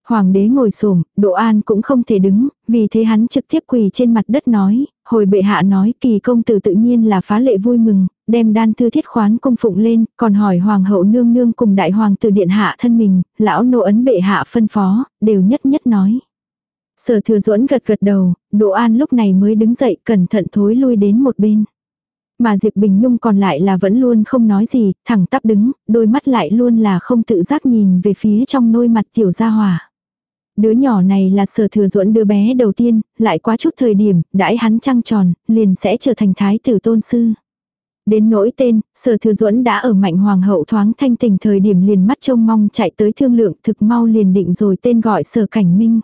Hoàng đế ngồi xổm, Đỗ An cũng không thể đứng, vì thế hắn trực tiếp quỳ trên mặt đất nói, hồi bệ hạ nói kỳ công tử tự nhiên là phá lệ vui mừng, đem đan thư thiết khoán cung phụng lên, còn hỏi hoàng hậu nương nương cùng đại hoàng tử điện hạ thân mình, lão nô ấn bệ hạ phân phó, đều nhất nhất nói. Sở thừa duẫn gật gật đầu, Đỗ An lúc này mới đứng dậy cẩn thận thối lui đến một bên. Mà Diệp Bình Nhung còn lại là vẫn luôn không nói gì, thẳng tắp đứng, đôi mắt lại luôn là không tự giác nhìn về phía trong nôi mặt tiểu gia hỏa. Đứa nhỏ này là sở thừa duẫn đứa bé đầu tiên, lại quá chút thời điểm, đãi hắn trăng tròn, liền sẽ trở thành thái tử tôn sư. Đến nỗi tên, sở thừa duẫn đã ở mạnh hoàng hậu thoáng thanh tình thời điểm liền mắt trông mong chạy tới thương lượng thực mau liền định rồi tên gọi sở cảnh minh.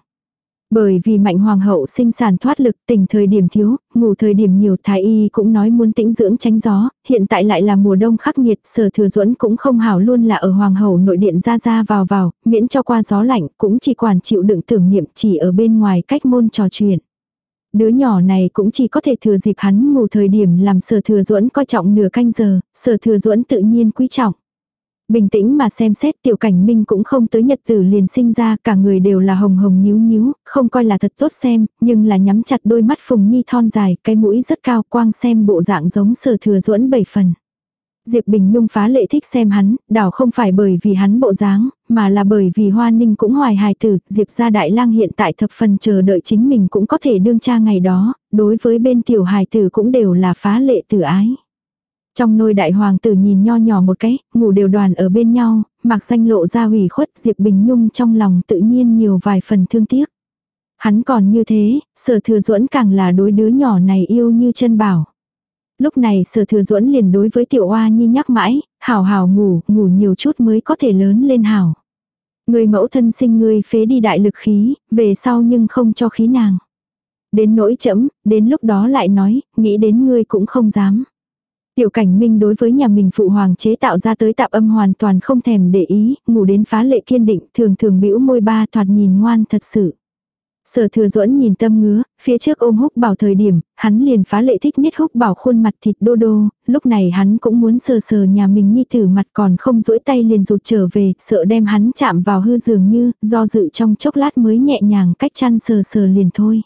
Bởi vì mạnh hoàng hậu sinh sản thoát lực tình thời điểm thiếu, ngủ thời điểm nhiều thái y cũng nói muốn tĩnh dưỡng tránh gió, hiện tại lại là mùa đông khắc nghiệt, sở thừa duẫn cũng không hảo luôn là ở hoàng hậu nội điện ra ra vào vào, miễn cho qua gió lạnh, cũng chỉ quản chịu đựng tưởng niệm chỉ ở bên ngoài cách môn trò chuyện. Đứa nhỏ này cũng chỉ có thể thừa dịp hắn ngủ thời điểm làm sở thừa duẫn coi trọng nửa canh giờ, sở thừa duẫn tự nhiên quý trọng. Bình tĩnh mà xem xét tiểu cảnh minh cũng không tới nhật tử liền sinh ra, cả người đều là hồng hồng nhíu nhíu, không coi là thật tốt xem, nhưng là nhắm chặt đôi mắt phùng nhi thon dài, cái mũi rất cao quang xem bộ dạng giống sở thừa duẫn bảy phần. Diệp Bình Nhung phá lệ thích xem hắn, đảo không phải bởi vì hắn bộ dáng, mà là bởi vì Hoa Ninh cũng hoài hài tử, Diệp gia đại lang hiện tại thập phần chờ đợi chính mình cũng có thể đương cha ngày đó, đối với bên tiểu hài tử cũng đều là phá lệ tử ái. Trong nôi đại hoàng tử nhìn nho nhỏ một cái, ngủ đều đoàn ở bên nhau, mặc xanh lộ ra hủy khuất Diệp Bình Nhung trong lòng tự nhiên nhiều vài phần thương tiếc. Hắn còn như thế, sở thừa duẫn càng là đối đứa nhỏ này yêu như chân bảo. Lúc này sở thừa duẫn liền đối với tiểu oa nhi nhắc mãi, hảo hảo ngủ, ngủ nhiều chút mới có thể lớn lên hảo. Người mẫu thân sinh người phế đi đại lực khí, về sau nhưng không cho khí nàng. Đến nỗi chậm, đến lúc đó lại nói, nghĩ đến ngươi cũng không dám. Tiểu cảnh minh đối với nhà mình phụ hoàng chế tạo ra tới tạp âm hoàn toàn không thèm để ý, ngủ đến phá lệ kiên định, thường thường bĩu môi ba thoạt nhìn ngoan thật sự. Sở thừa duẫn nhìn tâm ngứa, phía trước ôm húc bảo thời điểm, hắn liền phá lệ thích nhất húc bảo khuôn mặt thịt đô đô, lúc này hắn cũng muốn sờ sờ nhà mình nhi thử mặt còn không duỗi tay liền rụt trở về, sợ đem hắn chạm vào hư dường như, do dự trong chốc lát mới nhẹ nhàng cách chăn sờ sờ liền thôi.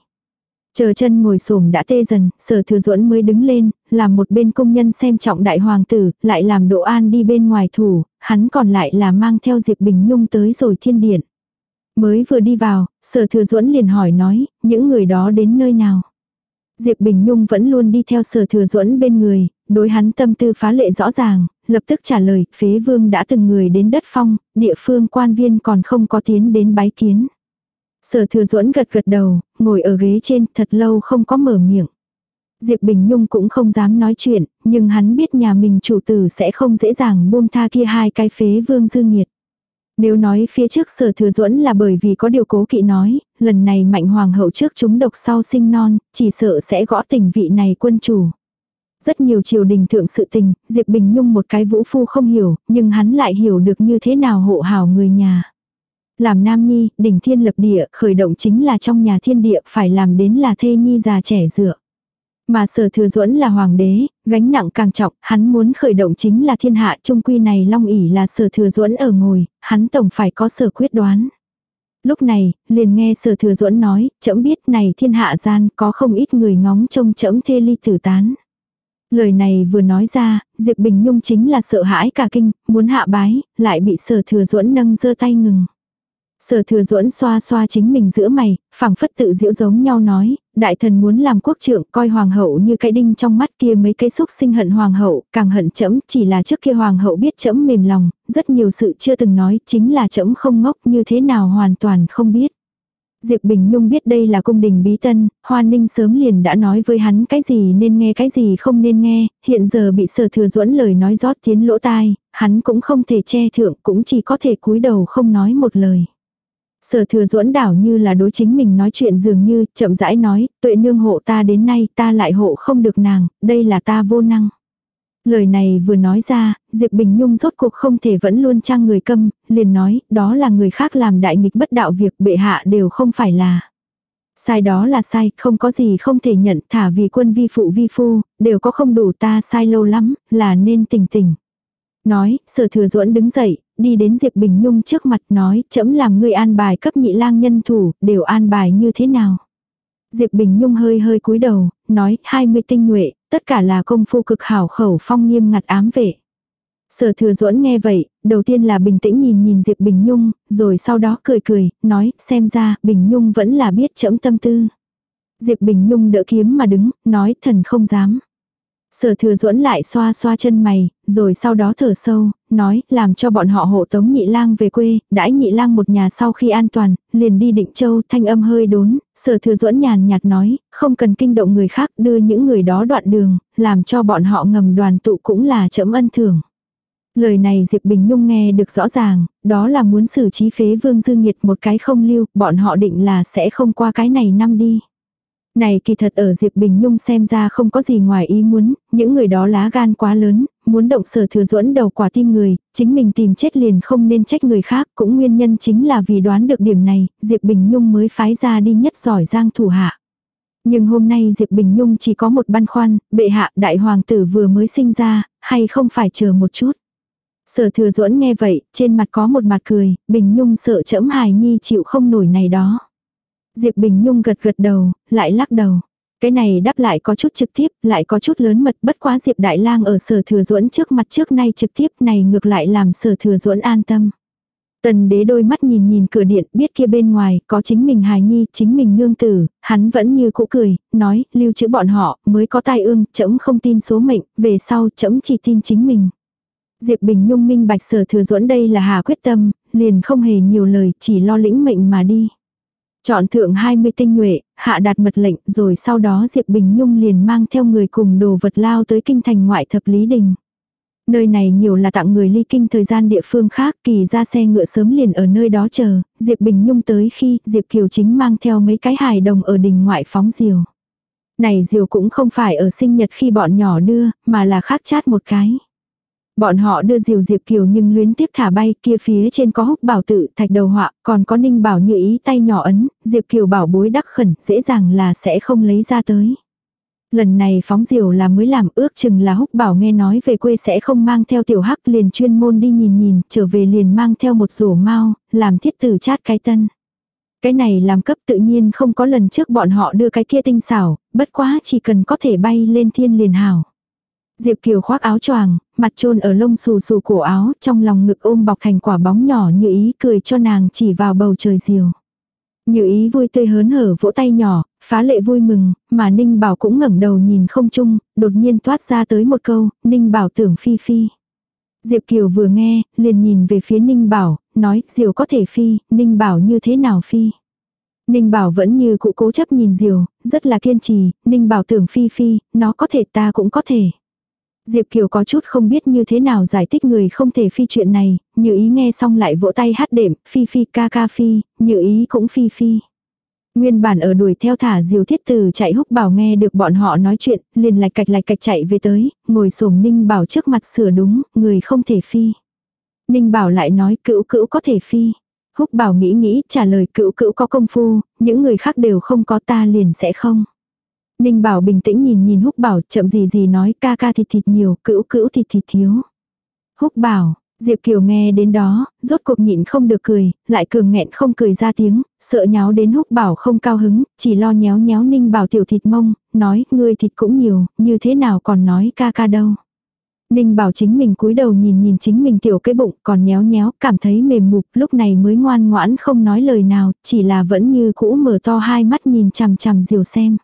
Chờ chân ngồi xổm đã tê dần, sở thừa duẫn mới đứng lên, làm một bên công nhân xem trọng đại hoàng tử, lại làm độ an đi bên ngoài thủ, hắn còn lại là mang theo Diệp Bình Nhung tới rồi thiên điện. Mới vừa đi vào, sở thừa duẫn liền hỏi nói, những người đó đến nơi nào. Diệp Bình Nhung vẫn luôn đi theo sở thừa duẫn bên người, đối hắn tâm tư phá lệ rõ ràng, lập tức trả lời, phế vương đã từng người đến đất phong, địa phương quan viên còn không có tiến đến bái kiến. Sở thừa duẫn gật gật đầu, ngồi ở ghế trên thật lâu không có mở miệng. Diệp Bình Nhung cũng không dám nói chuyện, nhưng hắn biết nhà mình chủ tử sẽ không dễ dàng buông tha kia hai cái phế vương dư nghiệt. Nếu nói phía trước sở thừa duẫn là bởi vì có điều cố kỵ nói, lần này mạnh hoàng hậu trước chúng độc sau sinh non, chỉ sợ sẽ gõ tình vị này quân chủ. Rất nhiều triều đình thượng sự tình, Diệp Bình Nhung một cái vũ phu không hiểu, nhưng hắn lại hiểu được như thế nào hộ hảo người nhà. Làm nam nhi, đỉnh thiên lập địa, khởi động chính là trong nhà thiên địa, phải làm đến là thê nhi già trẻ dựa. Mà sở thừa duẫn là hoàng đế, gánh nặng càng trọng, hắn muốn khởi động chính là thiên hạ trung quy này long ỉ là sở thừa duẫn ở ngồi, hắn tổng phải có sở quyết đoán. Lúc này, liền nghe sở thừa duẫn nói, trẫm biết này thiên hạ gian có không ít người ngóng trông trẫm thê ly tử tán. Lời này vừa nói ra, Diệp Bình Nhung chính là sợ hãi cả kinh, muốn hạ bái, lại bị sở thừa duẫn nâng giơ tay ngừng. Sở thừa duẫn xoa xoa chính mình giữa mày, phảng phất tự diễu giống nhau nói, đại thần muốn làm quốc trưởng coi hoàng hậu như cái đinh trong mắt kia mấy cái xúc sinh hận hoàng hậu, càng hận chấm chỉ là trước kia hoàng hậu biết chấm mềm lòng, rất nhiều sự chưa từng nói, chính là chấm không ngốc như thế nào hoàn toàn không biết. Diệp Bình Nhung biết đây là cung đình bí tân, Hoa Ninh sớm liền đã nói với hắn cái gì nên nghe cái gì không nên nghe, hiện giờ bị sở thừa duẫn lời nói rót tiến lỗ tai, hắn cũng không thể che thượng cũng chỉ có thể cúi đầu không nói một lời. Sở thừa duẫn đảo như là đối chính mình nói chuyện dường như, chậm rãi nói, tuệ nương hộ ta đến nay ta lại hộ không được nàng, đây là ta vô năng. Lời này vừa nói ra, Diệp Bình Nhung rốt cuộc không thể vẫn luôn trang người câm, liền nói, đó là người khác làm đại nghịch bất đạo việc bệ hạ đều không phải là. Sai đó là sai, không có gì không thể nhận, thả vì quân vi phụ vi phu, đều có không đủ ta sai lâu lắm, là nên tỉnh tỉnh. Nói, sở thừa duẫn đứng dậy, đi đến Diệp Bình Nhung trước mặt nói, chấm làm người an bài cấp nhị lang nhân thủ, đều an bài như thế nào. Diệp Bình Nhung hơi hơi cúi đầu, nói, 20 tinh nhuệ, tất cả là công phu cực hảo khẩu phong nghiêm ngặt ám vệ. Sở thừa duẫn nghe vậy, đầu tiên là bình tĩnh nhìn nhìn Diệp Bình Nhung, rồi sau đó cười cười, nói, xem ra, Bình Nhung vẫn là biết chấm tâm tư. Diệp Bình Nhung đỡ kiếm mà đứng, nói, thần không dám. Sở thừa duẫn lại xoa xoa chân mày, rồi sau đó thở sâu, nói, làm cho bọn họ hộ tống nhị lang về quê, đãi nhị lang một nhà sau khi an toàn, liền đi định châu, thanh âm hơi đốn, sở thừa duẫn nhàn nhạt nói, không cần kinh động người khác đưa những người đó đoạn đường, làm cho bọn họ ngầm đoàn tụ cũng là chấm ân thưởng. Lời này Diệp Bình Nhung nghe được rõ ràng, đó là muốn xử trí phế vương dư nghiệt một cái không lưu, bọn họ định là sẽ không qua cái này năm đi. Này kỳ thật ở Diệp Bình Nhung xem ra không có gì ngoài ý muốn, những người đó lá gan quá lớn, muốn động sở thừa duẫn đầu quả tim người, chính mình tìm chết liền không nên trách người khác, cũng nguyên nhân chính là vì đoán được điểm này, Diệp Bình Nhung mới phái ra đi nhất giỏi giang thủ hạ. Nhưng hôm nay Diệp Bình Nhung chỉ có một băn khoăn, bệ hạ đại hoàng tử vừa mới sinh ra, hay không phải chờ một chút. Sở thừa duẫn nghe vậy, trên mặt có một mặt cười, Bình Nhung sợ chẫm hài nhi chịu không nổi này đó. Diệp Bình Nhung gật gật đầu, lại lắc đầu. Cái này đáp lại có chút trực tiếp, lại có chút lớn mật, bất quá Diệp Đại Lang ở sở thừa duẫn trước mặt trước nay trực tiếp này ngược lại làm sở thừa duẫn an tâm. Tần đế đôi mắt nhìn nhìn cửa điện, biết kia bên ngoài, có chính mình hài nhi, chính mình nương tử, hắn vẫn như cũ cười, nói, lưu trữ bọn họ, mới có tai ương, chấm không tin số mệnh, về sau chấm chỉ tin chính mình. Diệp Bình Nhung minh bạch sở thừa duẫn đây là hà quyết tâm, liền không hề nhiều lời, chỉ lo lĩnh mệnh mà đi. Chọn thượng 20 tinh nhuệ, hạ đạt mật lệnh, rồi sau đó Diệp Bình Nhung liền mang theo người cùng đồ vật lao tới kinh thành ngoại thập lý đình. Nơi này nhiều là tặng người ly kinh thời gian địa phương khác, kỳ ra xe ngựa sớm liền ở nơi đó chờ, Diệp Bình Nhung tới khi Diệp Kiều chính mang theo mấy cái hài đồng ở đình ngoại phóng diều. Này diều cũng không phải ở sinh nhật khi bọn nhỏ đưa, mà là khác chát một cái. Bọn họ đưa diều Diệp Kiều nhưng luyến tiếc thả bay kia phía trên có húc bảo tự thạch đầu họa, còn có ninh bảo như ý tay nhỏ ấn, Diệp Kiều bảo bối đắc khẩn, dễ dàng là sẽ không lấy ra tới. Lần này phóng diều là mới làm ước chừng là húc bảo nghe nói về quê sẽ không mang theo tiểu hắc liền chuyên môn đi nhìn nhìn, trở về liền mang theo một rổ mau, làm thiết tử chát cái tân. Cái này làm cấp tự nhiên không có lần trước bọn họ đưa cái kia tinh xảo, bất quá chỉ cần có thể bay lên thiên liền hảo. Diệp Kiều khoác áo choàng, mặt trôn ở lông xù xù cổ áo, trong lòng ngực ôm bọc thành quả bóng nhỏ như ý cười cho nàng chỉ vào bầu trời diều. Như ý vui tươi hớn hở vỗ tay nhỏ, phá lệ vui mừng, mà Ninh Bảo cũng ngẩng đầu nhìn không chung, đột nhiên toát ra tới một câu, Ninh Bảo tưởng phi phi. Diệp Kiều vừa nghe, liền nhìn về phía Ninh Bảo, nói, diều có thể phi, Ninh Bảo như thế nào phi. Ninh Bảo vẫn như cụ cố chấp nhìn diều, rất là kiên trì, Ninh Bảo tưởng phi phi, nó có thể ta cũng có thể. Diệp Kiều có chút không biết như thế nào giải thích người không thể phi chuyện này, như ý nghe xong lại vỗ tay hát đệm, phi phi ca ca phi, như ý cũng phi phi. Nguyên bản ở đuổi theo thả diều thiết từ chạy húc bảo nghe được bọn họ nói chuyện, liền lạch cạch lạch cạch chạy về tới, ngồi sổm ninh bảo trước mặt sửa đúng, người không thể phi. Ninh bảo lại nói cữu cữu có thể phi. Húc bảo nghĩ nghĩ trả lời cữu cữu có công phu, những người khác đều không có ta liền sẽ không. Ninh bảo bình tĩnh nhìn nhìn húc bảo chậm gì gì nói ca ca thịt thịt nhiều, cữu cữu thịt thịt thiếu. Húc bảo, Diệp Kiều nghe đến đó, rốt cuộc nhịn không được cười, lại cường nghẹn không cười ra tiếng, sợ nháo đến húc bảo không cao hứng, chỉ lo nhéo nhéo ninh bảo tiểu thịt mông, nói, ngươi thịt cũng nhiều, như thế nào còn nói ca ca đâu. Ninh bảo chính mình cúi đầu nhìn nhìn chính mình tiểu cái bụng còn nhéo nhéo, cảm thấy mềm mục, lúc này mới ngoan ngoãn không nói lời nào, chỉ là vẫn như cũ mở to hai mắt nhìn chằm chằm diều xem.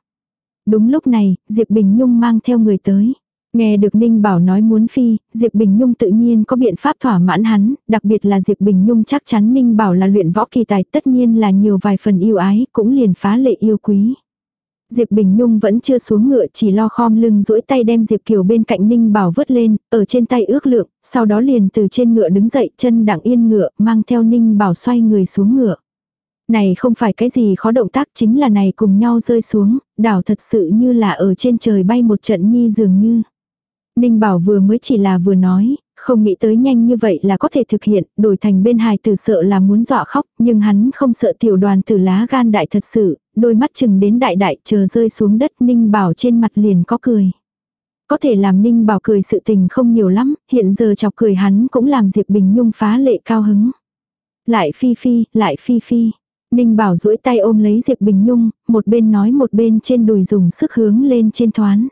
Đúng lúc này, Diệp Bình Nhung mang theo người tới. Nghe được Ninh Bảo nói muốn phi, Diệp Bình Nhung tự nhiên có biện pháp thỏa mãn hắn, đặc biệt là Diệp Bình Nhung chắc chắn Ninh Bảo là luyện võ kỳ tài tất nhiên là nhiều vài phần yêu ái, cũng liền phá lệ yêu quý. Diệp Bình Nhung vẫn chưa xuống ngựa chỉ lo khom lưng duỗi tay đem Diệp Kiều bên cạnh Ninh Bảo vớt lên, ở trên tay ước lượng, sau đó liền từ trên ngựa đứng dậy chân đặng yên ngựa, mang theo Ninh Bảo xoay người xuống ngựa. Này không phải cái gì khó động tác chính là này cùng nhau rơi xuống, đảo thật sự như là ở trên trời bay một trận nhi dường như. Ninh Bảo vừa mới chỉ là vừa nói, không nghĩ tới nhanh như vậy là có thể thực hiện, đổi thành bên hài tử sợ là muốn dọa khóc, nhưng hắn không sợ tiểu đoàn tử lá gan đại thật sự, đôi mắt chừng đến đại đại chờ rơi xuống đất Ninh Bảo trên mặt liền có cười. Có thể làm Ninh Bảo cười sự tình không nhiều lắm, hiện giờ chọc cười hắn cũng làm Diệp Bình Nhung phá lệ cao hứng. Lại phi phi, lại phi phi. Ninh Bảo duỗi tay ôm lấy Diệp Bình Nhung, một bên nói một bên trên đùi dùng sức hướng lên trên thoán.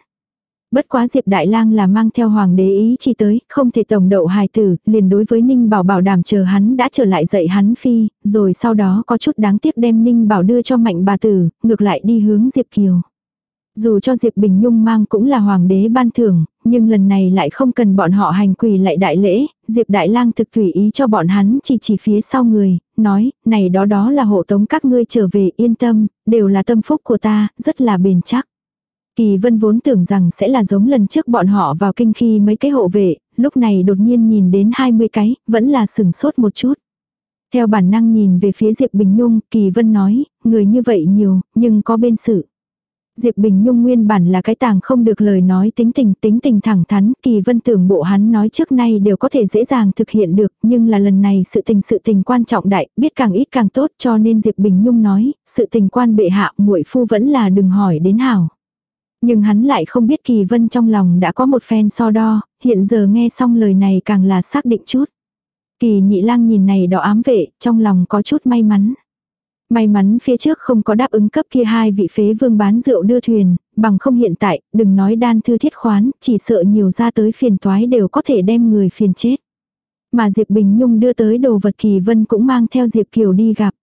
Bất quá Diệp Đại Lang là mang theo hoàng đế ý chỉ tới, không thể tổng đậu hài tử, liền đối với Ninh Bảo bảo đảm chờ hắn đã trở lại dạy hắn phi, rồi sau đó có chút đáng tiếc đem Ninh Bảo đưa cho mạnh bà tử, ngược lại đi hướng Diệp Kiều. Dù cho Diệp Bình Nhung mang cũng là hoàng đế ban thưởng, nhưng lần này lại không cần bọn họ hành quỳ lại đại lễ, Diệp Đại Lang thực tùy ý cho bọn hắn chỉ chỉ phía sau người, nói, này đó đó là hộ tống các ngươi trở về yên tâm, đều là tâm phúc của ta, rất là bền chắc. Kỳ vân vốn tưởng rằng sẽ là giống lần trước bọn họ vào kinh khi mấy cái hộ vệ, lúc này đột nhiên nhìn đến 20 cái, vẫn là sừng sốt một chút. Theo bản năng nhìn về phía Diệp Bình Nhung, Kỳ Vân nói, người như vậy nhiều, nhưng có bên sự. Diệp Bình Nhung nguyên bản là cái tàng không được lời nói tính tình tính tình thẳng thắn, kỳ vân tưởng bộ hắn nói trước nay đều có thể dễ dàng thực hiện được, nhưng là lần này sự tình sự tình quan trọng đại, biết càng ít càng tốt cho nên Diệp Bình Nhung nói, sự tình quan bệ hạ muội phu vẫn là đừng hỏi đến hảo. Nhưng hắn lại không biết Kỳ Vân trong lòng đã có một phen so đo, hiện giờ nghe xong lời này càng là xác định chút. Kỳ nhị lang nhìn này đỏ ám vệ, trong lòng có chút may mắn. May mắn phía trước không có đáp ứng cấp kia hai vị phế vương bán rượu đưa thuyền, bằng không hiện tại, đừng nói đan thư thiết khoán, chỉ sợ nhiều ra tới phiền toái đều có thể đem người phiền chết. Mà Diệp Bình Nhung đưa tới đồ vật kỳ vân cũng mang theo Diệp Kiều đi gặp.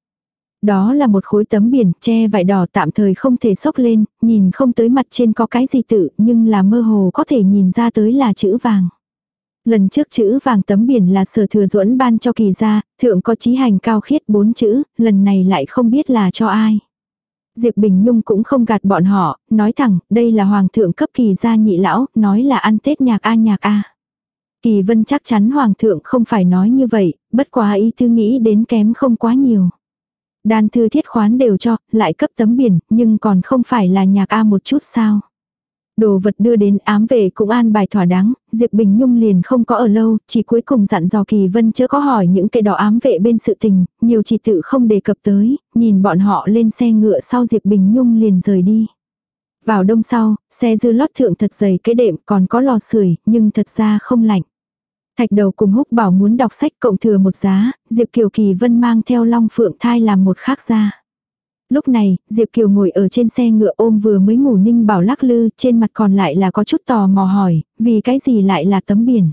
Đó là một khối tấm biển che vải đỏ tạm thời không thể sốc lên, nhìn không tới mặt trên có cái gì tự nhưng là mơ hồ có thể nhìn ra tới là chữ vàng. Lần trước chữ vàng tấm biển là sở thừa duẫn ban cho kỳ gia, thượng có chí hành cao khiết bốn chữ, lần này lại không biết là cho ai. Diệp Bình Nhung cũng không gạt bọn họ, nói thẳng, đây là hoàng thượng cấp kỳ gia nhị lão, nói là ăn Tết nhạc a nhạc a. Kỳ vân chắc chắn hoàng thượng không phải nói như vậy, bất quá ý tư nghĩ đến kém không quá nhiều. Đan thư thiết khoán đều cho, lại cấp tấm biển, nhưng còn không phải là nhạc A một chút sao. Đồ vật đưa đến ám vệ cũng an bài thỏa đáng, Diệp Bình Nhung liền không có ở lâu, chỉ cuối cùng dặn dò Kỳ Vân chưa có hỏi những cái đó ám vệ bên sự tình, nhiều chỉ tự không đề cập tới, nhìn bọn họ lên xe ngựa sau Diệp Bình Nhung liền rời đi. Vào đông sau, xe dư lót thượng thật dày cái đệm còn có lò sưởi nhưng thật ra không lạnh. Thạch đầu cùng húc bảo muốn đọc sách cộng thừa một giá, Diệp Kiều Kỳ Vân mang theo Long Phượng thai làm một khác ra. Lúc này, Diệp Kiều ngồi ở trên xe ngựa ôm vừa mới ngủ ninh bảo lắc lư, trên mặt còn lại là có chút tò mò hỏi, vì cái gì lại là tấm biển.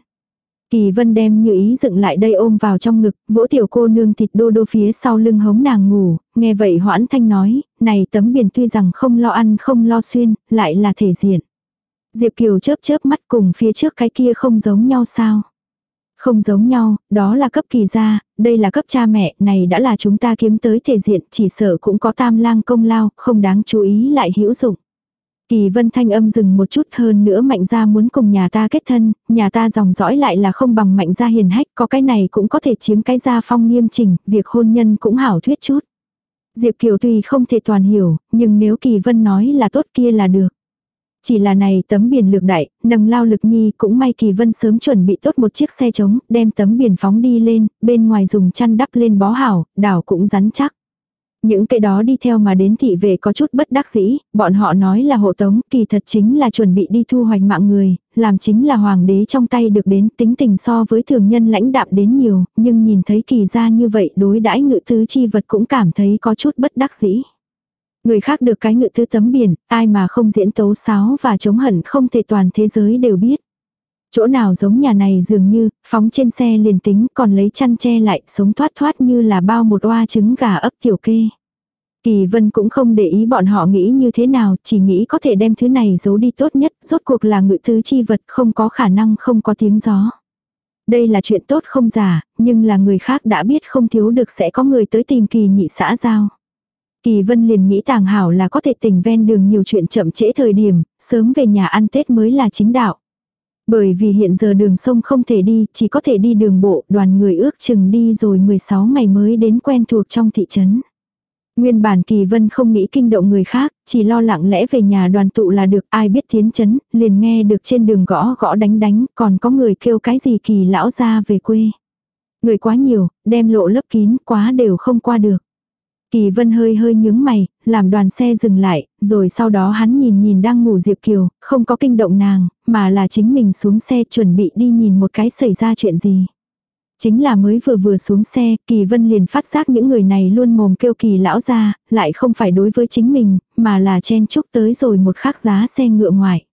Kỳ vân đem như ý dựng lại đây ôm vào trong ngực, vỗ tiểu cô nương thịt đô đô phía sau lưng hống nàng ngủ, nghe vậy hoãn thanh nói, này tấm biển tuy rằng không lo ăn không lo xuyên, lại là thể diện. Diệp Kiều chớp chớp mắt cùng phía trước cái kia không giống nhau sao. Không giống nhau, đó là cấp kỳ gia, đây là cấp cha mẹ, này đã là chúng ta kiếm tới thể diện, chỉ sợ cũng có tam lang công lao, không đáng chú ý lại hữu dụng. Kỳ vân thanh âm dừng một chút hơn nữa mạnh gia muốn cùng nhà ta kết thân, nhà ta dòng dõi lại là không bằng mạnh gia hiền hách, có cái này cũng có thể chiếm cái gia phong nghiêm chỉnh, việc hôn nhân cũng hảo thuyết chút. Diệp Kiều tuy không thể toàn hiểu, nhưng nếu Kỳ Vân nói là tốt kia là được. Chỉ là này tấm biển lược đại, nâng lao lực nhi cũng may kỳ vân sớm chuẩn bị tốt một chiếc xe trống, đem tấm biển phóng đi lên, bên ngoài dùng chăn đắp lên bó hảo, đảo cũng rắn chắc. Những cái đó đi theo mà đến thị về có chút bất đắc dĩ, bọn họ nói là hộ tống, kỳ thật chính là chuẩn bị đi thu hoạch mạng người, làm chính là hoàng đế trong tay được đến tính tình so với thường nhân lãnh đạm đến nhiều, nhưng nhìn thấy kỳ ra như vậy đối đãi ngự tứ chi vật cũng cảm thấy có chút bất đắc dĩ. Người khác được cái ngự tư tấm biển, ai mà không diễn tấu sáo và chống hận không thể toàn thế giới đều biết. Chỗ nào giống nhà này dường như, phóng trên xe liền tính còn lấy chăn che lại, sống thoát thoát như là bao một oa trứng gà ấp tiểu kê. Kỳ vân cũng không để ý bọn họ nghĩ như thế nào, chỉ nghĩ có thể đem thứ này giấu đi tốt nhất, rốt cuộc là ngự thứ chi vật không có khả năng không có tiếng gió. Đây là chuyện tốt không giả, nhưng là người khác đã biết không thiếu được sẽ có người tới tìm kỳ nhị xã giao. Kỳ Vân liền nghĩ tàng hảo là có thể tỉnh ven đường nhiều chuyện chậm trễ thời điểm, sớm về nhà ăn Tết mới là chính đạo. Bởi vì hiện giờ đường sông không thể đi, chỉ có thể đi đường bộ, đoàn người ước chừng đi rồi 16 ngày mới đến quen thuộc trong thị trấn. Nguyên bản Kỳ Vân không nghĩ kinh động người khác, chỉ lo lặng lẽ về nhà đoàn tụ là được ai biết tiến chấn, liền nghe được trên đường gõ gõ đánh đánh, còn có người kêu cái gì Kỳ lão ra về quê. Người quá nhiều, đem lộ lấp kín quá đều không qua được. Kỳ vân hơi hơi nhướng mày, làm đoàn xe dừng lại, rồi sau đó hắn nhìn nhìn đang ngủ Diệp Kiều, không có kinh động nàng, mà là chính mình xuống xe chuẩn bị đi nhìn một cái xảy ra chuyện gì. Chính là mới vừa vừa xuống xe, Kỳ Vân liền phát giác những người này luôn mồm kêu Kỳ lão ra, lại không phải đối với chính mình, mà là chen chúc tới rồi một khắc giá xe ngựa ngoài.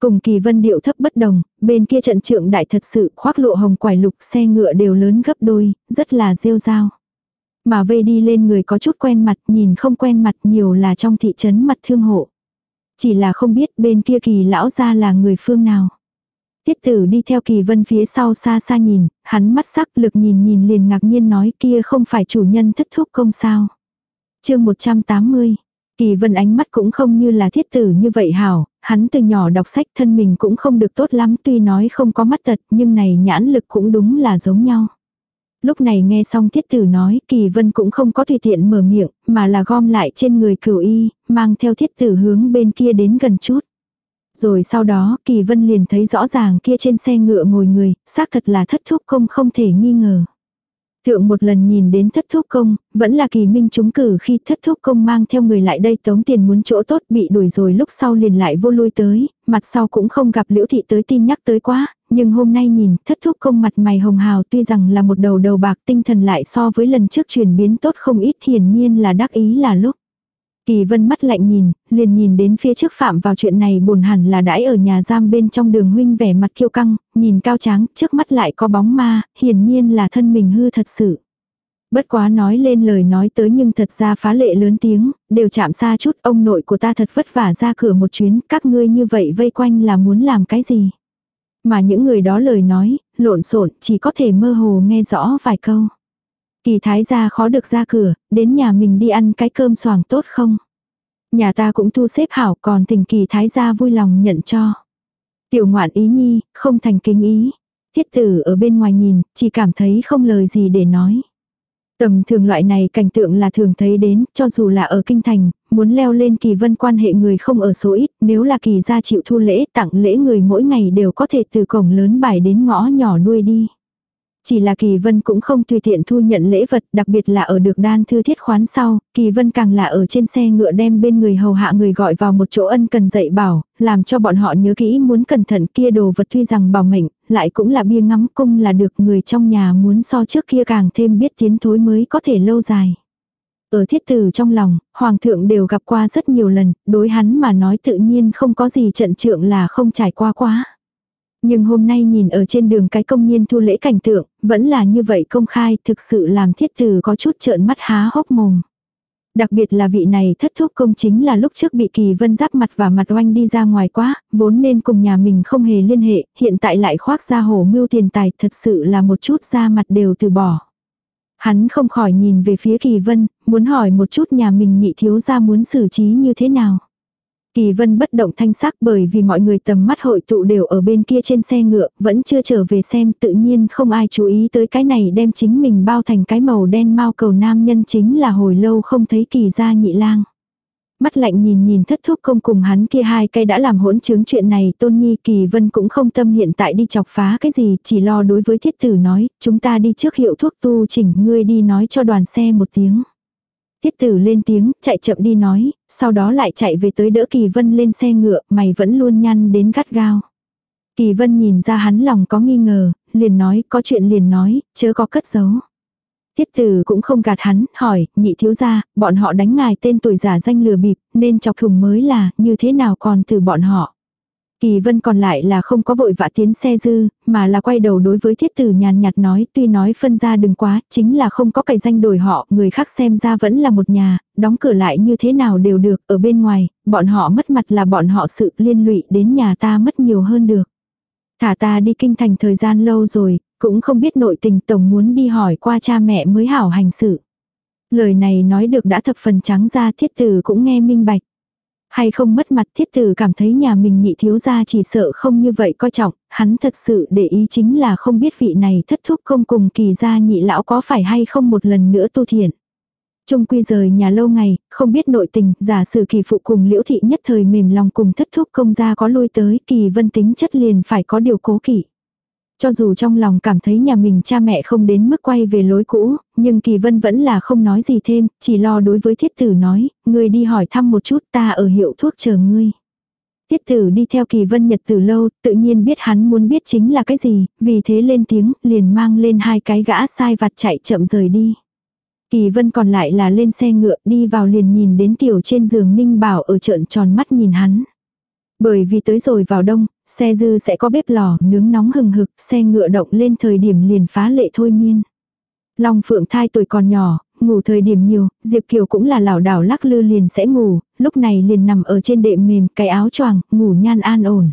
Cùng Kỳ Vân điệu thấp bất đồng, bên kia trận trượng đại thật sự khoác lộ hồng quải lục xe ngựa đều lớn gấp đôi, rất là rêu rao mà vây đi lên người có chút quen mặt, nhìn không quen mặt nhiều là trong thị trấn mặt thương hộ. Chỉ là không biết bên kia kỳ lão ra là người phương nào. Tiết tử đi theo kỳ vân phía sau xa xa nhìn, hắn mắt sắc lực nhìn nhìn liền ngạc nhiên nói kia không phải chủ nhân thất thúc không sao. chương 180, kỳ vân ánh mắt cũng không như là thiết tử như vậy hảo, hắn từ nhỏ đọc sách thân mình cũng không được tốt lắm tuy nói không có mắt tật nhưng này nhãn lực cũng đúng là giống nhau. Lúc này nghe xong thiết tử nói, kỳ vân cũng không có tùy tiện mở miệng, mà là gom lại trên người cửu y, mang theo thiết tử hướng bên kia đến gần chút. Rồi sau đó, kỳ vân liền thấy rõ ràng kia trên xe ngựa ngồi người, xác thật là thất thúc công không thể nghi ngờ. Thượng một lần nhìn đến thất thúc công, vẫn là kỳ minh trúng cử khi thất thúc công mang theo người lại đây tống tiền muốn chỗ tốt bị đuổi rồi lúc sau liền lại vô lui tới, mặt sau cũng không gặp liễu thị tới tin nhắc tới quá, nhưng hôm nay nhìn thất thúc công mặt mày hồng hào tuy rằng là một đầu đầu bạc tinh thần lại so với lần trước chuyển biến tốt không ít hiển nhiên là đắc ý là lúc. Kỳ vân mắt lạnh nhìn, liền nhìn đến phía trước phạm vào chuyện này buồn hẳn là đãi ở nhà giam bên trong đường huynh vẻ mặt kiêu căng, nhìn cao tráng, trước mắt lại có bóng ma, hiển nhiên là thân mình hư thật sự. Bất quá nói lên lời nói tới nhưng thật ra phá lệ lớn tiếng, đều chạm xa chút ông nội của ta thật vất vả ra cửa một chuyến, các ngươi như vậy vây quanh là muốn làm cái gì. Mà những người đó lời nói, lộn xộn chỉ có thể mơ hồ nghe rõ vài câu. Kỳ thái gia khó được ra cửa, đến nhà mình đi ăn cái cơm xoàng tốt không? Nhà ta cũng thu xếp hảo còn tình kỳ thái gia vui lòng nhận cho. Tiểu ngoạn ý nhi, không thành kính ý. Thiết tử ở bên ngoài nhìn, chỉ cảm thấy không lời gì để nói. Tầm thường loại này cảnh tượng là thường thấy đến, cho dù là ở kinh thành, muốn leo lên kỳ vân quan hệ người không ở số ít, nếu là kỳ gia chịu thu lễ tặng lễ người mỗi ngày đều có thể từ cổng lớn bài đến ngõ nhỏ nuôi đi. Chỉ là Kỳ Vân cũng không tùy tiện thu nhận lễ vật, đặc biệt là ở được đan thư thiết khoán sau, Kỳ Vân càng là ở trên xe ngựa đem bên người hầu hạ người gọi vào một chỗ ân cần dạy bảo, làm cho bọn họ nhớ kỹ muốn cẩn thận kia đồ vật tuy rằng bảo mệnh, lại cũng là bia ngắm cung là được người trong nhà muốn so trước kia càng thêm biết tiến thối mới có thể lâu dài. Ở thiết tử trong lòng, hoàng thượng đều gặp qua rất nhiều lần, đối hắn mà nói tự nhiên không có gì trận trượng là không trải qua quá. Nhưng hôm nay nhìn ở trên đường cái công nhiên thu lễ cảnh tượng, vẫn là như vậy công khai, thực sự làm thiết tử có chút trợn mắt há hốc mồm. Đặc biệt là vị này thất thúc công chính là lúc trước bị kỳ vân giáp mặt và mặt oanh đi ra ngoài quá, vốn nên cùng nhà mình không hề liên hệ, hiện tại lại khoác ra hổ mưu tiền tài, thật sự là một chút ra mặt đều từ bỏ. Hắn không khỏi nhìn về phía kỳ vân, muốn hỏi một chút nhà mình nhị thiếu ra muốn xử trí như thế nào. Kỳ vân bất động thanh sắc bởi vì mọi người tầm mắt hội tụ đều ở bên kia trên xe ngựa, vẫn chưa trở về xem tự nhiên không ai chú ý tới cái này đem chính mình bao thành cái màu đen mau cầu nam nhân chính là hồi lâu không thấy kỳ gia nhị lang. Mắt lạnh nhìn nhìn thất thúc công cùng hắn kia hai cây đã làm hỗn chứng chuyện này tôn nhi kỳ vân cũng không tâm hiện tại đi chọc phá cái gì chỉ lo đối với thiết tử nói chúng ta đi trước hiệu thuốc tu chỉnh ngươi đi nói cho đoàn xe một tiếng. Tiết tử lên tiếng, chạy chậm đi nói, sau đó lại chạy về tới đỡ Kỳ Vân lên xe ngựa, mày vẫn luôn nhăn đến gắt gao. Kỳ Vân nhìn ra hắn lòng có nghi ngờ, liền nói, có chuyện liền nói, chớ có cất giấu. Tiết tử cũng không gạt hắn, hỏi, nhị thiếu gia, bọn họ đánh ngài tên tuổi giả danh lừa bịp, nên chọc thùng mới là, như thế nào còn từ bọn họ. Kỳ vân còn lại là không có vội vã tiến xe dư, mà là quay đầu đối với thiết tử nhàn nhạt nói tuy nói phân ra đừng quá, chính là không có cậy danh đổi họ, người khác xem ra vẫn là một nhà, đóng cửa lại như thế nào đều được, ở bên ngoài, bọn họ mất mặt là bọn họ sự liên lụy đến nhà ta mất nhiều hơn được. Thả ta đi kinh thành thời gian lâu rồi, cũng không biết nội tình tổng muốn đi hỏi qua cha mẹ mới hảo hành sự. Lời này nói được đã thập phần trắng ra thiết tử cũng nghe minh bạch. Hay không mất mặt thiết tử cảm thấy nhà mình nhị thiếu gia chỉ sợ không như vậy coi trọng, hắn thật sự để ý chính là không biết vị này thất thúc không cùng kỳ gia nhị lão có phải hay không một lần nữa tu thiện. Trung quy rời nhà lâu ngày, không biết nội tình, giả sử kỳ phụ cùng liễu thị nhất thời mềm lòng cùng thất thúc công gia có lui tới, kỳ vân tính chất liền phải có điều cố kỵ. Cho dù trong lòng cảm thấy nhà mình cha mẹ không đến mức quay về lối cũ, nhưng Kỳ Vân vẫn là không nói gì thêm, chỉ lo đối với thiết tử nói, ngươi đi hỏi thăm một chút ta ở hiệu thuốc chờ ngươi. Tiết tử đi theo kỳ vân nhật từ lâu, tự nhiên biết hắn muốn biết chính là cái gì, vì thế lên tiếng, liền mang lên hai cái gã sai vặt chạy chậm rời đi. Kỳ vân còn lại là lên xe ngựa đi vào liền nhìn đến tiểu trên giường ninh bảo ở trợn tròn mắt nhìn hắn. Bởi vì tới rồi vào đông, xe dư sẽ có bếp lò nướng nóng hừng hực, xe ngựa động lên thời điểm liền phá lệ thôi miên. Long Phượng thai tuổi còn nhỏ, ngủ thời điểm nhiều, Diệp Kiều cũng là lảo đảo lắc lư liền sẽ ngủ, lúc này liền nằm ở trên đệm mềm, cái áo choàng, ngủ nhan an ổn.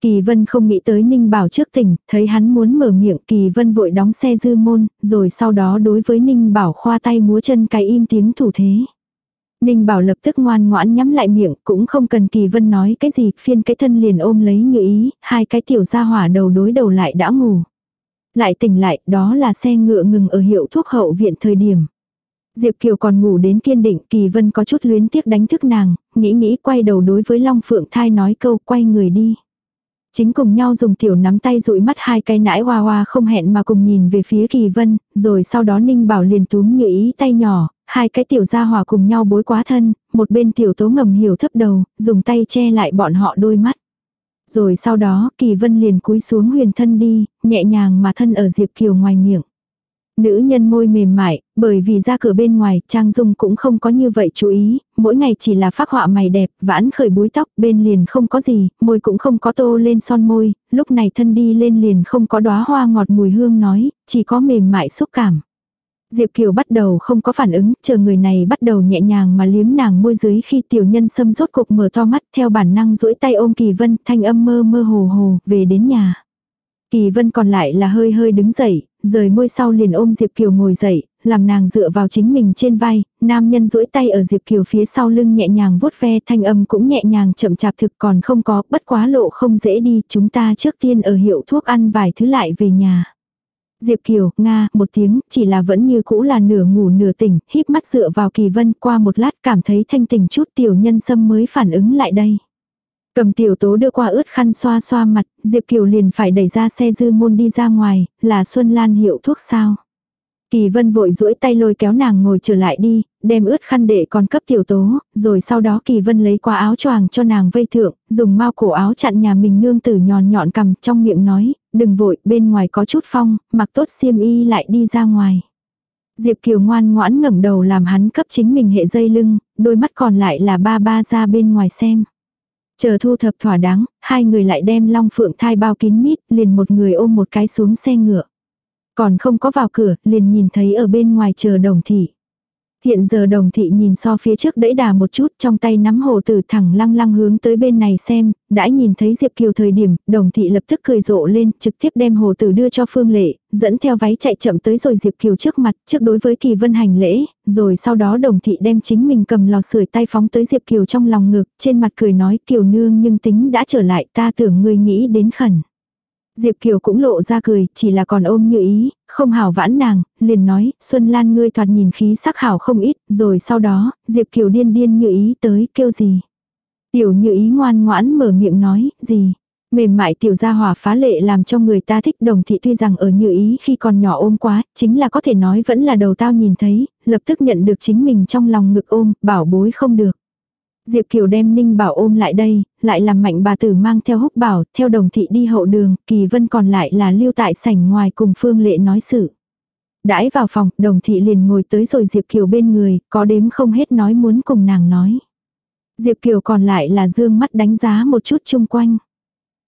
Kỳ Vân không nghĩ tới Ninh Bảo trước tỉnh, thấy hắn muốn mở miệng, Kỳ Vân vội đóng xe dư môn, rồi sau đó đối với Ninh Bảo khoa tay múa chân cái im tiếng thủ thế. Ninh Bảo lập tức ngoan ngoãn nhắm lại miệng, cũng không cần Kỳ Vân nói cái gì, phiên cái thân liền ôm lấy như ý, hai cái tiểu gia hỏa đầu đối đầu lại đã ngủ. Lại tỉnh lại, đó là xe ngựa ngừng ở hiệu thuốc hậu viện thời điểm. Diệp Kiều còn ngủ đến kiên định, Kỳ Vân có chút luyến tiếc đánh thức nàng, nghĩ nghĩ quay đầu đối với Long Phượng Thai nói câu quay người đi. Chính cùng nhau dùng tiểu nắm tay dụi mắt hai cái nãi hoa hoa không hẹn mà cùng nhìn về phía kỳ vân, rồi sau đó ninh bảo liền túm như ý tay nhỏ, hai cái tiểu gia hòa cùng nhau bối quá thân, một bên tiểu tố ngầm hiểu thấp đầu, dùng tay che lại bọn họ đôi mắt. Rồi sau đó kỳ vân liền cúi xuống huyền thân đi, nhẹ nhàng mà thân ở Diệp Kiều ngoài miệng. Nữ nhân môi mềm mại, bởi vì ra cửa bên ngoài, Trang Dung cũng không có như vậy chú ý, mỗi ngày chỉ là phác họa mày đẹp, vãn khởi búi tóc, bên liền không có gì, môi cũng không có tô lên son môi, lúc này thân đi lên liền không có đóa hoa ngọt mùi hương nói, chỉ có mềm mại xúc cảm. Diệp Kiều bắt đầu không có phản ứng, chờ người này bắt đầu nhẹ nhàng mà liếm nàng môi dưới khi tiểu nhân xâm rốt cục mở to mắt theo bản năng duỗi tay ôm Kỳ Vân, thanh âm mơ mơ hồ hồ, về đến nhà. Kỳ Vân còn lại là hơi hơi đứng dậy, rời môi sau liền ôm Diệp Kiều ngồi dậy, làm nàng dựa vào chính mình trên vai, nam nhân duỗi tay ở Diệp Kiều phía sau lưng nhẹ nhàng vuốt ve thanh âm cũng nhẹ nhàng chậm chạp thực còn không có, bất quá lộ không dễ đi, chúng ta trước tiên ở hiệu thuốc ăn vài thứ lại về nhà. Diệp Kiều, Nga, một tiếng, chỉ là vẫn như cũ là nửa ngủ nửa tỉnh, híp mắt dựa vào kỳ vân qua một lát cảm thấy thanh tỉnh chút tiểu nhân sâm mới phản ứng lại đây. Cầm tiểu tố đưa qua ướt khăn xoa xoa mặt, Diệp Kiều liền phải đẩy ra xe dư môn đi ra ngoài, là Xuân Lan hiệu thuốc sao. Kỳ vân vội duỗi tay lôi kéo nàng ngồi trở lại đi, đem ướt khăn để còn cấp tiểu tố, rồi sau đó kỳ vân lấy qua áo choàng cho nàng vây thượng, dùng mau cổ áo chặn nhà mình nương tử nhòn nhọn cầm trong miệng nói, đừng vội, bên ngoài có chút phong, mặc tốt xiêm y lại đi ra ngoài. Diệp Kiều ngoan ngoãn ngẩng đầu làm hắn cấp chính mình hệ dây lưng, đôi mắt còn lại là ba ba ra bên ngoài xem. Chờ thu thập thỏa đáng, hai người lại đem long phượng thai bao kín mít, liền một người ôm một cái xuống xe ngựa. Còn không có vào cửa, liền nhìn thấy ở bên ngoài chờ đồng thị. Hiện giờ đồng thị nhìn so phía trước đẫy đà một chút trong tay nắm hồ tử thẳng lăng lăng hướng tới bên này xem, đã nhìn thấy Diệp Kiều thời điểm, đồng thị lập tức cười rộ lên, trực tiếp đem hồ tử đưa cho Phương Lệ, dẫn theo váy chạy chậm tới rồi Diệp Kiều trước mặt, trước đối với Kỳ Vân hành lễ, rồi sau đó đồng thị đem chính mình cầm lò sưởi tay phóng tới Diệp Kiều trong lòng ngực, trên mặt cười nói Kiều nương nhưng tính đã trở lại ta tưởng ngươi nghĩ đến khẩn. Diệp Kiều cũng lộ ra cười, chỉ là còn ôm như ý, không hảo vãn nàng, liền nói, Xuân Lan ngươi thoạt nhìn khí sắc hảo không ít, rồi sau đó, Diệp Kiều điên điên như ý tới, kêu gì. Tiểu như ý ngoan ngoãn mở miệng nói, gì. Mềm mại tiểu gia hỏa phá lệ làm cho người ta thích đồng thị tuy rằng ở như ý khi còn nhỏ ôm quá, chính là có thể nói vẫn là đầu tao nhìn thấy, lập tức nhận được chính mình trong lòng ngực ôm, bảo bối không được. Diệp Kiều đem Ninh Bảo ôm lại đây, lại làm mạnh bà tử mang theo húc bảo, theo đồng thị đi hậu đường, Kỳ Vân còn lại là lưu tại sảnh ngoài cùng Phương Lệ nói sự. Đãi vào phòng, đồng thị liền ngồi tới rồi Diệp Kiều bên người, có đếm không hết nói muốn cùng nàng nói. Diệp Kiều còn lại là dương mắt đánh giá một chút chung quanh.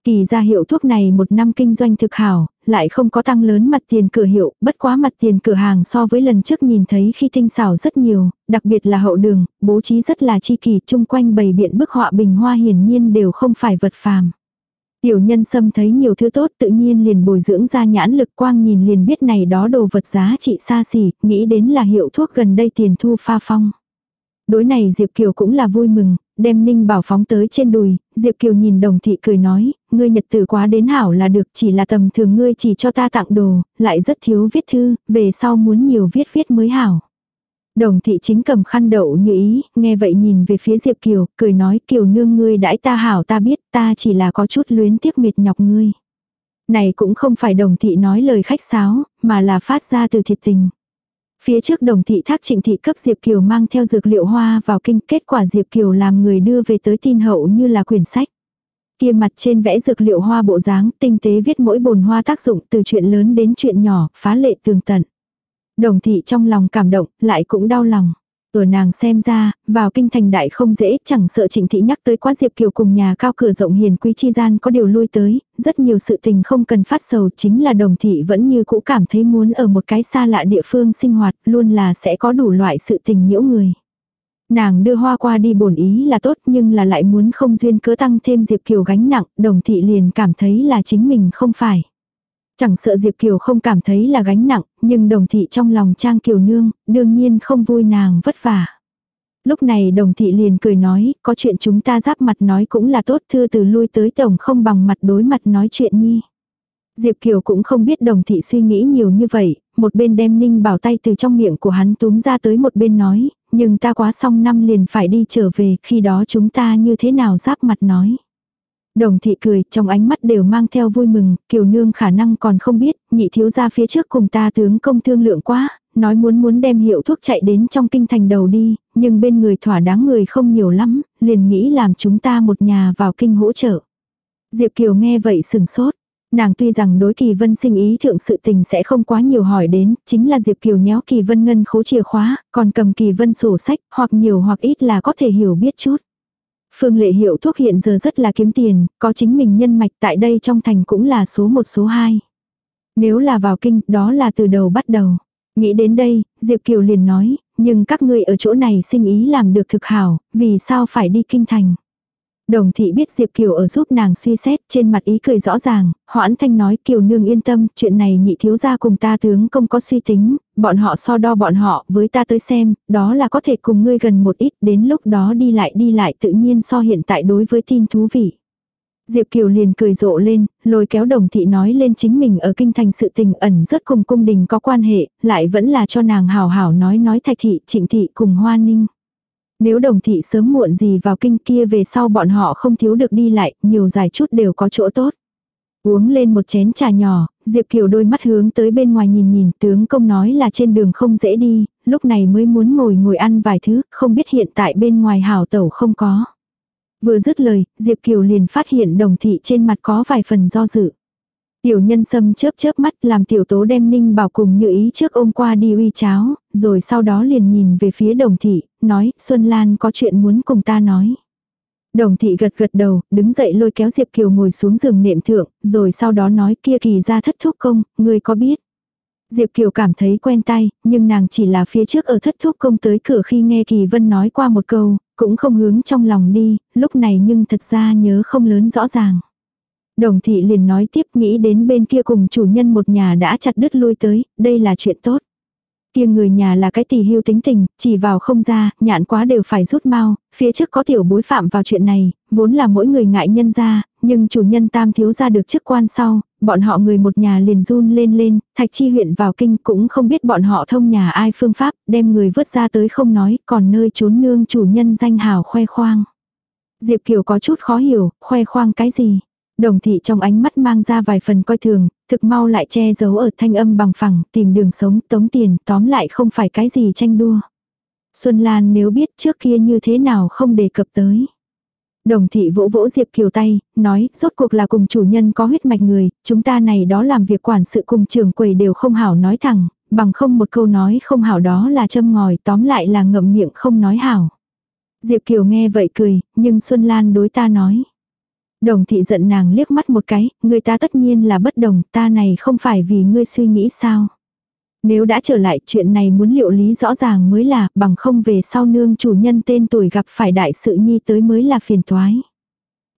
Kỳ ra hiệu thuốc này một năm kinh doanh thực hảo, lại không có tăng lớn mặt tiền cửa hiệu, bất quá mặt tiền cửa hàng so với lần trước nhìn thấy khi tinh xảo rất nhiều, đặc biệt là hậu đường, bố trí rất là chi kỳ, chung quanh bầy biện bức họa bình hoa hiển nhiên đều không phải vật phàm. Tiểu nhân sâm thấy nhiều thứ tốt tự nhiên liền bồi dưỡng ra nhãn lực quang nhìn liền biết này đó đồ vật giá trị xa xỉ, nghĩ đến là hiệu thuốc gần đây tiền thu pha phong. Đối này Diệp Kiều cũng là vui mừng, đem Ninh Bảo phóng tới trên đùi, Diệp Kiều nhìn đồng thị cười nói, ngươi nhật tử quá đến hảo là được chỉ là tầm thường ngươi chỉ cho ta tặng đồ, lại rất thiếu viết thư, về sau muốn nhiều viết viết mới hảo. Đồng thị chính cầm khăn đậu như ý, nghe vậy nhìn về phía Diệp Kiều, cười nói Kiều nương ngươi đãi ta hảo ta biết ta chỉ là có chút luyến tiếc mệt nhọc ngươi. Này cũng không phải đồng thị nói lời khách sáo, mà là phát ra từ thiệt tình. Phía trước đồng thị thác trịnh thị cấp Diệp Kiều mang theo dược liệu hoa vào kinh, kết quả Diệp Kiều làm người đưa về tới tin hậu như là quyển sách. Kia mặt trên vẽ dược liệu hoa bộ dáng, tinh tế viết mỗi bồn hoa tác dụng từ chuyện lớn đến chuyện nhỏ, phá lệ tường tận. Đồng thị trong lòng cảm động, lại cũng đau lòng. Ở nàng xem ra, vào kinh thành đại không dễ, chẳng sợ trịnh thị nhắc tới quá Diệp Kiều cùng nhà cao cửa rộng hiền quý chi gian có điều lui tới, rất nhiều sự tình không cần phát sầu chính là đồng thị vẫn như cũ cảm thấy muốn ở một cái xa lạ địa phương sinh hoạt luôn là sẽ có đủ loại sự tình nhiễu người. Nàng đưa hoa qua đi bổn ý là tốt nhưng là lại muốn không duyên cớ tăng thêm Diệp Kiều gánh nặng, đồng thị liền cảm thấy là chính mình không phải. Chẳng sợ Diệp Kiều không cảm thấy là gánh nặng, nhưng đồng thị trong lòng Trang Kiều Nương, đương nhiên không vui nàng vất vả. Lúc này đồng thị liền cười nói, có chuyện chúng ta giáp mặt nói cũng là tốt thư từ lui tới tổng không bằng mặt đối mặt nói chuyện nhi. Diệp Kiều cũng không biết đồng thị suy nghĩ nhiều như vậy, một bên đem ninh bảo tay từ trong miệng của hắn túm ra tới một bên nói, nhưng ta quá xong năm liền phải đi trở về, khi đó chúng ta như thế nào giáp mặt nói. Đồng thị cười, trong ánh mắt đều mang theo vui mừng, kiều nương khả năng còn không biết, nhị thiếu ra phía trước cùng ta tướng công thương lượng quá, nói muốn muốn đem hiệu thuốc chạy đến trong kinh thành đầu đi, nhưng bên người thỏa đáng người không nhiều lắm, liền nghĩ làm chúng ta một nhà vào kinh hỗ trợ. Diệp Kiều nghe vậy sừng sốt. Nàng tuy rằng đối Kỳ Vân sinh ý thượng sự tình sẽ không quá nhiều hỏi đến, chính là Diệp Kiều nhéo Kỳ Vân ngân khố chìa khóa, còn cầm Kỳ Vân sổ sách, hoặc nhiều hoặc ít là có thể hiểu biết chút. Phương lệ hiệu thuốc hiện giờ rất là kiếm tiền, có chính mình nhân mạch tại đây trong thành cũng là số một số hai. Nếu là vào kinh, đó là từ đầu bắt đầu. Nghĩ đến đây, Diệp Kiều liền nói, nhưng các ngươi ở chỗ này sinh ý làm được thực hảo, vì sao phải đi kinh thành. Đồng thị biết Diệp Kiều ở giúp nàng suy xét, trên mặt ý cười rõ ràng, hoãn thanh nói Kiều nương yên tâm, chuyện này nhị thiếu gia cùng ta tướng không có suy tính, bọn họ so đo bọn họ với ta tới xem, đó là có thể cùng ngươi gần một ít, đến lúc đó đi lại đi lại tự nhiên so hiện tại đối với tin thú vị. Diệp Kiều liền cười rộ lên, lôi kéo đồng thị nói lên chính mình ở kinh thành sự tình ẩn rất cùng cung đình có quan hệ, lại vẫn là cho nàng hào hảo nói nói thạch thị, trịnh thị cùng hoa ninh. Nếu đồng thị sớm muộn gì vào kinh kia về sau bọn họ không thiếu được đi lại, nhiều dài chút đều có chỗ tốt. Uống lên một chén trà nhỏ, Diệp Kiều đôi mắt hướng tới bên ngoài nhìn nhìn, tướng công nói là trên đường không dễ đi, lúc này mới muốn ngồi ngồi ăn vài thứ, không biết hiện tại bên ngoài hào tẩu không có. Vừa dứt lời, Diệp Kiều liền phát hiện đồng thị trên mặt có vài phần do dự. Tiểu nhân sâm chớp chớp mắt làm tiểu tố đem ninh bảo cùng như ý trước ôm qua đi uy cháo, rồi sau đó liền nhìn về phía đồng thị, nói, Xuân Lan có chuyện muốn cùng ta nói. Đồng thị gật gật đầu, đứng dậy lôi kéo Diệp Kiều ngồi xuống giường nệm thượng, rồi sau đó nói kia kỳ ra thất thúc công, người có biết. Diệp Kiều cảm thấy quen tay, nhưng nàng chỉ là phía trước ở thất thúc công tới cửa khi nghe Kỳ Vân nói qua một câu, cũng không hướng trong lòng đi, lúc này nhưng thật ra nhớ không lớn rõ ràng. Đồng thị liền nói tiếp nghĩ đến bên kia cùng chủ nhân một nhà đã chặt đứt lui tới, đây là chuyện tốt. Kia người nhà là cái tỷ hưu tính tình, chỉ vào không ra, nhạn quá đều phải rút mau, phía trước có tiểu bối phạm vào chuyện này, vốn là mỗi người ngại nhân ra, nhưng chủ nhân tam thiếu ra được chức quan sau, bọn họ người một nhà liền run lên lên, thạch chi huyện vào kinh cũng không biết bọn họ thông nhà ai phương pháp, đem người vớt ra tới không nói, còn nơi trốn nương chủ nhân danh hào khoe khoang. Diệp Kiều có chút khó hiểu, khoe khoang cái gì. Đồng thị trong ánh mắt mang ra vài phần coi thường, thực mau lại che giấu ở thanh âm bằng phẳng, tìm đường sống, tống tiền, tóm lại không phải cái gì tranh đua. Xuân Lan nếu biết trước kia như thế nào không đề cập tới. Đồng thị vỗ vỗ Diệp Kiều tay, nói, rốt cuộc là cùng chủ nhân có huyết mạch người, chúng ta này đó làm việc quản sự cùng trường quầy đều không hảo nói thẳng, bằng không một câu nói không hảo đó là châm ngòi, tóm lại là ngậm miệng không nói hảo. Diệp Kiều nghe vậy cười, nhưng Xuân Lan đối ta nói. Đồng thị giận nàng liếc mắt một cái, người ta tất nhiên là bất đồng, ta này không phải vì ngươi suy nghĩ sao. Nếu đã trở lại chuyện này muốn liệu lý rõ ràng mới là, bằng không về sau nương chủ nhân tên tuổi gặp phải đại sự nhi tới mới là phiền toái.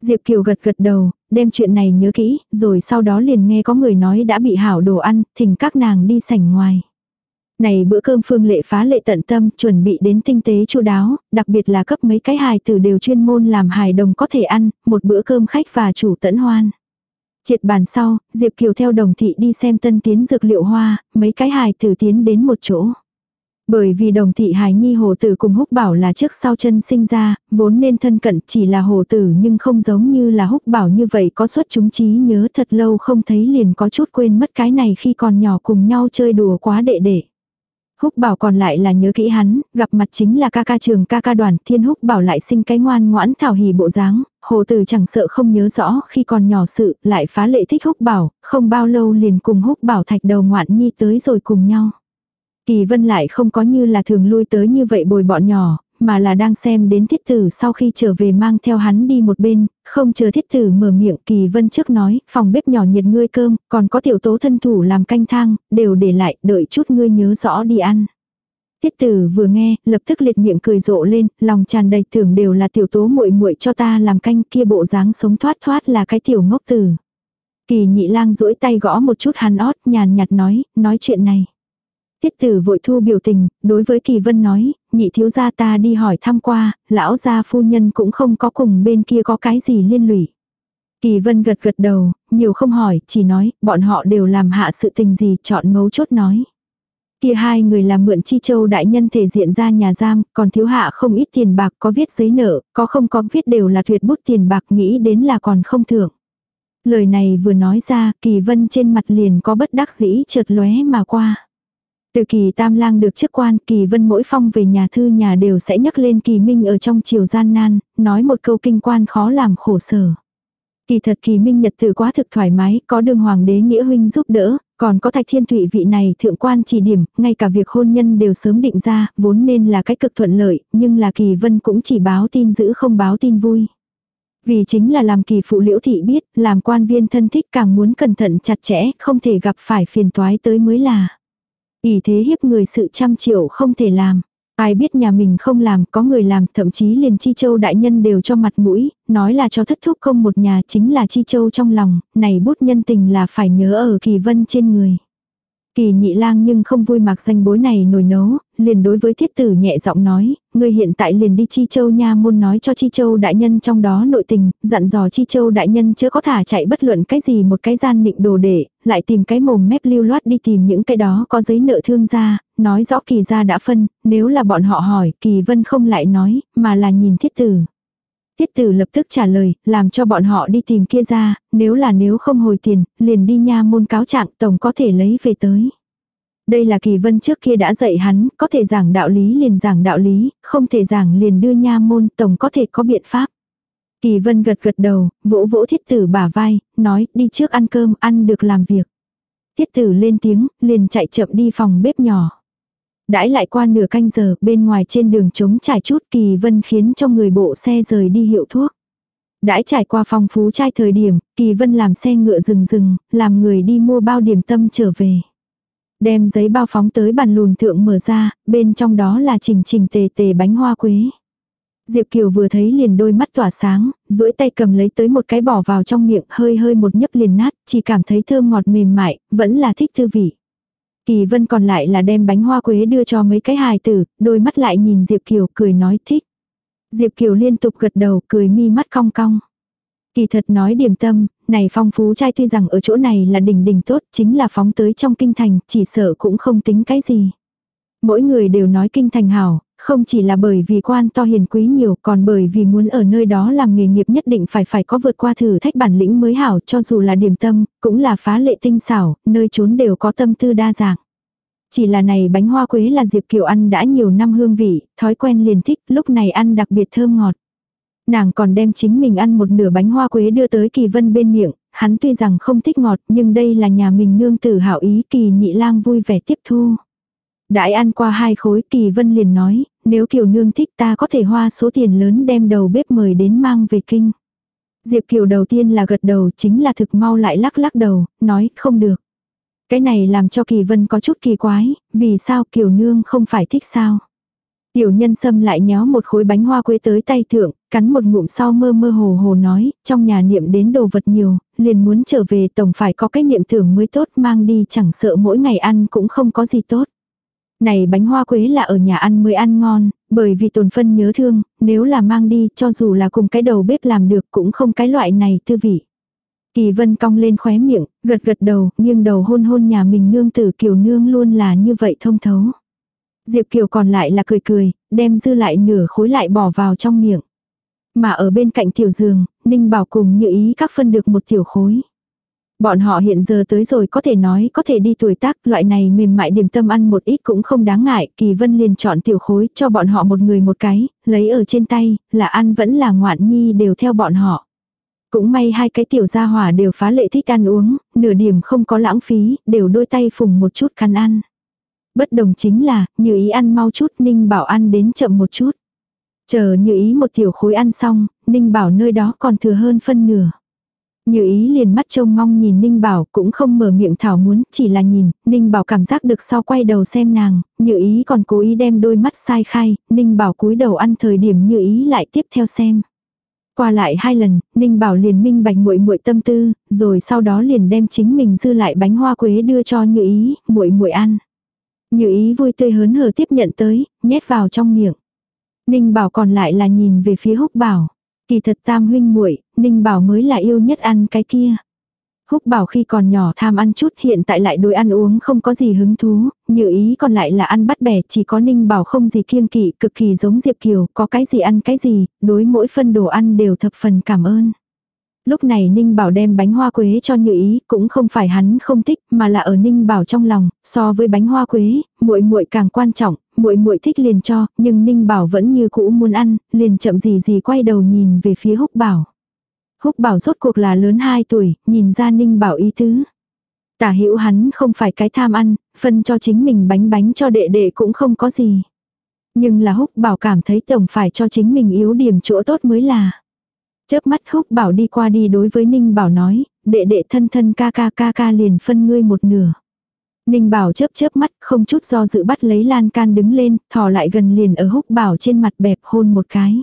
Diệp Kiều gật gật đầu, đem chuyện này nhớ kỹ, rồi sau đó liền nghe có người nói đã bị hảo đồ ăn, thỉnh các nàng đi sảnh ngoài. Này bữa cơm phương lệ phá lệ tận tâm, chuẩn bị đến tinh tế chu đáo, đặc biệt là cấp mấy cái hài tử đều chuyên môn làm hài đồng có thể ăn, một bữa cơm khách và chủ tẫn hoan. Triệt bàn sau, Diệp Kiều theo đồng thị đi xem tân tiến dược liệu hoa, mấy cái hài tử tiến đến một chỗ. Bởi vì đồng thị hài nhi hồ tử cùng húc bảo là trước sau chân sinh ra, vốn nên thân cận chỉ là hồ tử nhưng không giống như là húc bảo như vậy có suất chúng trí nhớ thật lâu không thấy liền có chút quên mất cái này khi còn nhỏ cùng nhau chơi đùa quá đệ đệ. Húc bảo còn lại là nhớ kỹ hắn, gặp mặt chính là ca ca trường ca ca đoàn, thiên húc bảo lại sinh cái ngoan ngoãn thảo hỉ bộ dáng, hồ tử chẳng sợ không nhớ rõ khi còn nhỏ sự, lại phá lệ thích húc bảo, không bao lâu liền cùng húc bảo thạch đầu ngoạn nhi tới rồi cùng nhau. Kỳ vân lại không có như là thường lui tới như vậy bồi bọn nhỏ, mà là đang xem đến thiết tử sau khi trở về mang theo hắn đi một bên, không chờ thiết tử mở miệng kỳ vân trước nói, phòng bếp nhỏ nhiệt ngươi cơm, còn có tiểu tố thân thủ làm canh thang, đều để lại, đợi chút ngươi nhớ rõ đi ăn. Tiết tử vừa nghe, lập tức liệt miệng cười rộ lên, lòng tràn đầy tưởng đều là tiểu tố muội muội cho ta làm canh kia bộ dáng sống thoát thoát là cái tiểu ngốc tử. Kỳ nhị lang duỗi tay gõ một chút hắn ót, nhàn nhạt nói, nói chuyện này. Tiết tử vội thu biểu tình, đối với Kỳ Vân nói, nhị thiếu gia ta đi hỏi thăm qua, lão gia phu nhân cũng không có cùng bên kia có cái gì liên lụy. Kỳ Vân gật gật đầu, nhiều không hỏi, chỉ nói, bọn họ đều làm hạ sự tình gì, chọn mấu chốt nói. Kia hai người làm mượn chi châu đại nhân thể diện ra nhà giam, còn thiếu hạ không ít tiền bạc có viết giấy nợ, có không có viết đều là tuyệt bút tiền bạc nghĩ đến là còn không thưởng. Lời này vừa nói ra, kỳ vân trên mặt liền có bất đắc dĩ chợt lóe mà qua. Từ kỳ tam lang được chức quan, kỳ vân mỗi phong về nhà thư nhà đều sẽ nhắc lên kỳ minh ở trong chiều gian nan, nói một câu kinh quan khó làm khổ sở. Kỳ thật kỳ minh nhật tự quá thực thoải mái, có đường hoàng đế nghĩa huynh giúp đỡ, còn có thạch thiên thụy vị này thượng quan chỉ điểm, ngay cả việc hôn nhân đều sớm định ra, vốn nên là cái cực thuận lợi, nhưng là kỳ vân cũng chỉ báo tin giữ không báo tin vui. Vì chính là làm kỳ phụ liễu thị biết, làm quan viên thân thích càng muốn cẩn thận chặt chẽ, không thể gặp phải phiền toái tới mới là ỷ thế hiếp người sự trăm triệu không thể làm. Ai biết nhà mình không làm, có người làm, thậm chí liền Chi Châu đại nhân đều cho mặt mũi, nói là cho thất thúc không một nhà chính là Chi Châu trong lòng, này bút nhân tình là phải nhớ ở kỳ vân trên người. Kỳ nhị lang nhưng không vui mạc danh bối này nổi nấu, liền đối với thiết tử nhẹ giọng nói, người hiện tại liền đi Chi Châu nha môn nói cho Chi Châu đại nhân trong đó nội tình, dặn dò Chi Châu đại nhân chưa có thả chạy bất luận cái gì một cái gian nịnh đồ để, lại tìm cái mồm mép lưu loát đi tìm những cái đó có giấy nợ thương gia, nói rõ kỳ gia đã phân, nếu là bọn họ hỏi, kỳ vân không lại nói, mà là nhìn thiết tử. Tiết tử lập tức trả lời, làm cho bọn họ đi tìm kia ra, nếu là nếu không hồi tiền, liền đi nha môn cáo trạng tổng có thể lấy về tới. Đây là kỳ vân trước kia đã dạy hắn, có thể giảng đạo lý liền giảng đạo lý, không thể giảng liền đưa nha môn tổng có thể có biện pháp. Kỳ vân gật gật đầu, vỗ vỗ thiết tử bả vai, nói đi trước ăn cơm, ăn được làm việc. Thiết tử lên tiếng, liền chạy chậm đi phòng bếp nhỏ. Đãi lại qua nửa canh giờ, bên ngoài trên đường trống trải chút kỳ vân khiến cho người bộ xe rời đi hiệu thuốc. Đãi trải qua phong phú trai thời điểm, kỳ vân làm xe ngựa rừng rừng, làm người đi mua bao điểm tâm trở về. Đem giấy bao phóng tới bàn lùn thượng mở ra, bên trong đó là trình trình tề tề bánh hoa quế. Diệp Kiều vừa thấy liền đôi mắt tỏa sáng, duỗi tay cầm lấy tới một cái bỏ vào trong miệng hơi hơi một nhấp liền nát, chỉ cảm thấy thơm ngọt mềm mại, vẫn là thích thư vị. Kỳ vân còn lại là đem bánh hoa quế đưa cho mấy cái hài tử, đôi mắt lại nhìn Diệp Kiều cười nói thích. Diệp Kiều liên tục gật đầu cười mi mắt cong cong. Kỳ thật nói điểm tâm, này phong phú trai tuy rằng ở chỗ này là đỉnh đỉnh tốt, chính là phóng tới trong kinh thành, chỉ sợ cũng không tính cái gì. Mỗi người đều nói kinh thành hảo, không chỉ là bởi vì quan to hiền quý nhiều, còn bởi vì muốn ở nơi đó làm nghề nghiệp nhất định phải phải có vượt qua thử thách bản lĩnh mới hảo, cho dù là điểm tâm, cũng là phá lệ tinh xảo, nơi trốn đều có tâm tư đa dạng. Chỉ là này bánh hoa quế là Diệp Kiều ăn đã nhiều năm hương vị, thói quen liền thích, lúc này ăn đặc biệt thơm ngọt. Nàng còn đem chính mình ăn một nửa bánh hoa quế đưa tới Kỳ Vân bên miệng, hắn tuy rằng không thích ngọt nhưng đây là nhà mình nương tử hảo ý Kỳ nhị lang vui vẻ tiếp thu. Đãi ăn qua hai khối Kỳ Vân liền nói, nếu Kiều nương thích ta có thể hoa số tiền lớn đem đầu bếp mời đến mang về kinh. Diệp Kiều đầu tiên là gật đầu chính là thực mau lại lắc lắc đầu, nói không được. Cái này làm cho Kỳ Vân có chút kỳ quái, vì sao Kiều nương không phải thích sao? Tiểu nhân sâm lại nhéo một khối bánh hoa quế tới tay thượng, cắn một ngụm sau mơ mơ hồ hồ nói, trong nhà niệm đến đồ vật nhiều, liền muốn trở về tổng phải có cái niệm thưởng mới tốt mang đi chẳng sợ mỗi ngày ăn cũng không có gì tốt. Này bánh hoa quế là ở nhà ăn mới ăn ngon, bởi vì tồn phân nhớ thương, nếu là mang đi cho dù là cùng cái đầu bếp làm được cũng không cái loại này tư vị. Kỳ vân cong lên khóe miệng, gật gật đầu, nghiêng đầu hôn hôn nhà mình nương tử kiều nương luôn là như vậy thông thấu. Diệp Kiều còn lại là cười cười, đem dư lại nửa khối lại bỏ vào trong miệng. Mà ở bên cạnh tiểu giường, Ninh Bảo cùng như ý các phân được một tiểu khối. Bọn họ hiện giờ tới rồi có thể nói có thể đi tuổi tác, loại này mềm mại điểm tâm ăn một ít cũng không đáng ngại, Kỳ Vân liền chọn tiểu khối cho bọn họ một người một cái, lấy ở trên tay, là ăn vẫn là ngoạn nhi đều theo bọn họ. Cũng may hai cái tiểu gia hỏa đều phá lệ thích ăn uống, nửa điểm không có lãng phí, đều đôi tay phùng một chút khăn ăn. Bất đồng chính là, như ý ăn mau chút, Ninh Bảo ăn đến chậm một chút. Chờ như ý một tiểu khối ăn xong, Ninh Bảo nơi đó còn thừa hơn phân nửa. Như ý liền mắt trông mong nhìn Ninh Bảo cũng không mở miệng thảo muốn, chỉ là nhìn, Ninh Bảo cảm giác được sau quay đầu xem nàng, như ý còn cố ý đem đôi mắt sai khai, Ninh Bảo cúi đầu ăn thời điểm như ý lại tiếp theo xem. Qua lại hai lần, Ninh Bảo liền minh bạch muội muội tâm tư, rồi sau đó liền đem chính mình dư lại bánh hoa quế đưa cho Như ý, muội muội ăn. Như ý vui tươi hớn hở tiếp nhận tới, nhét vào trong miệng. Ninh Bảo còn lại là nhìn về phía Húc Bảo. Kỳ thật tam huynh muội, Ninh Bảo mới là yêu nhất ăn cái kia. Húc bảo khi còn nhỏ tham ăn chút hiện tại lại đối ăn uống không có gì hứng thú, như ý còn lại là ăn bắt bẻ chỉ có ninh bảo không gì kiêng kỵ cực kỳ giống Diệp Kiều, có cái gì ăn cái gì, đối mỗi phân đồ ăn đều thập phần cảm ơn. Lúc này Ninh Bảo đem bánh hoa quế cho Như Ý, cũng không phải hắn không thích, mà là ở Ninh Bảo trong lòng, so với bánh hoa quế, muội muội càng quan trọng, muội muội thích liền cho, nhưng Ninh Bảo vẫn như cũ muốn ăn, liền chậm gì gì quay đầu nhìn về phía Húc Bảo. Húc Bảo rốt cuộc là lớn 2 tuổi, nhìn ra Ninh Bảo ý tứ. Tả hữu hắn không phải cái tham ăn, phân cho chính mình bánh bánh cho đệ đệ cũng không có gì. Nhưng là Húc Bảo cảm thấy tổng phải cho chính mình yếu điểm chỗ tốt mới là. Chớp mắt húc bảo đi qua đi đối với Ninh Bảo nói, đệ đệ thân thân ca ca ca ca liền phân ngươi một nửa. Ninh Bảo chớp chớp mắt không chút do dự bắt lấy lan can đứng lên, thò lại gần liền ở húc bảo trên mặt bẹp hôn một cái.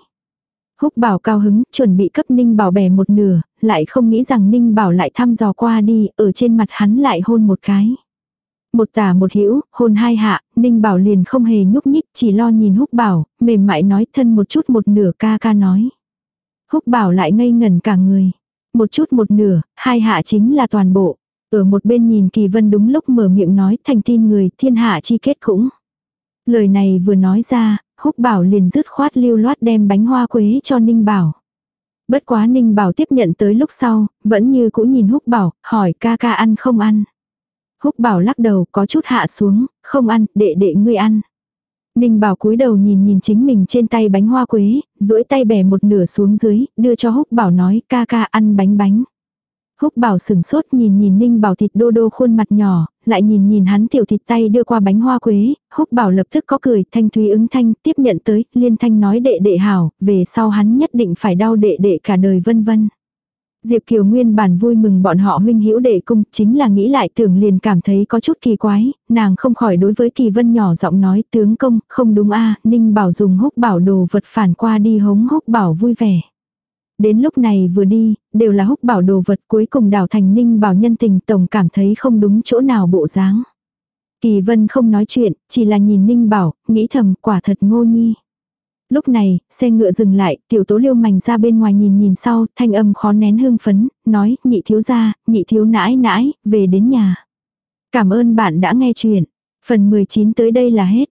Húc bảo cao hứng, chuẩn bị cấp Ninh Bảo bẻ một nửa, lại không nghĩ rằng Ninh Bảo lại thăm dò qua đi, ở trên mặt hắn lại hôn một cái. Một tả một hữu hôn hai hạ, Ninh Bảo liền không hề nhúc nhích, chỉ lo nhìn Húc Bảo, mềm mại nói thân một chút một nửa ca ca nói. Húc bảo lại ngây ngẩn cả người. Một chút một nửa, hai hạ chính là toàn bộ. Ở một bên nhìn kỳ vân đúng lúc mở miệng nói thành tin người thiên hạ chi kết cũng. Lời này vừa nói ra, húc bảo liền dứt khoát lưu loát đem bánh hoa quế cho ninh bảo. Bất quá ninh bảo tiếp nhận tới lúc sau, vẫn như cũ nhìn húc bảo, hỏi ca ca ăn không ăn. Húc bảo lắc đầu có chút hạ xuống, không ăn, đệ đệ ngươi ăn. Ninh bảo cúi đầu nhìn nhìn chính mình trên tay bánh hoa quế, duỗi tay bẻ một nửa xuống dưới, đưa cho húc bảo nói ca ca ăn bánh bánh. Húc bảo sừng sốt nhìn nhìn ninh bảo thịt đô đô khuôn mặt nhỏ, lại nhìn nhìn hắn tiểu thịt tay đưa qua bánh hoa quế, húc bảo lập tức có cười, thanh thúy ứng thanh, tiếp nhận tới, liên thanh nói đệ đệ hảo, về sau hắn nhất định phải đau đệ đệ cả đời vân vân. Diệp Kiều nguyên bản vui mừng bọn họ huynh hữu đệ cung, chính là nghĩ lại tưởng liền cảm thấy có chút kỳ quái, nàng không khỏi đối với Kỳ Vân nhỏ giọng nói tướng công, không đúng a Ninh Bảo dùng húc bảo đồ vật phản qua đi hống húc bảo vui vẻ. Đến lúc này vừa đi, đều là húc bảo đồ vật cuối cùng đảo thành Ninh Bảo nhân tình tổng cảm thấy không đúng chỗ nào bộ dáng. Kỳ Vân không nói chuyện, chỉ là nhìn Ninh Bảo, nghĩ thầm quả thật ngô nhi. Lúc này, xe ngựa dừng lại, tiểu tố liêu mảnh ra bên ngoài nhìn nhìn sau, thanh âm khó nén hương phấn, nói, nhị thiếu gia, nhị thiếu nãi nãi, về đến nhà. Cảm ơn bạn đã nghe chuyện. Phần 19 tới đây là hết.